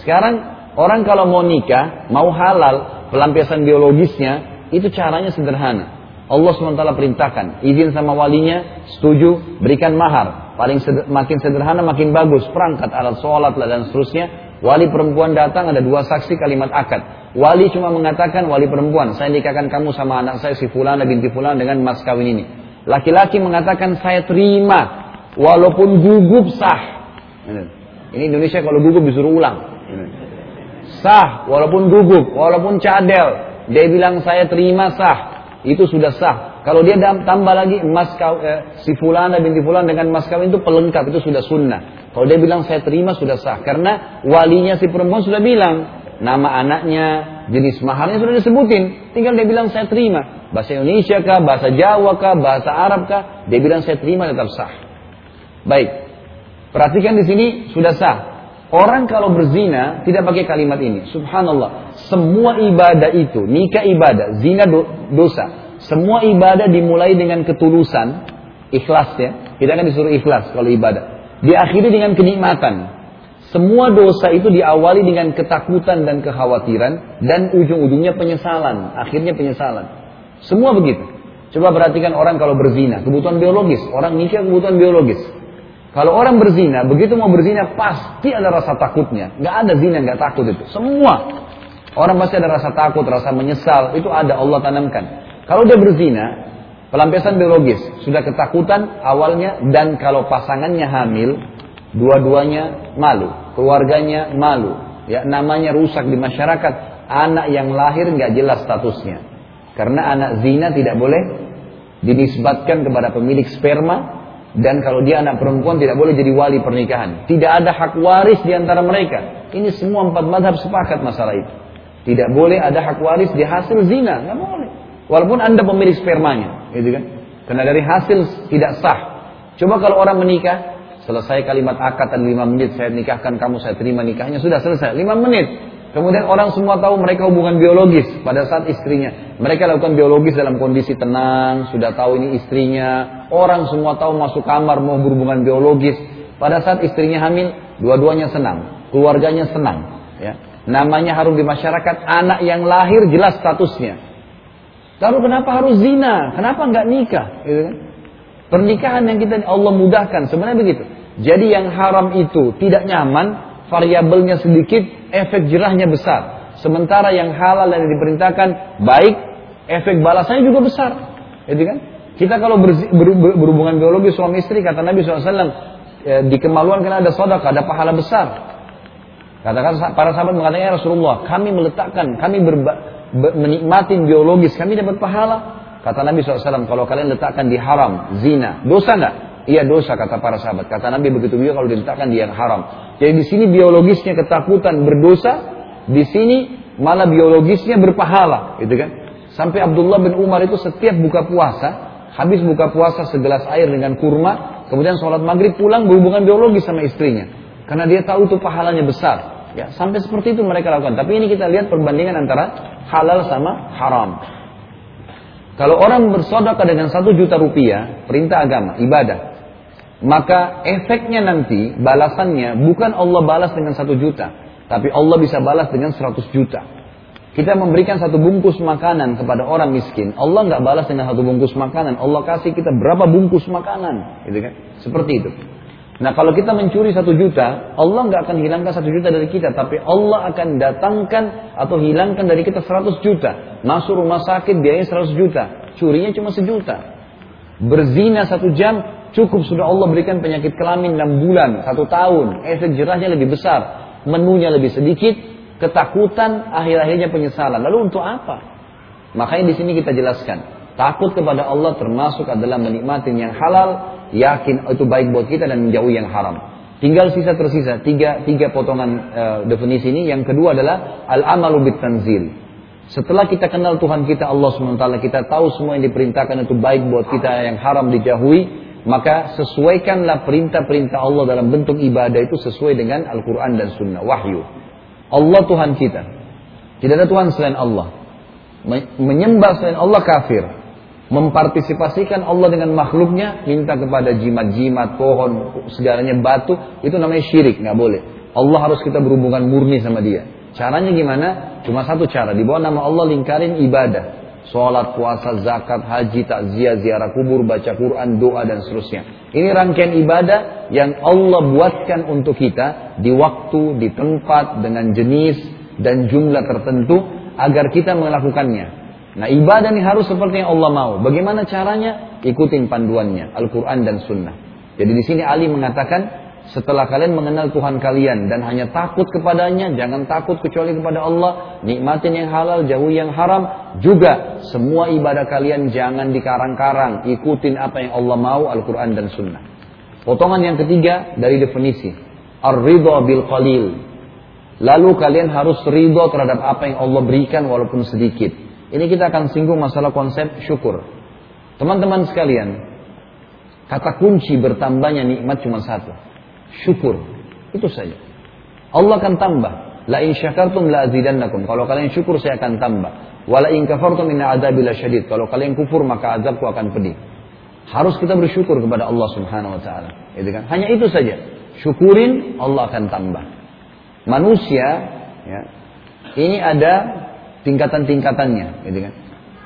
Sekarang orang kalau mau nikah, mau halal, pelampiasan biologisnya, itu caranya sederhana. Allah SWT perintahkan, izin sama walinya, setuju, berikan mahar. Paling seder, makin sederhana makin bagus. Perangkat alat sholat dan seterusnya. Wali perempuan datang ada dua saksi kalimat akad. Wali cuma mengatakan wali perempuan. Saya nikahkan kamu sama anak saya si fulana binti fulana dengan mas kawin ini. Laki-laki mengatakan saya terima. Walaupun gugup sah. Ini Indonesia kalau gugup disuruh ulang. Sah walaupun gugup. Walaupun cadel. Dia bilang saya terima sah. Itu sudah sah. Kalau dia tambah lagi emas kau, eh, si fulana binti fulan dengan emas kawin itu pelengkap itu sudah sunnah. Kalau dia bilang saya terima sudah sah karena walinya si perempuan sudah bilang nama anaknya, jenis maharnya sudah disebutin. Tinggal dia bilang saya terima. Bahasa Indonesia kah, bahasa Jawa kah, bahasa Arab kah, dia bilang saya terima tetap sah. Baik. Perhatikan di sini sudah sah. Orang kalau berzina tidak pakai kalimat ini. Subhanallah. Semua ibadah itu, nikah ibadah, zina dosa. Semua ibadah dimulai dengan ketulusan, ikhlas ya. Kita kan disuruh ikhlas kalau ibadah. Diakhiri dengan kenikmatan. Semua dosa itu diawali dengan ketakutan dan kekhawatiran dan ujung-ujungnya penyesalan. Akhirnya penyesalan. Semua begitu. Coba perhatikan orang kalau berzina, kebutuhan biologis. Orang nikah kebutuhan biologis. Kalau orang berzina, begitu mau berzina pasti ada rasa takutnya. Gak ada zina gak takut itu. Semua. Orang pasti ada rasa takut, rasa menyesal. Itu ada Allah tanamkan. Kalau dia berzina, pelampiasan biologis, sudah ketakutan awalnya dan kalau pasangannya hamil, dua-duanya malu, keluarganya malu, ya namanya rusak di masyarakat, anak yang lahir nggak jelas statusnya. Karena anak zina tidak boleh dinisbatkan kepada pemilik sperma dan kalau dia anak perempuan tidak boleh jadi wali pernikahan. Tidak ada hak waris di antara mereka. Ini semua empat madhab sepakat masalah itu. Tidak boleh ada hak waris di hasil zina, nggak boleh. Walaupun Anda pemilik spermanya, gitu kan? Karena dari hasil tidak sah. Coba kalau orang menikah, selesai kalimat akad dan lima menit, saya nikahkan kamu, saya terima nikahnya, sudah selesai. Lima menit. Kemudian orang semua tahu mereka hubungan biologis pada saat istrinya. Mereka lakukan biologis dalam kondisi tenang, sudah tahu ini istrinya. Orang semua tahu masuk kamar mau berhubungan biologis. Pada saat istrinya hamil, dua-duanya senang, keluarganya senang. Ya. Namanya harum di masyarakat, anak yang lahir jelas statusnya. Lalu kenapa harus zina? Kenapa nggak nikah? Gitu kan? Pernikahan yang kita Allah mudahkan sebenarnya begitu. Jadi yang haram itu tidak nyaman, variabelnya sedikit, efek jerahnya besar. Sementara yang halal yang diperintahkan baik, efek balasannya juga besar. Gitu kan? Kita kalau ber, ber, ber, berhubungan biologi suami istri kata Nabi SAW ya, di kemaluan karena ada sodaka, ada pahala besar. Katakan para sahabat mengatakan ya Rasulullah, kami meletakkan, kami berba, menikmati biologis, kami dapat pahala. Kata Nabi SAW, kalau kalian letakkan di haram, zina, dosa nggak? Iya dosa kata para sahabat. Kata Nabi begitu juga kalau diletakkan di yang haram. Jadi di sini biologisnya ketakutan berdosa, di sini malah biologisnya berpahala, gitu kan? Sampai Abdullah bin Umar itu setiap buka puasa, habis buka puasa segelas air dengan kurma, kemudian sholat maghrib pulang berhubungan biologis sama istrinya. Karena dia tahu itu pahalanya besar. Ya, sampai seperti itu mereka lakukan. Tapi ini kita lihat perbandingan antara halal sama haram. Kalau orang bersodokah dengan satu juta rupiah, perintah agama, ibadah, maka efeknya nanti, balasannya bukan Allah balas dengan satu juta, tapi Allah bisa balas dengan seratus juta. Kita memberikan satu bungkus makanan kepada orang miskin, Allah nggak balas dengan satu bungkus makanan, Allah kasih kita berapa bungkus makanan, gitu kan? Seperti itu. Nah kalau kita mencuri satu juta, Allah nggak akan hilangkan satu juta dari kita, tapi Allah akan datangkan atau hilangkan dari kita seratus juta. Masuk rumah sakit biayanya seratus juta, curinya cuma sejuta. Berzina satu jam, cukup sudah Allah berikan penyakit kelamin enam bulan, satu tahun, efek jerahnya lebih besar. menunya lebih sedikit, ketakutan, akhir-akhirnya penyesalan. Lalu untuk apa? Makanya di sini kita jelaskan, takut kepada Allah termasuk adalah menikmati yang halal, yakin itu baik buat kita dan menjauhi yang haram. Tinggal sisa tersisa tiga tiga potongan uh, definisi ini. Yang kedua adalah al amalu bit tanzil. Setelah kita kenal Tuhan kita Allah SWT, kita tahu semua yang diperintahkan itu baik buat kita, yang haram dijauhi, maka sesuaikanlah perintah-perintah Allah dalam bentuk ibadah itu sesuai dengan Al-Quran dan Sunnah, wahyu. Allah Tuhan kita. Tidak ada Tuhan selain Allah. Menyembah selain Allah kafir. Mempartisipasikan Allah dengan makhluknya, minta kepada jimat-jimat, pohon, segalanya batu, itu namanya syirik, nggak boleh. Allah harus kita berhubungan murni sama dia. Caranya gimana? Cuma satu cara. Di bawah nama Allah lingkarin ibadah. Sholat, puasa, zakat, haji, takziah, ziarah kubur, baca Quran, doa, dan seterusnya. Ini rangkaian ibadah yang Allah buatkan untuk kita di waktu, di tempat, dengan jenis, dan jumlah tertentu agar kita melakukannya. Nah ibadah ini harus seperti yang Allah mau. Bagaimana caranya? Ikutin panduannya, Al-Quran dan Sunnah. Jadi di sini Ali mengatakan setelah kalian mengenal Tuhan kalian dan hanya takut kepadanya, jangan takut kecuali kepada Allah, nikmatin yang halal, jauhi yang haram, juga semua ibadah kalian jangan dikarang-karang, ikutin apa yang Allah mau, Al-Quran dan Sunnah. Potongan yang ketiga dari definisi, ar-ridha bil qalil. Lalu kalian harus ridho terhadap apa yang Allah berikan walaupun sedikit. Ini kita akan singgung masalah konsep syukur. Teman-teman sekalian, kata kunci bertambahnya nikmat cuma satu syukur. Itu saja. Allah akan tambah. La in syakartum la azidannakum. Kalau kalian syukur saya akan tambah. Wala in kafartum inna adzabi syadid. Kalau kalian kufur maka azabku akan pedih. Harus kita bersyukur kepada Allah Subhanahu wa taala. Itu kan? Hanya itu saja. Syukurin Allah akan tambah. Manusia ya, ini ada tingkatan-tingkatannya, gitu kan.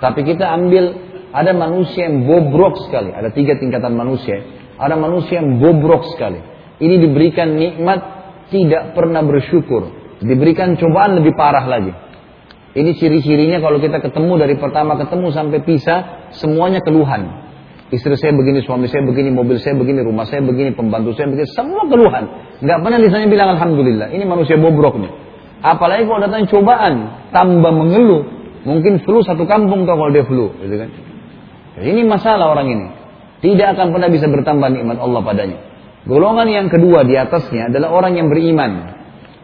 Tapi kita ambil ada manusia yang bobrok sekali, ada tiga tingkatan manusia. Ada manusia yang bobrok sekali. Ini diberikan nikmat tidak pernah bersyukur. Diberikan cobaan lebih parah lagi. Ini ciri-cirinya kalau kita ketemu dari pertama ketemu sampai pisah, semuanya keluhan. Istri saya begini, suami saya begini, mobil saya begini, rumah saya begini, pembantu saya begini, semua keluhan. Nggak pernah lisannya bilang Alhamdulillah. Ini manusia bobrok nih. Apalagi kalau datang cobaan, tambah mengeluh. Mungkin flu satu kampung tau kalau dia flu. Gitu kan. ini masalah orang ini. Tidak akan pernah bisa bertambah nikmat Allah padanya. Golongan yang kedua di atasnya adalah orang yang beriman.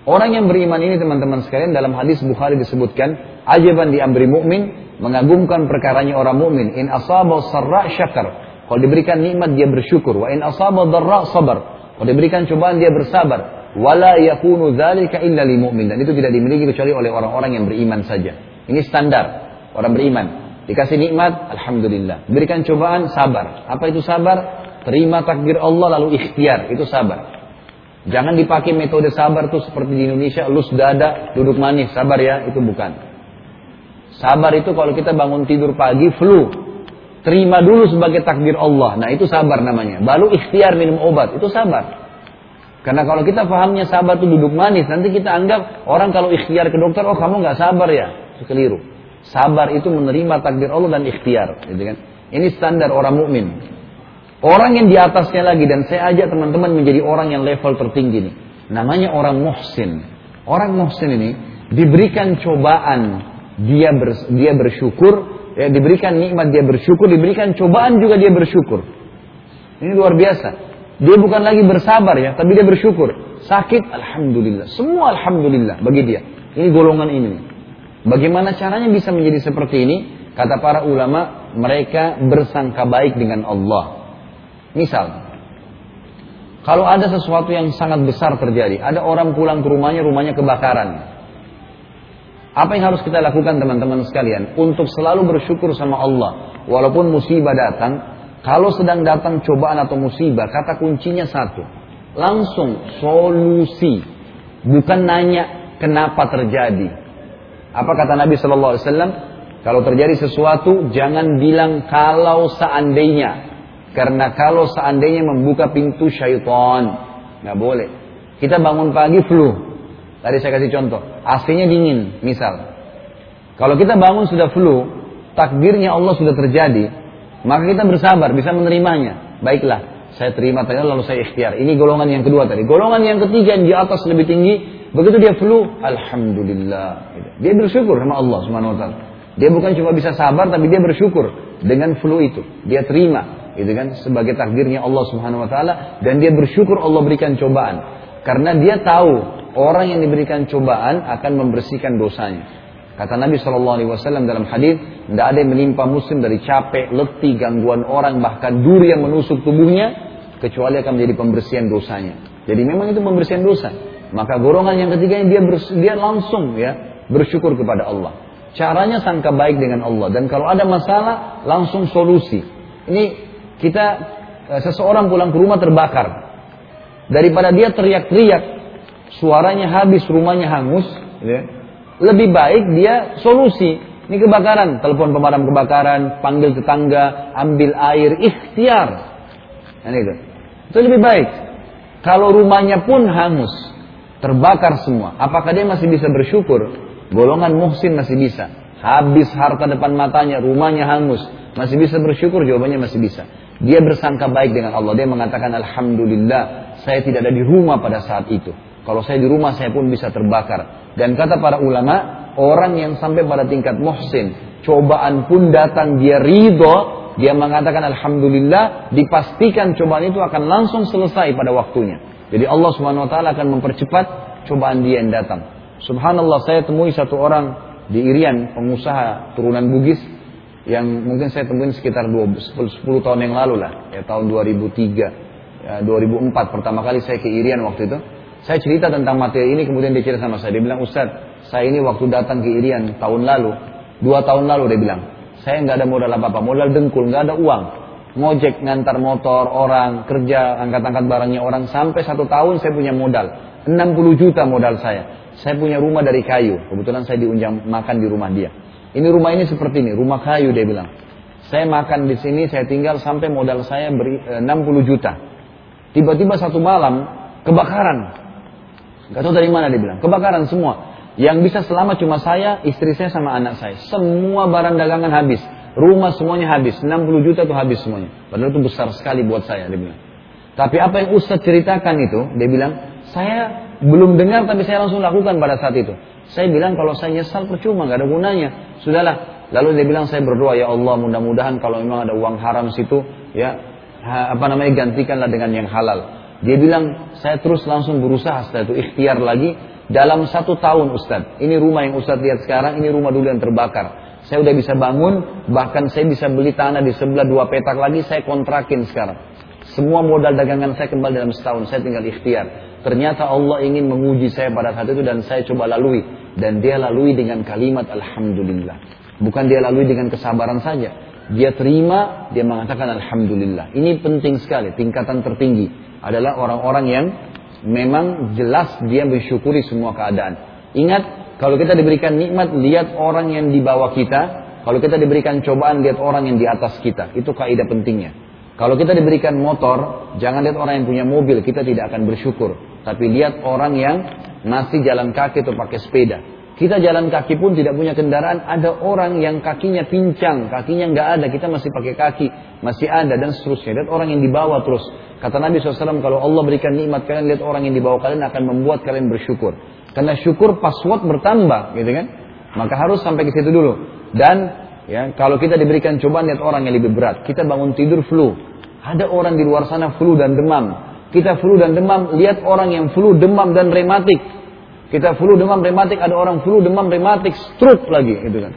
Orang yang beriman ini teman-teman sekalian dalam hadis Bukhari disebutkan ajaban di amri mukmin mengagumkan perkaranya orang mukmin. In asaba sarra syakar. Kalau diberikan nikmat dia bersyukur. Wa in asaba darra sabar. Kalau diberikan cobaan dia bersabar. Wala yakunu dzalika illa lil mu'min dan itu tidak dimiliki kecuali oleh orang-orang yang beriman saja. Ini standar. Orang beriman. Dikasih nikmat alhamdulillah. Diberikan cobaan sabar. Apa itu sabar Terima takdir Allah lalu ikhtiar, itu sabar. Jangan dipakai metode sabar tuh seperti di Indonesia, lus dada, duduk manis, sabar ya, itu bukan. Sabar itu kalau kita bangun tidur pagi, flu. Terima dulu sebagai takdir Allah. Nah itu sabar namanya. Baru ikhtiar minum obat, itu sabar. Karena kalau kita pahamnya sabar itu duduk manis, nanti kita anggap orang kalau ikhtiar ke dokter, oh kamu nggak sabar ya, itu keliru. Sabar itu menerima takdir Allah dan ikhtiar, gitu kan? Ini standar orang mukmin. Orang yang di atasnya lagi dan saya ajak teman-teman menjadi orang yang level tertinggi ini. Namanya orang muhsin. Orang muhsin ini diberikan cobaan dia ber, dia bersyukur, ya, diberikan nikmat dia bersyukur, diberikan cobaan juga dia bersyukur. Ini luar biasa. Dia bukan lagi bersabar ya, tapi dia bersyukur. Sakit, alhamdulillah. Semua alhamdulillah bagi dia. Ini golongan ini. Bagaimana caranya bisa menjadi seperti ini? Kata para ulama, mereka bersangka baik dengan Allah. Misal, kalau ada sesuatu yang sangat besar terjadi, ada orang pulang ke rumahnya, rumahnya kebakaran. Apa yang harus kita lakukan teman-teman sekalian? Untuk selalu bersyukur sama Allah. Walaupun musibah datang, kalau sedang datang cobaan atau musibah, kata kuncinya satu. Langsung solusi. Bukan nanya kenapa terjadi. Apa kata Nabi Wasallam? Kalau terjadi sesuatu, jangan bilang kalau seandainya. Karena kalau seandainya membuka pintu syaitan, nggak boleh. Kita bangun pagi flu. Tadi saya kasih contoh, AC-nya dingin, misal. Kalau kita bangun sudah flu, takdirnya Allah sudah terjadi, maka kita bersabar, bisa menerimanya. Baiklah, saya terima tadi lalu saya ikhtiar. Ini golongan yang kedua tadi. Golongan yang ketiga yang di atas lebih tinggi, Begitu dia flu, alhamdulillah. Dia bersyukur sama Allah Subhanahu wa. Dia bukan cuma bisa sabar tapi dia bersyukur dengan flu itu. Dia terima gitu kan sebagai takdirnya Allah Subhanahu wa taala dan dia bersyukur Allah berikan cobaan. Karena dia tahu orang yang diberikan cobaan akan membersihkan dosanya. Kata Nabi Shallallahu Alaihi Wasallam dalam hadis, tidak ada yang menimpa muslim dari capek, letih, gangguan orang, bahkan duri yang menusuk tubuhnya, kecuali akan menjadi pembersihan dosanya. Jadi memang itu pembersihan dosa. Maka golongan yang ketiga dia dia langsung ya bersyukur kepada Allah. Caranya sangka baik dengan Allah dan kalau ada masalah langsung solusi. Ini kita eh, seseorang pulang ke rumah terbakar. Daripada dia teriak-teriak, suaranya habis, rumahnya hangus, ya. lebih baik dia solusi. Ini kebakaran, telepon pemadam kebakaran, panggil tetangga, ambil air, ikhtiar. Nah, itu. itu lebih baik. Kalau rumahnya pun hangus, terbakar semua, apakah dia masih bisa bersyukur? Golongan muhsin masih bisa. Habis harta depan matanya, rumahnya hangus. Masih bisa bersyukur? Jawabannya masih bisa. Dia bersangka baik dengan Allah. Dia mengatakan, Alhamdulillah, saya tidak ada di rumah pada saat itu. Kalau saya di rumah, saya pun bisa terbakar. Dan kata para ulama, orang yang sampai pada tingkat muhsin, cobaan pun datang, dia ridho, dia mengatakan Alhamdulillah, dipastikan cobaan itu akan langsung selesai pada waktunya. Jadi Allah Subhanahu Wa Taala akan mempercepat cobaan dia yang datang. Subhanallah saya temui satu orang di Irian, pengusaha turunan Bugis yang mungkin saya temuin sekitar 10, 10 tahun yang lalu lah, ya tahun 2003, ya, 2004 pertama kali saya ke Irian waktu itu. Saya cerita tentang materi ini kemudian dia cerita sama saya. Dia bilang, Ustaz, saya ini waktu datang ke Irian tahun lalu, dua tahun lalu dia bilang, saya nggak ada modal apa-apa, modal dengkul, nggak ada uang. Ngojek ngantar motor orang, kerja, angkat-angkat barangnya orang, sampai satu tahun saya punya modal. 60 juta modal saya. Saya punya rumah dari kayu. Kebetulan saya diunjang makan di rumah dia. Ini rumah ini seperti ini, rumah kayu dia bilang. Saya makan di sini, saya tinggal sampai modal saya beri, e, 60 juta. Tiba-tiba satu malam kebakaran. Gak tahu dari mana dia bilang. Kebakaran semua. Yang bisa selamat cuma saya, istri saya sama anak saya. Semua barang dagangan habis. Rumah semuanya habis. 60 juta itu habis semuanya. Padahal itu besar sekali buat saya dia bilang. Tapi apa yang Ustaz ceritakan itu, dia bilang, saya belum dengar tapi saya langsung lakukan pada saat itu. Saya bilang kalau saya nyesal percuma, nggak ada gunanya. Sudahlah. Lalu dia bilang saya berdoa ya Allah mudah-mudahan kalau memang ada uang haram situ ya apa namanya gantikanlah dengan yang halal. Dia bilang saya terus langsung berusaha setelah itu ikhtiar lagi dalam satu tahun Ustadz. Ini rumah yang Ustadz lihat sekarang, ini rumah dulu yang terbakar. Saya udah bisa bangun, bahkan saya bisa beli tanah di sebelah dua petak lagi, saya kontrakin sekarang. Semua modal dagangan saya kembali dalam setahun, saya tinggal ikhtiar. Ternyata Allah ingin menguji saya pada saat itu dan saya coba lalui. Dan dia lalui dengan kalimat Alhamdulillah. Bukan dia lalui dengan kesabaran saja. Dia terima, dia mengatakan Alhamdulillah. Ini penting sekali, tingkatan tertinggi. Adalah orang-orang yang memang jelas dia mensyukuri semua keadaan. Ingat, kalau kita diberikan nikmat, lihat orang yang di bawah kita. Kalau kita diberikan cobaan, lihat orang yang di atas kita. Itu kaidah pentingnya. Kalau kita diberikan motor, jangan lihat orang yang punya mobil, kita tidak akan bersyukur. Tapi lihat orang yang masih jalan kaki atau pakai sepeda. Kita jalan kaki pun tidak punya kendaraan, ada orang yang kakinya pincang, kakinya nggak ada, kita masih pakai kaki, masih ada dan seterusnya. Lihat orang yang dibawa terus. Kata Nabi SAW, kalau Allah berikan nikmat kalian, lihat orang yang dibawa kalian akan membuat kalian bersyukur. Karena syukur password bertambah, gitu kan? Maka harus sampai ke situ dulu. Dan ya kalau kita diberikan cobaan lihat orang yang lebih berat. Kita bangun tidur flu. Ada orang di luar sana flu dan demam. Kita flu dan demam, lihat orang yang flu, demam dan rematik. Kita flu, demam, rematik, ada orang flu, demam, rematik, stroke lagi, gitu kan.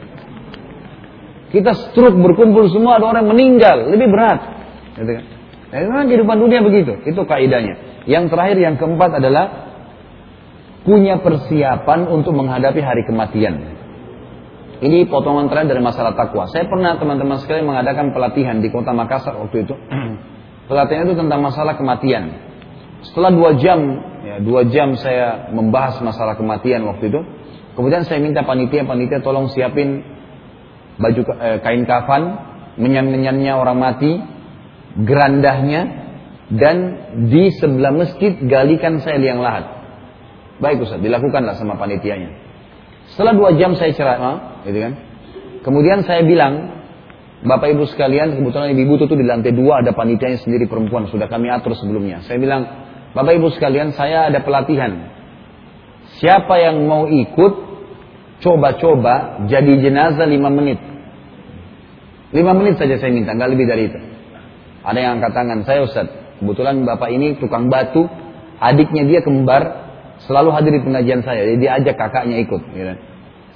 Kita stroke berkumpul semua, ada orang meninggal, lebih berat. Gitu kan. Nah, memang kehidupan dunia begitu, itu kaidahnya. Yang terakhir, yang keempat adalah punya persiapan untuk menghadapi hari kematian. Ini potongan terakhir dari masalah takwa. Saya pernah teman-teman sekalian mengadakan pelatihan di kota Makassar waktu itu. Pelatihan itu tentang masalah kematian. Setelah dua jam, ya, dua jam saya membahas masalah kematian waktu itu. Kemudian saya minta panitia, panitia tolong siapin baju eh, kain kafan, menyan-menyannya orang mati, gerandahnya, dan di sebelah masjid galikan saya liang lahat. Baik Ustaz, dilakukanlah sama panitianya. Setelah dua jam saya ceramah, gitu kan. Kemudian saya bilang, Bapak Ibu sekalian, kebetulan ibu itu di lantai dua ada panitianya sendiri perempuan, sudah kami atur sebelumnya. Saya bilang, Bapak Ibu sekalian, saya ada pelatihan. Siapa yang mau ikut, coba-coba jadi jenazah lima menit. Lima menit saja saya minta, nggak lebih dari itu. Ada yang angkat tangan, saya Ustaz, kebetulan bapak ini tukang batu, adiknya dia kembar, selalu hadir di pengajian saya, jadi dia ajak kakaknya ikut. Gitu.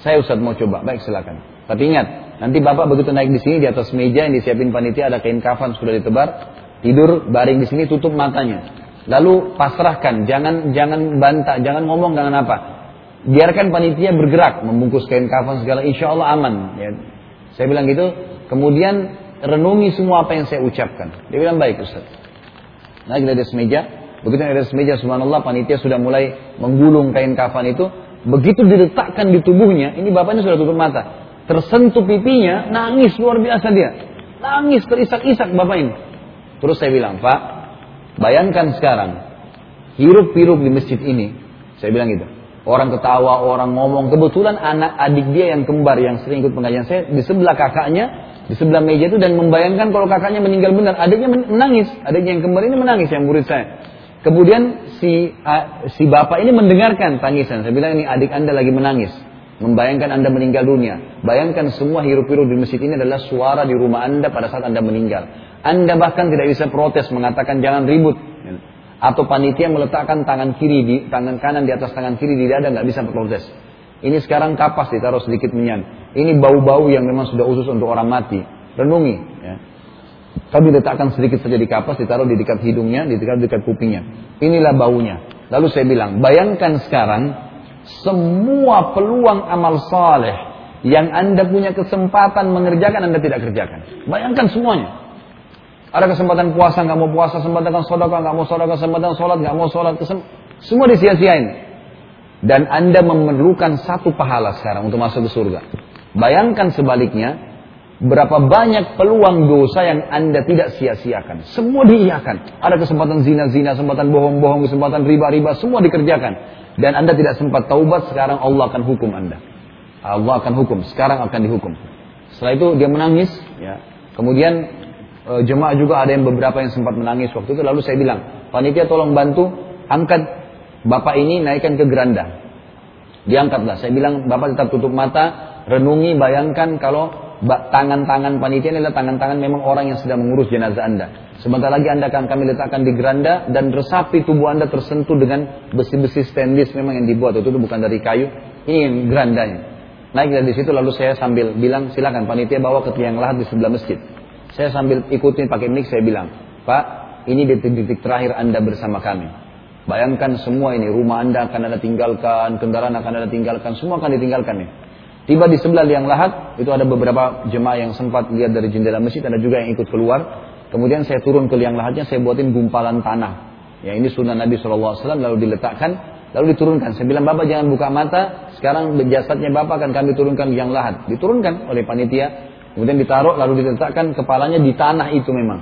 Saya Ustaz mau coba, baik silakan. Tapi ingat, nanti bapak begitu naik di sini di atas meja yang disiapin panitia ada kain kafan sudah ditebar, tidur baring di sini tutup matanya. Lalu pasrahkan, jangan jangan bantah, jangan ngomong, jangan apa. Biarkan panitia bergerak, membungkus kain kafan segala, insya Allah aman. Ya. Saya bilang gitu, kemudian renungi semua apa yang saya ucapkan. Dia bilang baik Ustaz. Nah kita di meja, begitu di atas meja, subhanallah panitia sudah mulai menggulung kain kafan itu. Begitu diletakkan di tubuhnya, ini bapaknya sudah tutup mata. Tersentuh pipinya, nangis luar biasa dia. Nangis terisak-isak bapak ini. Terus saya bilang, Pak, Bayangkan sekarang, hirup pirup di masjid ini, saya bilang gitu. Orang ketawa, orang ngomong. Kebetulan anak adik dia yang kembar yang sering ikut pengajian saya di sebelah kakaknya, di sebelah meja itu dan membayangkan kalau kakaknya meninggal benar. Adiknya menangis, adiknya yang kembar ini menangis yang murid saya. Kemudian si uh, si bapak ini mendengarkan tangisan. Saya bilang ini adik anda lagi menangis. Membayangkan anda meninggal dunia. Bayangkan semua hirup-pirup di masjid ini adalah suara di rumah anda pada saat anda meninggal. Anda bahkan tidak bisa protes mengatakan jangan ribut. Atau panitia meletakkan tangan kiri di tangan kanan di atas tangan kiri di dada nggak bisa protes. Ini sekarang kapas ditaruh sedikit menyan. Ini bau-bau yang memang sudah usus untuk orang mati. Renungi. Ya. Tapi letakkan sedikit saja di kapas, ditaruh di dekat hidungnya, di dekat kupingnya. Inilah baunya. Lalu saya bilang, bayangkan sekarang semua peluang amal saleh yang anda punya kesempatan mengerjakan anda tidak kerjakan. Bayangkan semuanya. Ada kesempatan puasa nggak mau puasa, kesempatan sodaka nggak mau sodaka, kesempatan sholat nggak mau sholat, kesem semua disia-siain. Dan anda memerlukan satu pahala sekarang untuk masuk ke surga. Bayangkan sebaliknya, berapa banyak peluang dosa yang anda tidak sia-siakan. Semua diiyakan. Ada kesempatan zina-zina, kesempatan bohong-bohong, kesempatan riba-riba, semua dikerjakan. Dan anda tidak sempat taubat, sekarang Allah akan hukum anda. Allah akan hukum, sekarang akan dihukum. Setelah itu dia menangis, ya. Kemudian e, jemaah juga ada yang beberapa yang sempat menangis waktu itu. Lalu saya bilang, panitia tolong bantu angkat bapak ini naikkan ke geranda. Diangkatlah. Saya bilang bapak tetap tutup mata, renungi, bayangkan kalau tangan-tangan panitia ini adalah tangan-tangan memang orang yang sedang mengurus jenazah anda. Sebentar lagi anda akan kami letakkan di geranda dan resapi tubuh anda tersentuh dengan besi-besi stainless memang yang dibuat itu, itu bukan dari kayu. Ini gerandanya. Naik dari situ lalu saya sambil bilang silakan panitia bawa ke tiang lahat di sebelah masjid. Saya sambil ikutin pakai mic saya bilang, Pak, ini detik-detik terakhir Anda bersama kami. Bayangkan semua ini, rumah Anda akan Anda tinggalkan, kendaraan akan Anda tinggalkan, semua akan ditinggalkan nih. Tiba di sebelah liang lahat, itu ada beberapa jemaah yang sempat lihat dari jendela masjid, ada juga yang ikut keluar. Kemudian saya turun ke liang lahatnya, saya buatin gumpalan tanah. Ya ini sunnah Nabi SAW, lalu diletakkan, lalu diturunkan. Saya bilang, Bapak jangan buka mata, sekarang jasadnya Bapak akan kami turunkan liang lahat. Diturunkan oleh panitia, Kemudian ditaruh lalu diletakkan kepalanya di tanah itu memang.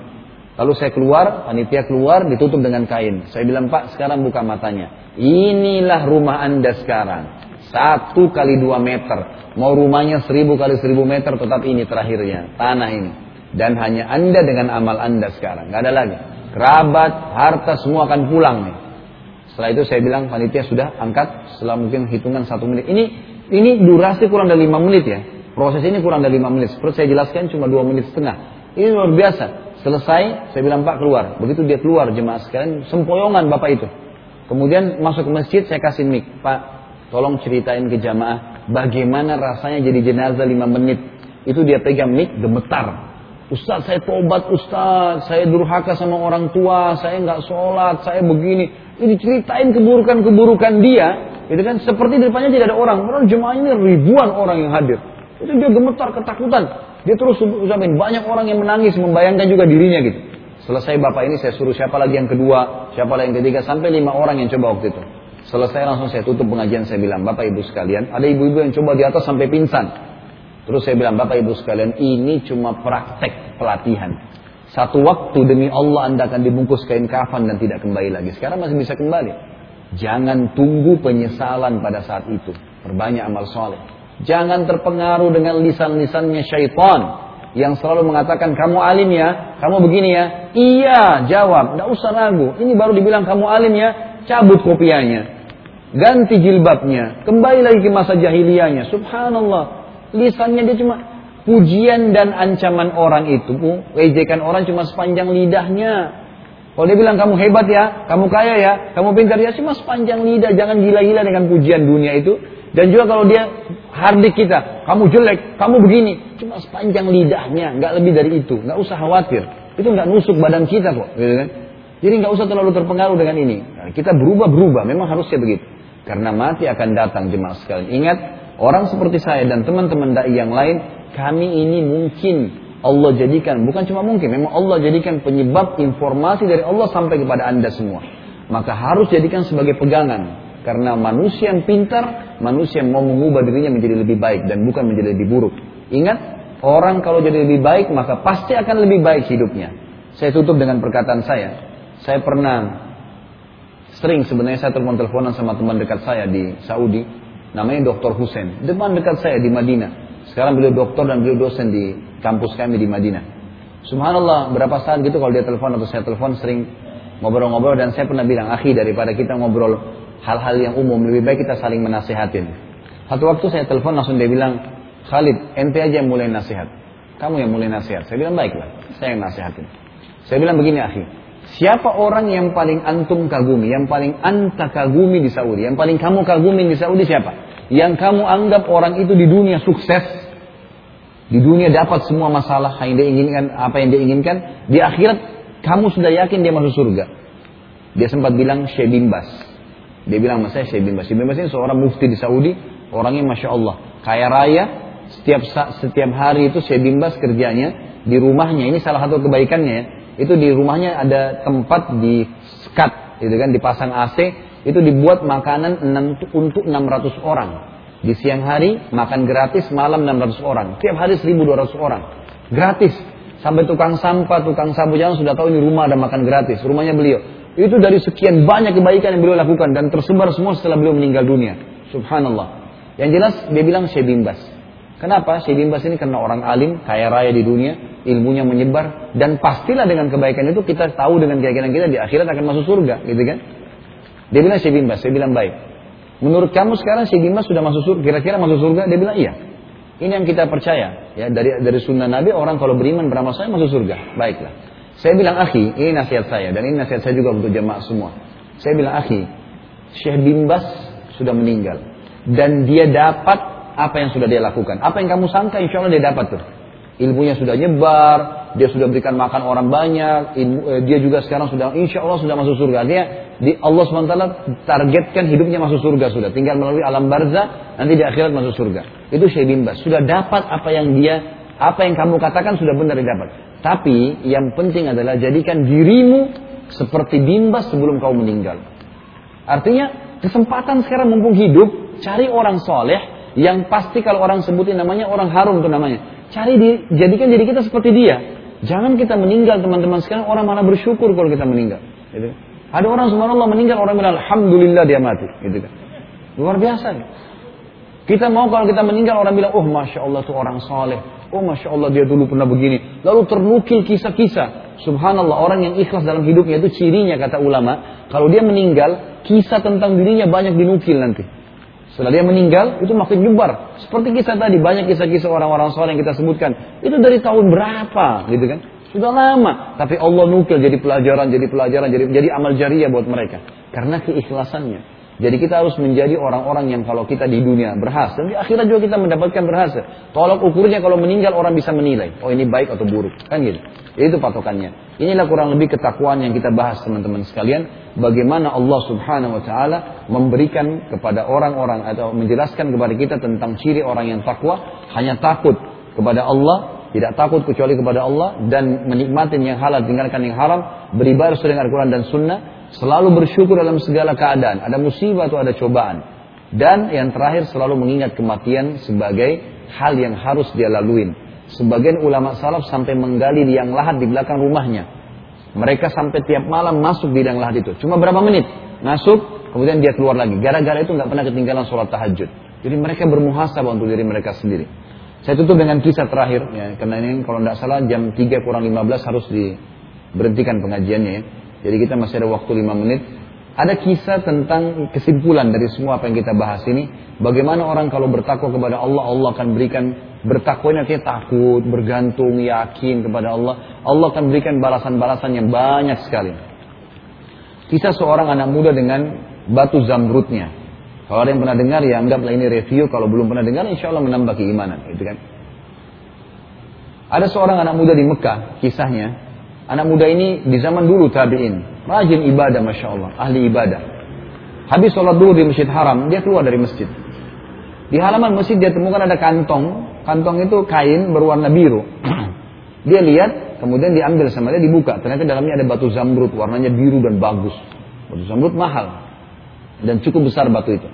Lalu saya keluar, panitia keluar ditutup dengan kain. Saya bilang Pak sekarang buka matanya. Inilah rumah anda sekarang. Satu kali dua meter. Mau rumahnya seribu kali seribu meter tetap ini terakhirnya. Tanah ini. Dan hanya anda dengan amal anda sekarang. Gak ada lagi. Kerabat, harta semua akan pulang nih. Setelah itu saya bilang panitia sudah angkat setelah mungkin hitungan satu menit. Ini ini durasi kurang dari lima menit ya. Proses ini kurang dari lima menit. Seperti saya jelaskan cuma dua menit setengah. Ini luar biasa. Selesai, saya bilang Pak keluar. Begitu dia keluar jemaah sekalian, sempoyongan Bapak itu. Kemudian masuk ke masjid, saya kasih mic. Pak, tolong ceritain ke jamaah bagaimana rasanya jadi jenazah lima menit. Itu dia pegang mic, gemetar. Ustaz saya tobat Ustaz, saya durhaka sama orang tua, saya nggak sholat, saya begini. Ini ceritain keburukan-keburukan dia, itu kan seperti depannya tidak ada orang. Orang jemaah ini ribuan orang yang hadir. Itu dia gemetar ketakutan. Dia terus ucapin banyak orang yang menangis membayangkan juga dirinya gitu. Selesai bapak ini saya suruh siapa lagi yang kedua, siapa lagi yang ketiga sampai lima orang yang coba waktu itu. Selesai langsung saya tutup pengajian saya bilang bapak ibu sekalian ada ibu-ibu yang coba di atas sampai pingsan. Terus saya bilang bapak ibu sekalian ini cuma praktek pelatihan. Satu waktu demi Allah anda akan dibungkus kain kafan dan tidak kembali lagi. Sekarang masih bisa kembali. Jangan tunggu penyesalan pada saat itu. Perbanyak amal soleh. Jangan terpengaruh dengan lisan-lisannya syaitan yang selalu mengatakan kamu alim ya, kamu begini ya. Iya, jawab, tidak usah ragu. Ini baru dibilang kamu alim ya, cabut kopiannya. Ganti jilbabnya, kembali lagi ke masa jahiliyahnya. Subhanallah, lisannya dia cuma pujian dan ancaman orang itu, ejekan orang cuma sepanjang lidahnya. Kalau dia bilang kamu hebat ya, kamu kaya ya, kamu pintar ya, cuma sepanjang lidah, jangan gila-gila dengan pujian dunia itu. Dan juga kalau dia hardik kita, kamu jelek, kamu begini, cuma sepanjang lidahnya, nggak lebih dari itu, nggak usah khawatir. Itu nggak nusuk badan kita kok, gitu kan? Jadi nggak usah terlalu terpengaruh dengan ini. Nah, kita berubah-berubah, memang harusnya begitu. Karena mati akan datang jemaah sekalian. Ingat, orang seperti saya dan teman-teman dai yang lain, kami ini mungkin Allah jadikan, bukan cuma mungkin, memang Allah jadikan penyebab informasi dari Allah sampai kepada Anda semua. Maka harus jadikan sebagai pegangan. Karena manusia yang pintar, manusia yang mau mengubah dirinya menjadi lebih baik dan bukan menjadi lebih buruk. Ingat, orang kalau jadi lebih baik maka pasti akan lebih baik hidupnya. Saya tutup dengan perkataan saya. Saya pernah sering sebenarnya saya telepon-teleponan sama teman dekat saya di Saudi, namanya Dr. Hussein. Teman dekat saya di Madinah. Sekarang beliau dokter dan beliau dosen di kampus kami di Madinah. Subhanallah, berapa saat gitu kalau dia telepon atau saya telepon sering ngobrol-ngobrol dan saya pernah bilang, akhi daripada kita ngobrol hal-hal yang umum, lebih baik kita saling menasihatin. Satu waktu saya telepon langsung dia bilang, Khalid, ente aja yang mulai nasihat. Kamu yang mulai nasihat. Saya bilang, baiklah, saya yang nasihatin. Saya bilang begini, akhi. Siapa orang yang paling antum kagumi, yang paling anta kagumi di Saudi, yang paling kamu kagumi di Saudi siapa? Yang kamu anggap orang itu di dunia sukses, di dunia dapat semua masalah yang dia inginkan, apa yang dia inginkan, di akhirat kamu sudah yakin dia masuk surga. Dia sempat bilang Syekh Bimbas. Dia bilang sama saya Syekh Bimbas. Syekh Bimbas ini seorang mufti di Saudi, orangnya masya Allah kaya raya. Setiap setiap hari itu Syekh Bimbas kerjanya di rumahnya. Ini salah satu kebaikannya ya itu di rumahnya ada tempat di skat, gitu kan, dipasang AC, itu dibuat makanan untuk 600 orang. Di siang hari makan gratis, malam 600 orang. Tiap hari 1200 orang. Gratis. Sampai tukang sampah, tukang sabu jalan sudah tahu ini rumah ada makan gratis. Rumahnya beliau. Itu dari sekian banyak kebaikan yang beliau lakukan dan tersebar semua setelah beliau meninggal dunia. Subhanallah. Yang jelas dia bilang Syekh Bimbas. Kenapa? Syekh Bimbas ini karena orang alim, kaya raya di dunia, ilmunya menyebar dan pastilah dengan kebaikan itu kita tahu dengan keyakinan kita di akhirat akan masuk surga, gitu kan? Dia bilang Syekh Bimbas, saya bilang baik. Menurut kamu sekarang Syekh Bimbas sudah masuk surga, kira-kira masuk surga? Dia bilang iya. Ini yang kita percaya, ya dari dari sunnah Nabi orang kalau beriman beramal saya masuk surga. Baiklah. Saya bilang akhi, ini nasihat saya dan ini nasihat saya juga untuk jemaah semua. Saya bilang akhi, Syekh Bimbas sudah meninggal dan dia dapat apa yang sudah dia lakukan. Apa yang kamu sangka insya Allah dia dapat tuh ilmunya sudah nyebar, dia sudah berikan makan orang banyak, ilmu, eh, dia juga sekarang sudah insya Allah sudah masuk surga. Dia di Allah swt targetkan hidupnya masuk surga sudah, tinggal melalui alam barza, nanti di akhirat masuk surga. Itu Syekh bin Bas, sudah dapat apa yang dia, apa yang kamu katakan sudah benar didapat. Tapi yang penting adalah jadikan dirimu seperti bimbas sebelum kau meninggal. Artinya kesempatan sekarang mumpung hidup, cari orang soleh yang pasti kalau orang sebutin namanya orang harum tuh namanya Cari di, jadikan diri kita seperti dia. Jangan kita meninggal teman-teman sekarang orang mana bersyukur kalau kita meninggal. Gitu. Ada orang subhanallah meninggal orang bilang alhamdulillah dia mati. Gitu kan. Luar biasa. Gitu. Kita mau kalau kita meninggal orang bilang oh masya Allah tuh orang soleh. Oh masya Allah dia dulu pernah begini. Lalu ternukil kisah-kisah. Subhanallah orang yang ikhlas dalam hidupnya itu cirinya kata ulama. Kalau dia meninggal kisah tentang dirinya banyak dinukil nanti. Setelah dia meninggal, itu makin nyebar. Seperti kisah tadi, banyak kisah-kisah orang-orang soleh yang kita sebutkan. Itu dari tahun berapa, gitu kan? Sudah lama. Tapi Allah nukil jadi pelajaran, jadi pelajaran, jadi, jadi amal jariah buat mereka. Karena keikhlasannya. Jadi kita harus menjadi orang-orang yang kalau kita di dunia berhasil, di akhirat juga kita mendapatkan berhasil. Tolak ukurnya kalau meninggal orang bisa menilai, oh ini baik atau buruk, kan gitu. Itu patokannya. Inilah kurang lebih ketakwaan yang kita bahas teman-teman sekalian. Bagaimana Allah subhanahu wa ta'ala memberikan kepada orang-orang atau menjelaskan kepada kita tentang ciri orang yang takwa. Hanya takut kepada Allah, tidak takut kecuali kepada Allah. Dan menikmati yang halal, tinggalkan yang haram. Beribadah sesuai dengan Al-Quran dan Sunnah Selalu bersyukur dalam segala keadaan. Ada musibah atau ada cobaan. Dan yang terakhir selalu mengingat kematian sebagai hal yang harus dia laluin. Sebagian ulama salaf sampai menggali liang lahat di belakang rumahnya. Mereka sampai tiap malam masuk di liang lahat itu. Cuma berapa menit? Masuk, kemudian dia keluar lagi. Gara-gara itu nggak pernah ketinggalan sholat tahajud. Jadi mereka bermuhasabah untuk diri mereka sendiri. Saya tutup dengan kisah terakhir, ya, karena ini kalau tidak salah jam 3 kurang 15 harus diberhentikan pengajiannya ya. Jadi kita masih ada waktu 5 menit. Ada kisah tentang kesimpulan dari semua apa yang kita bahas ini. Bagaimana orang kalau bertakwa kepada Allah, Allah akan berikan bertakwa ini artinya takut, bergantung, yakin kepada Allah. Allah akan berikan balasan-balasan yang banyak sekali. Kisah seorang anak muda dengan batu zamrudnya. Kalau ada yang pernah dengar ya anggaplah ini review. Kalau belum pernah dengar insya Allah menambah keimanan. Gitu kan. Ada seorang anak muda di Mekah kisahnya. Anak muda ini di zaman dulu tabi'in. Rajin ibadah Masya Allah. Ahli ibadah. Habis sholat dulu di masjid haram, dia keluar dari masjid. Di halaman masjid dia temukan ada kantong. Kantong itu kain berwarna biru. dia lihat, kemudian diambil sama dia, dibuka. Ternyata dalamnya ada batu zamrud, warnanya biru dan bagus. Batu zamrud mahal. Dan cukup besar batu itu.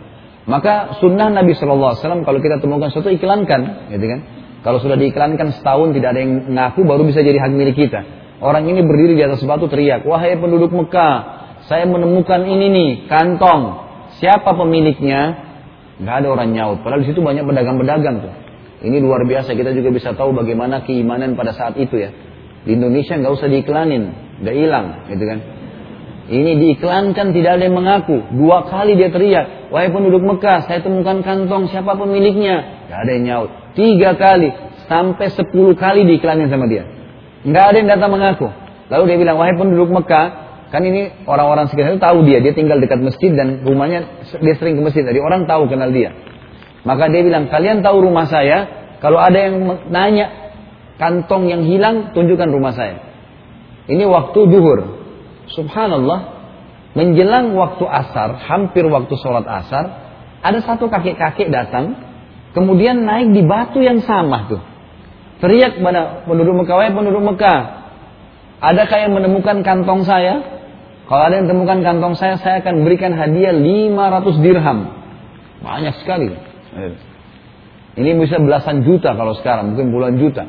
Maka sunnah Nabi SAW kalau kita temukan sesuatu iklankan, gitu kan? Kalau sudah diiklankan setahun tidak ada yang ngaku baru bisa jadi hak milik kita. Orang ini berdiri di atas batu teriak, wahai penduduk Mekah, saya menemukan ini nih, kantong. Siapa pemiliknya? Gak ada orang nyaut. Padahal di situ banyak pedagang-pedagang tuh. Ini luar biasa. Kita juga bisa tahu bagaimana keimanan pada saat itu ya. Di Indonesia nggak usah diiklanin, udah hilang, gitu kan? Ini diiklankan tidak ada yang mengaku. Dua kali dia teriak, wahai penduduk Mekah, saya temukan kantong, siapa pemiliknya? Gak ada yang nyaut. Tiga kali, sampai sepuluh kali diiklanin sama dia. Nggak ada yang datang mengaku. Lalu dia bilang, wahai penduduk Mekah, kan ini orang-orang sekitar itu tahu dia, dia tinggal dekat masjid dan rumahnya dia sering ke masjid. Jadi orang tahu kenal dia. Maka dia bilang, kalian tahu rumah saya, kalau ada yang nanya kantong yang hilang, tunjukkan rumah saya. Ini waktu duhur. Subhanallah, menjelang waktu asar, hampir waktu sholat asar, ada satu kakek-kakek datang, kemudian naik di batu yang sama tuh. Teriak kepada penduduk Mekah, wahai penduduk Mekah, adakah yang menemukan kantong saya? Kalau ada yang menemukan kantong saya, saya akan berikan hadiah 500 dirham. Banyak sekali. Ini bisa belasan juta kalau sekarang, mungkin puluhan juta.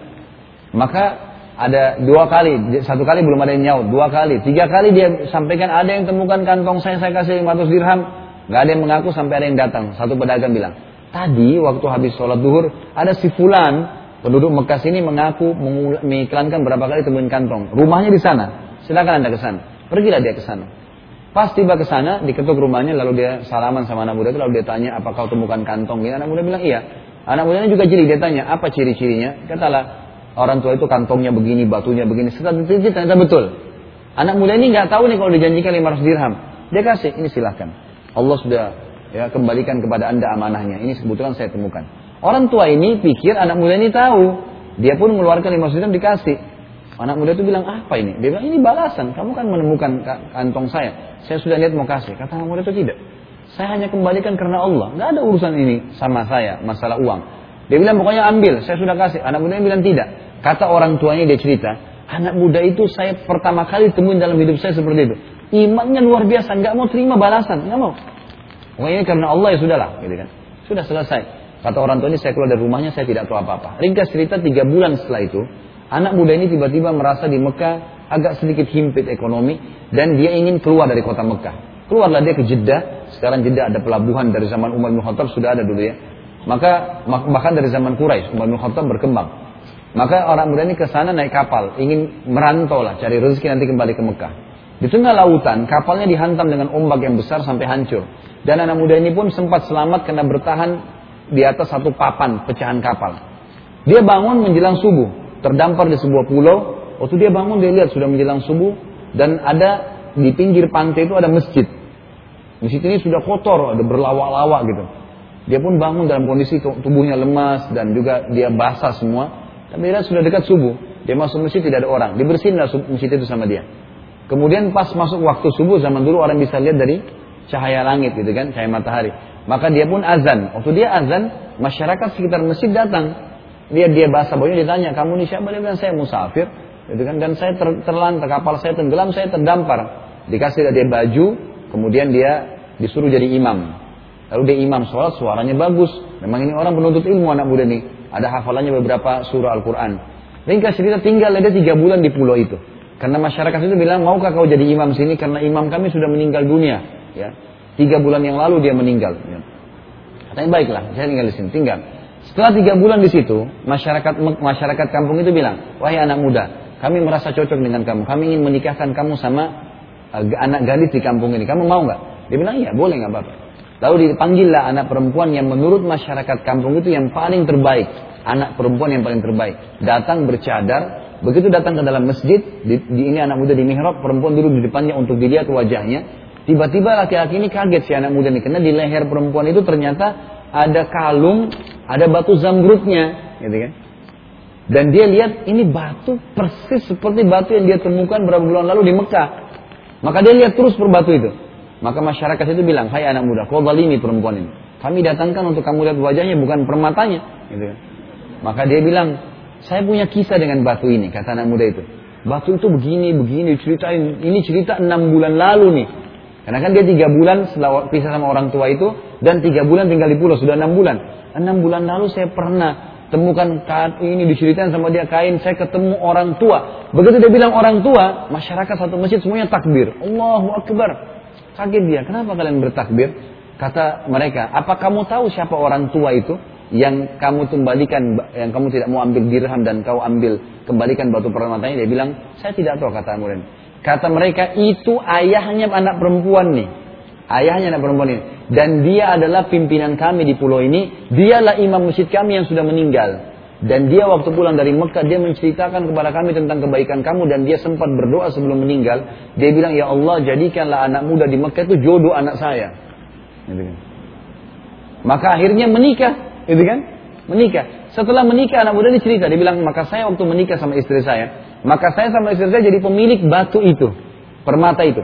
Maka ada dua kali, satu kali belum ada yang nyaut, dua kali, tiga kali dia sampaikan ada yang temukan kantong saya, saya kasih 500 dirham. Gak ada yang mengaku sampai ada yang datang. Satu pedagang bilang, tadi waktu habis sholat duhur ada si fulan Penduduk Mekah sini mengaku mengiklankan berapa kali temuin kantong. Rumahnya di sana. Silakan Anda ke sana. Pergilah dia ke sana. Pas tiba ke sana, diketuk rumahnya, lalu dia salaman sama anak muda itu, lalu dia tanya, apa kau temukan kantong? Ini anak muda bilang, iya. Anak mudanya juga jeli, dia tanya, apa ciri-cirinya? Katalah, orang tua itu kantongnya begini, batunya begini. Setelah diteliti, ternyata betul. Anak muda ini nggak tahu nih kalau dijanjikan 500 dirham. Dia kasih, ini silahkan. Allah sudah ya kembalikan kepada anda amanahnya. Ini kebetulan saya temukan. Orang tua ini pikir anak muda ini tahu. Dia pun mengeluarkan lima dirham dikasih. Anak muda itu bilang apa ini? Dia bilang ini balasan. Kamu kan menemukan kantong saya. Saya sudah lihat mau kasih. Kata anak muda itu tidak. Saya hanya kembalikan karena Allah. Gak ada urusan ini sama saya masalah uang. Dia bilang pokoknya ambil. Saya sudah kasih. Anak muda bilang tidak. Kata orang tuanya dia cerita. Anak muda itu saya pertama kali temuin dalam hidup saya seperti itu. Imannya luar biasa. Gak mau terima balasan. Gak mau. Pokoknya karena Allah ya sudahlah. Gitu kan. Sudah selesai. Kata orang tuanya saya keluar dari rumahnya saya tidak tahu apa-apa. Ringkas cerita tiga bulan setelah itu, anak muda ini tiba-tiba merasa di Mekah agak sedikit himpit ekonomi dan dia ingin keluar dari kota Mekah. Keluarlah dia ke Jeddah. Sekarang Jeddah ada pelabuhan dari zaman Umar bin Khattab sudah ada dulu ya. Maka bahkan dari zaman Quraisy Umar bin Khattab berkembang. Maka orang muda ini ke sana naik kapal, ingin merantau lah, cari rezeki nanti kembali ke Mekah. Di tengah lautan, kapalnya dihantam dengan ombak yang besar sampai hancur. Dan anak muda ini pun sempat selamat karena bertahan di atas satu papan pecahan kapal. Dia bangun menjelang subuh, terdampar di sebuah pulau. Waktu dia bangun dia lihat sudah menjelang subuh dan ada di pinggir pantai itu ada masjid. Masjid ini sudah kotor, ada berlawak-lawak gitu. Dia pun bangun dalam kondisi tubuhnya lemas dan juga dia basah semua. Tapi dia sudah dekat subuh. Dia masuk masjid tidak ada orang. Dibersihin lah masjid itu sama dia. Kemudian pas masuk waktu subuh zaman dulu orang bisa lihat dari cahaya langit gitu kan, cahaya matahari. Maka dia pun azan. Waktu dia azan, masyarakat sekitar masjid datang. Dia dia bahasa bajunya ditanya, kamu ini siapa? Dia bilang saya musafir, gitu kan? Dan saya ter, terlantar, kapal saya tenggelam, saya terdampar. Dikasih dia baju, kemudian dia disuruh jadi imam. Lalu dia imam sholat, suaranya bagus. Memang ini orang penuntut ilmu anak muda nih. Ada hafalannya beberapa surah Al-Quran. Ringkas cerita tinggal dia tiga bulan di pulau itu. Karena masyarakat itu bilang, maukah kau jadi imam sini? Karena imam kami sudah meninggal dunia. Ya. Tiga bulan yang lalu dia meninggal. Ya. Katanya baiklah, saya tinggal di sini, tinggal. Setelah tiga bulan di situ, masyarakat masyarakat kampung itu bilang, wahai anak muda, kami merasa cocok dengan kamu, kami ingin menikahkan kamu sama anak gadis di kampung ini. Kamu mau nggak? Dia bilang iya boleh nggak apa-apa. Lalu dipanggillah anak perempuan yang menurut masyarakat kampung itu yang paling terbaik. Anak perempuan yang paling terbaik. Datang bercadar. Begitu datang ke dalam masjid. Di, di ini anak muda di mihrab. Perempuan duduk di depannya untuk dilihat wajahnya. Tiba-tiba laki-laki ini kaget si anak muda ini. Karena di leher perempuan itu ternyata ada kalung. Ada batu zamrudnya. Gitu kan. Dan dia lihat ini batu persis seperti batu yang dia temukan beberapa bulan lalu di Mekah. Maka dia lihat terus per batu itu. Maka masyarakat itu bilang, hai anak muda, kau zalimi perempuan ini. Kami datangkan untuk kamu lihat wajahnya, bukan permatanya. Gitu kan. Maka dia bilang, saya punya kisah dengan batu ini, kata anak muda itu. Batu itu begini, begini, ceritain. Ini cerita enam bulan lalu nih. Karena kan dia tiga bulan setelah pisah sama orang tua itu, dan tiga bulan tinggal di pulau, sudah enam bulan. Enam bulan lalu saya pernah temukan kain ini diceritain sama dia kain, saya ketemu orang tua. Begitu dia bilang orang tua, masyarakat satu masjid semuanya takbir. Allahu Akbar. Kaget dia, kenapa kalian bertakbir? Kata mereka, apa kamu tahu siapa orang tua itu? Yang kamu kembalikan, yang kamu tidak mau ambil dirham dan kau ambil kembalikan batu permatanya. Dia bilang, saya tidak tahu kata murid. Kata mereka, itu ayahnya anak perempuan nih. Ayahnya anak perempuan ini. Dan dia adalah pimpinan kami di pulau ini. Dialah imam masjid kami yang sudah meninggal. Dan dia waktu pulang dari Mekah, dia menceritakan kepada kami tentang kebaikan kamu dan dia sempat berdoa sebelum meninggal. Dia bilang, ya Allah jadikanlah anak muda di Mekah itu jodoh anak saya. Gitu kan. Maka akhirnya menikah, gitu kan? Menikah. Setelah menikah anak muda ini cerita, dia bilang, maka saya waktu menikah sama istri saya, maka saya sama istri saya jadi pemilik batu itu, permata itu.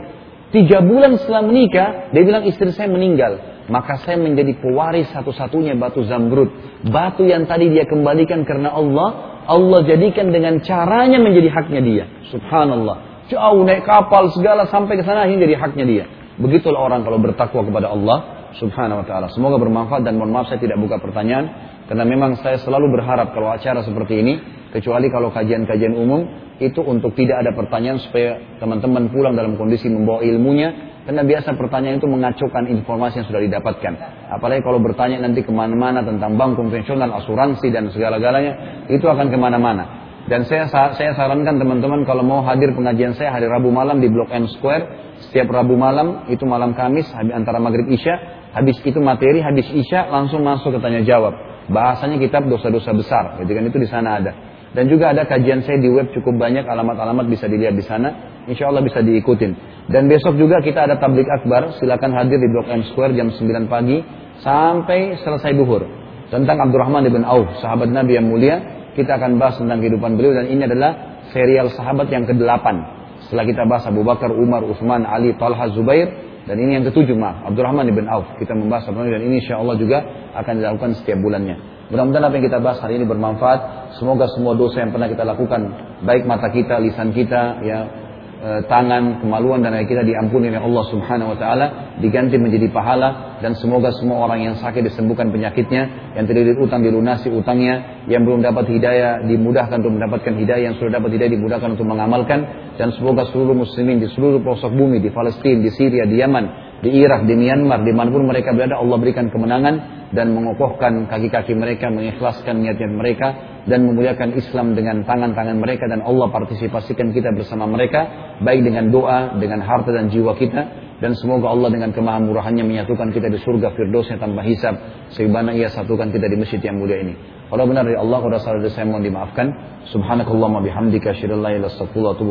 Tiga bulan setelah menikah, dia bilang istri saya meninggal maka saya menjadi pewaris satu-satunya batu zamrud. Batu yang tadi dia kembalikan karena Allah, Allah jadikan dengan caranya menjadi haknya dia. Subhanallah. Jauh naik kapal segala sampai ke sana ini jadi haknya dia. Begitulah orang kalau bertakwa kepada Allah Subhanahu wa taala. Semoga bermanfaat dan mohon maaf saya tidak buka pertanyaan karena memang saya selalu berharap kalau acara seperti ini kecuali kalau kajian-kajian umum itu untuk tidak ada pertanyaan supaya teman-teman pulang dalam kondisi membawa ilmunya karena biasa pertanyaan itu mengacaukan informasi yang sudah didapatkan. Apalagi kalau bertanya nanti ke mana-mana tentang bank konvensional, asuransi dan segala-galanya, itu akan ke mana-mana. Dan saya saya sarankan teman-teman kalau mau hadir pengajian saya hari Rabu malam di Blok M Square, setiap Rabu malam itu malam Kamis antara maghrib isya, habis itu materi, habis isya langsung masuk ke tanya jawab. Bahasanya kitab dosa-dosa besar, gitu kan itu di sana ada. Dan juga ada kajian saya di web cukup banyak alamat-alamat bisa dilihat di sana. Insya Allah bisa diikutin. Dan besok juga kita ada tablik akbar. Silakan hadir di Blok M Square jam 9 pagi sampai selesai duhur. Tentang Abdurrahman ibn Auf, sahabat Nabi yang mulia. Kita akan bahas tentang kehidupan beliau dan ini adalah serial sahabat yang ke-8. Setelah kita bahas Abu Bakar, Umar, Uthman, Ali, Talha, Zubair, dan ini yang ketujuh maaf, Abdurrahman ibn Auf. Kita membahas dan ini insya Allah juga akan dilakukan setiap bulannya. Mudah-mudahan apa yang kita bahas hari ini bermanfaat. Semoga semua dosa yang pernah kita lakukan, baik mata kita, lisan kita, ya, e, tangan, kemaluan dan lain kita diampuni oleh Allah Subhanahu wa taala, diganti menjadi pahala dan semoga semua orang yang sakit disembuhkan penyakitnya, yang terlilit utang dilunasi utangnya, yang belum dapat hidayah dimudahkan untuk mendapatkan hidayah, yang sudah dapat hidayah dimudahkan untuk mengamalkan dan semoga seluruh muslimin di seluruh pelosok bumi di Palestina, di Syria, di Yaman, di Irak, di Myanmar, di mana pun mereka berada, Allah berikan kemenangan dan mengokohkan kaki-kaki mereka, mengikhlaskan niat-niat mereka dan memuliakan Islam dengan tangan-tangan mereka dan Allah partisipasikan kita bersama mereka baik dengan doa, dengan harta dan jiwa kita dan semoga Allah dengan kemahamurahannya menyatukan kita di surga firdausnya tanpa hisab sebagaimana ia satukan kita di masjid yang mulia ini. Kalau benar dari Allah, kalau salah dari saya mohon dimaafkan. Subhanakallahumma bihamdika asyhadu an la ilaha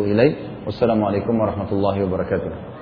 illa. Wassalamualaikum warahmatullahi wabarakatuh.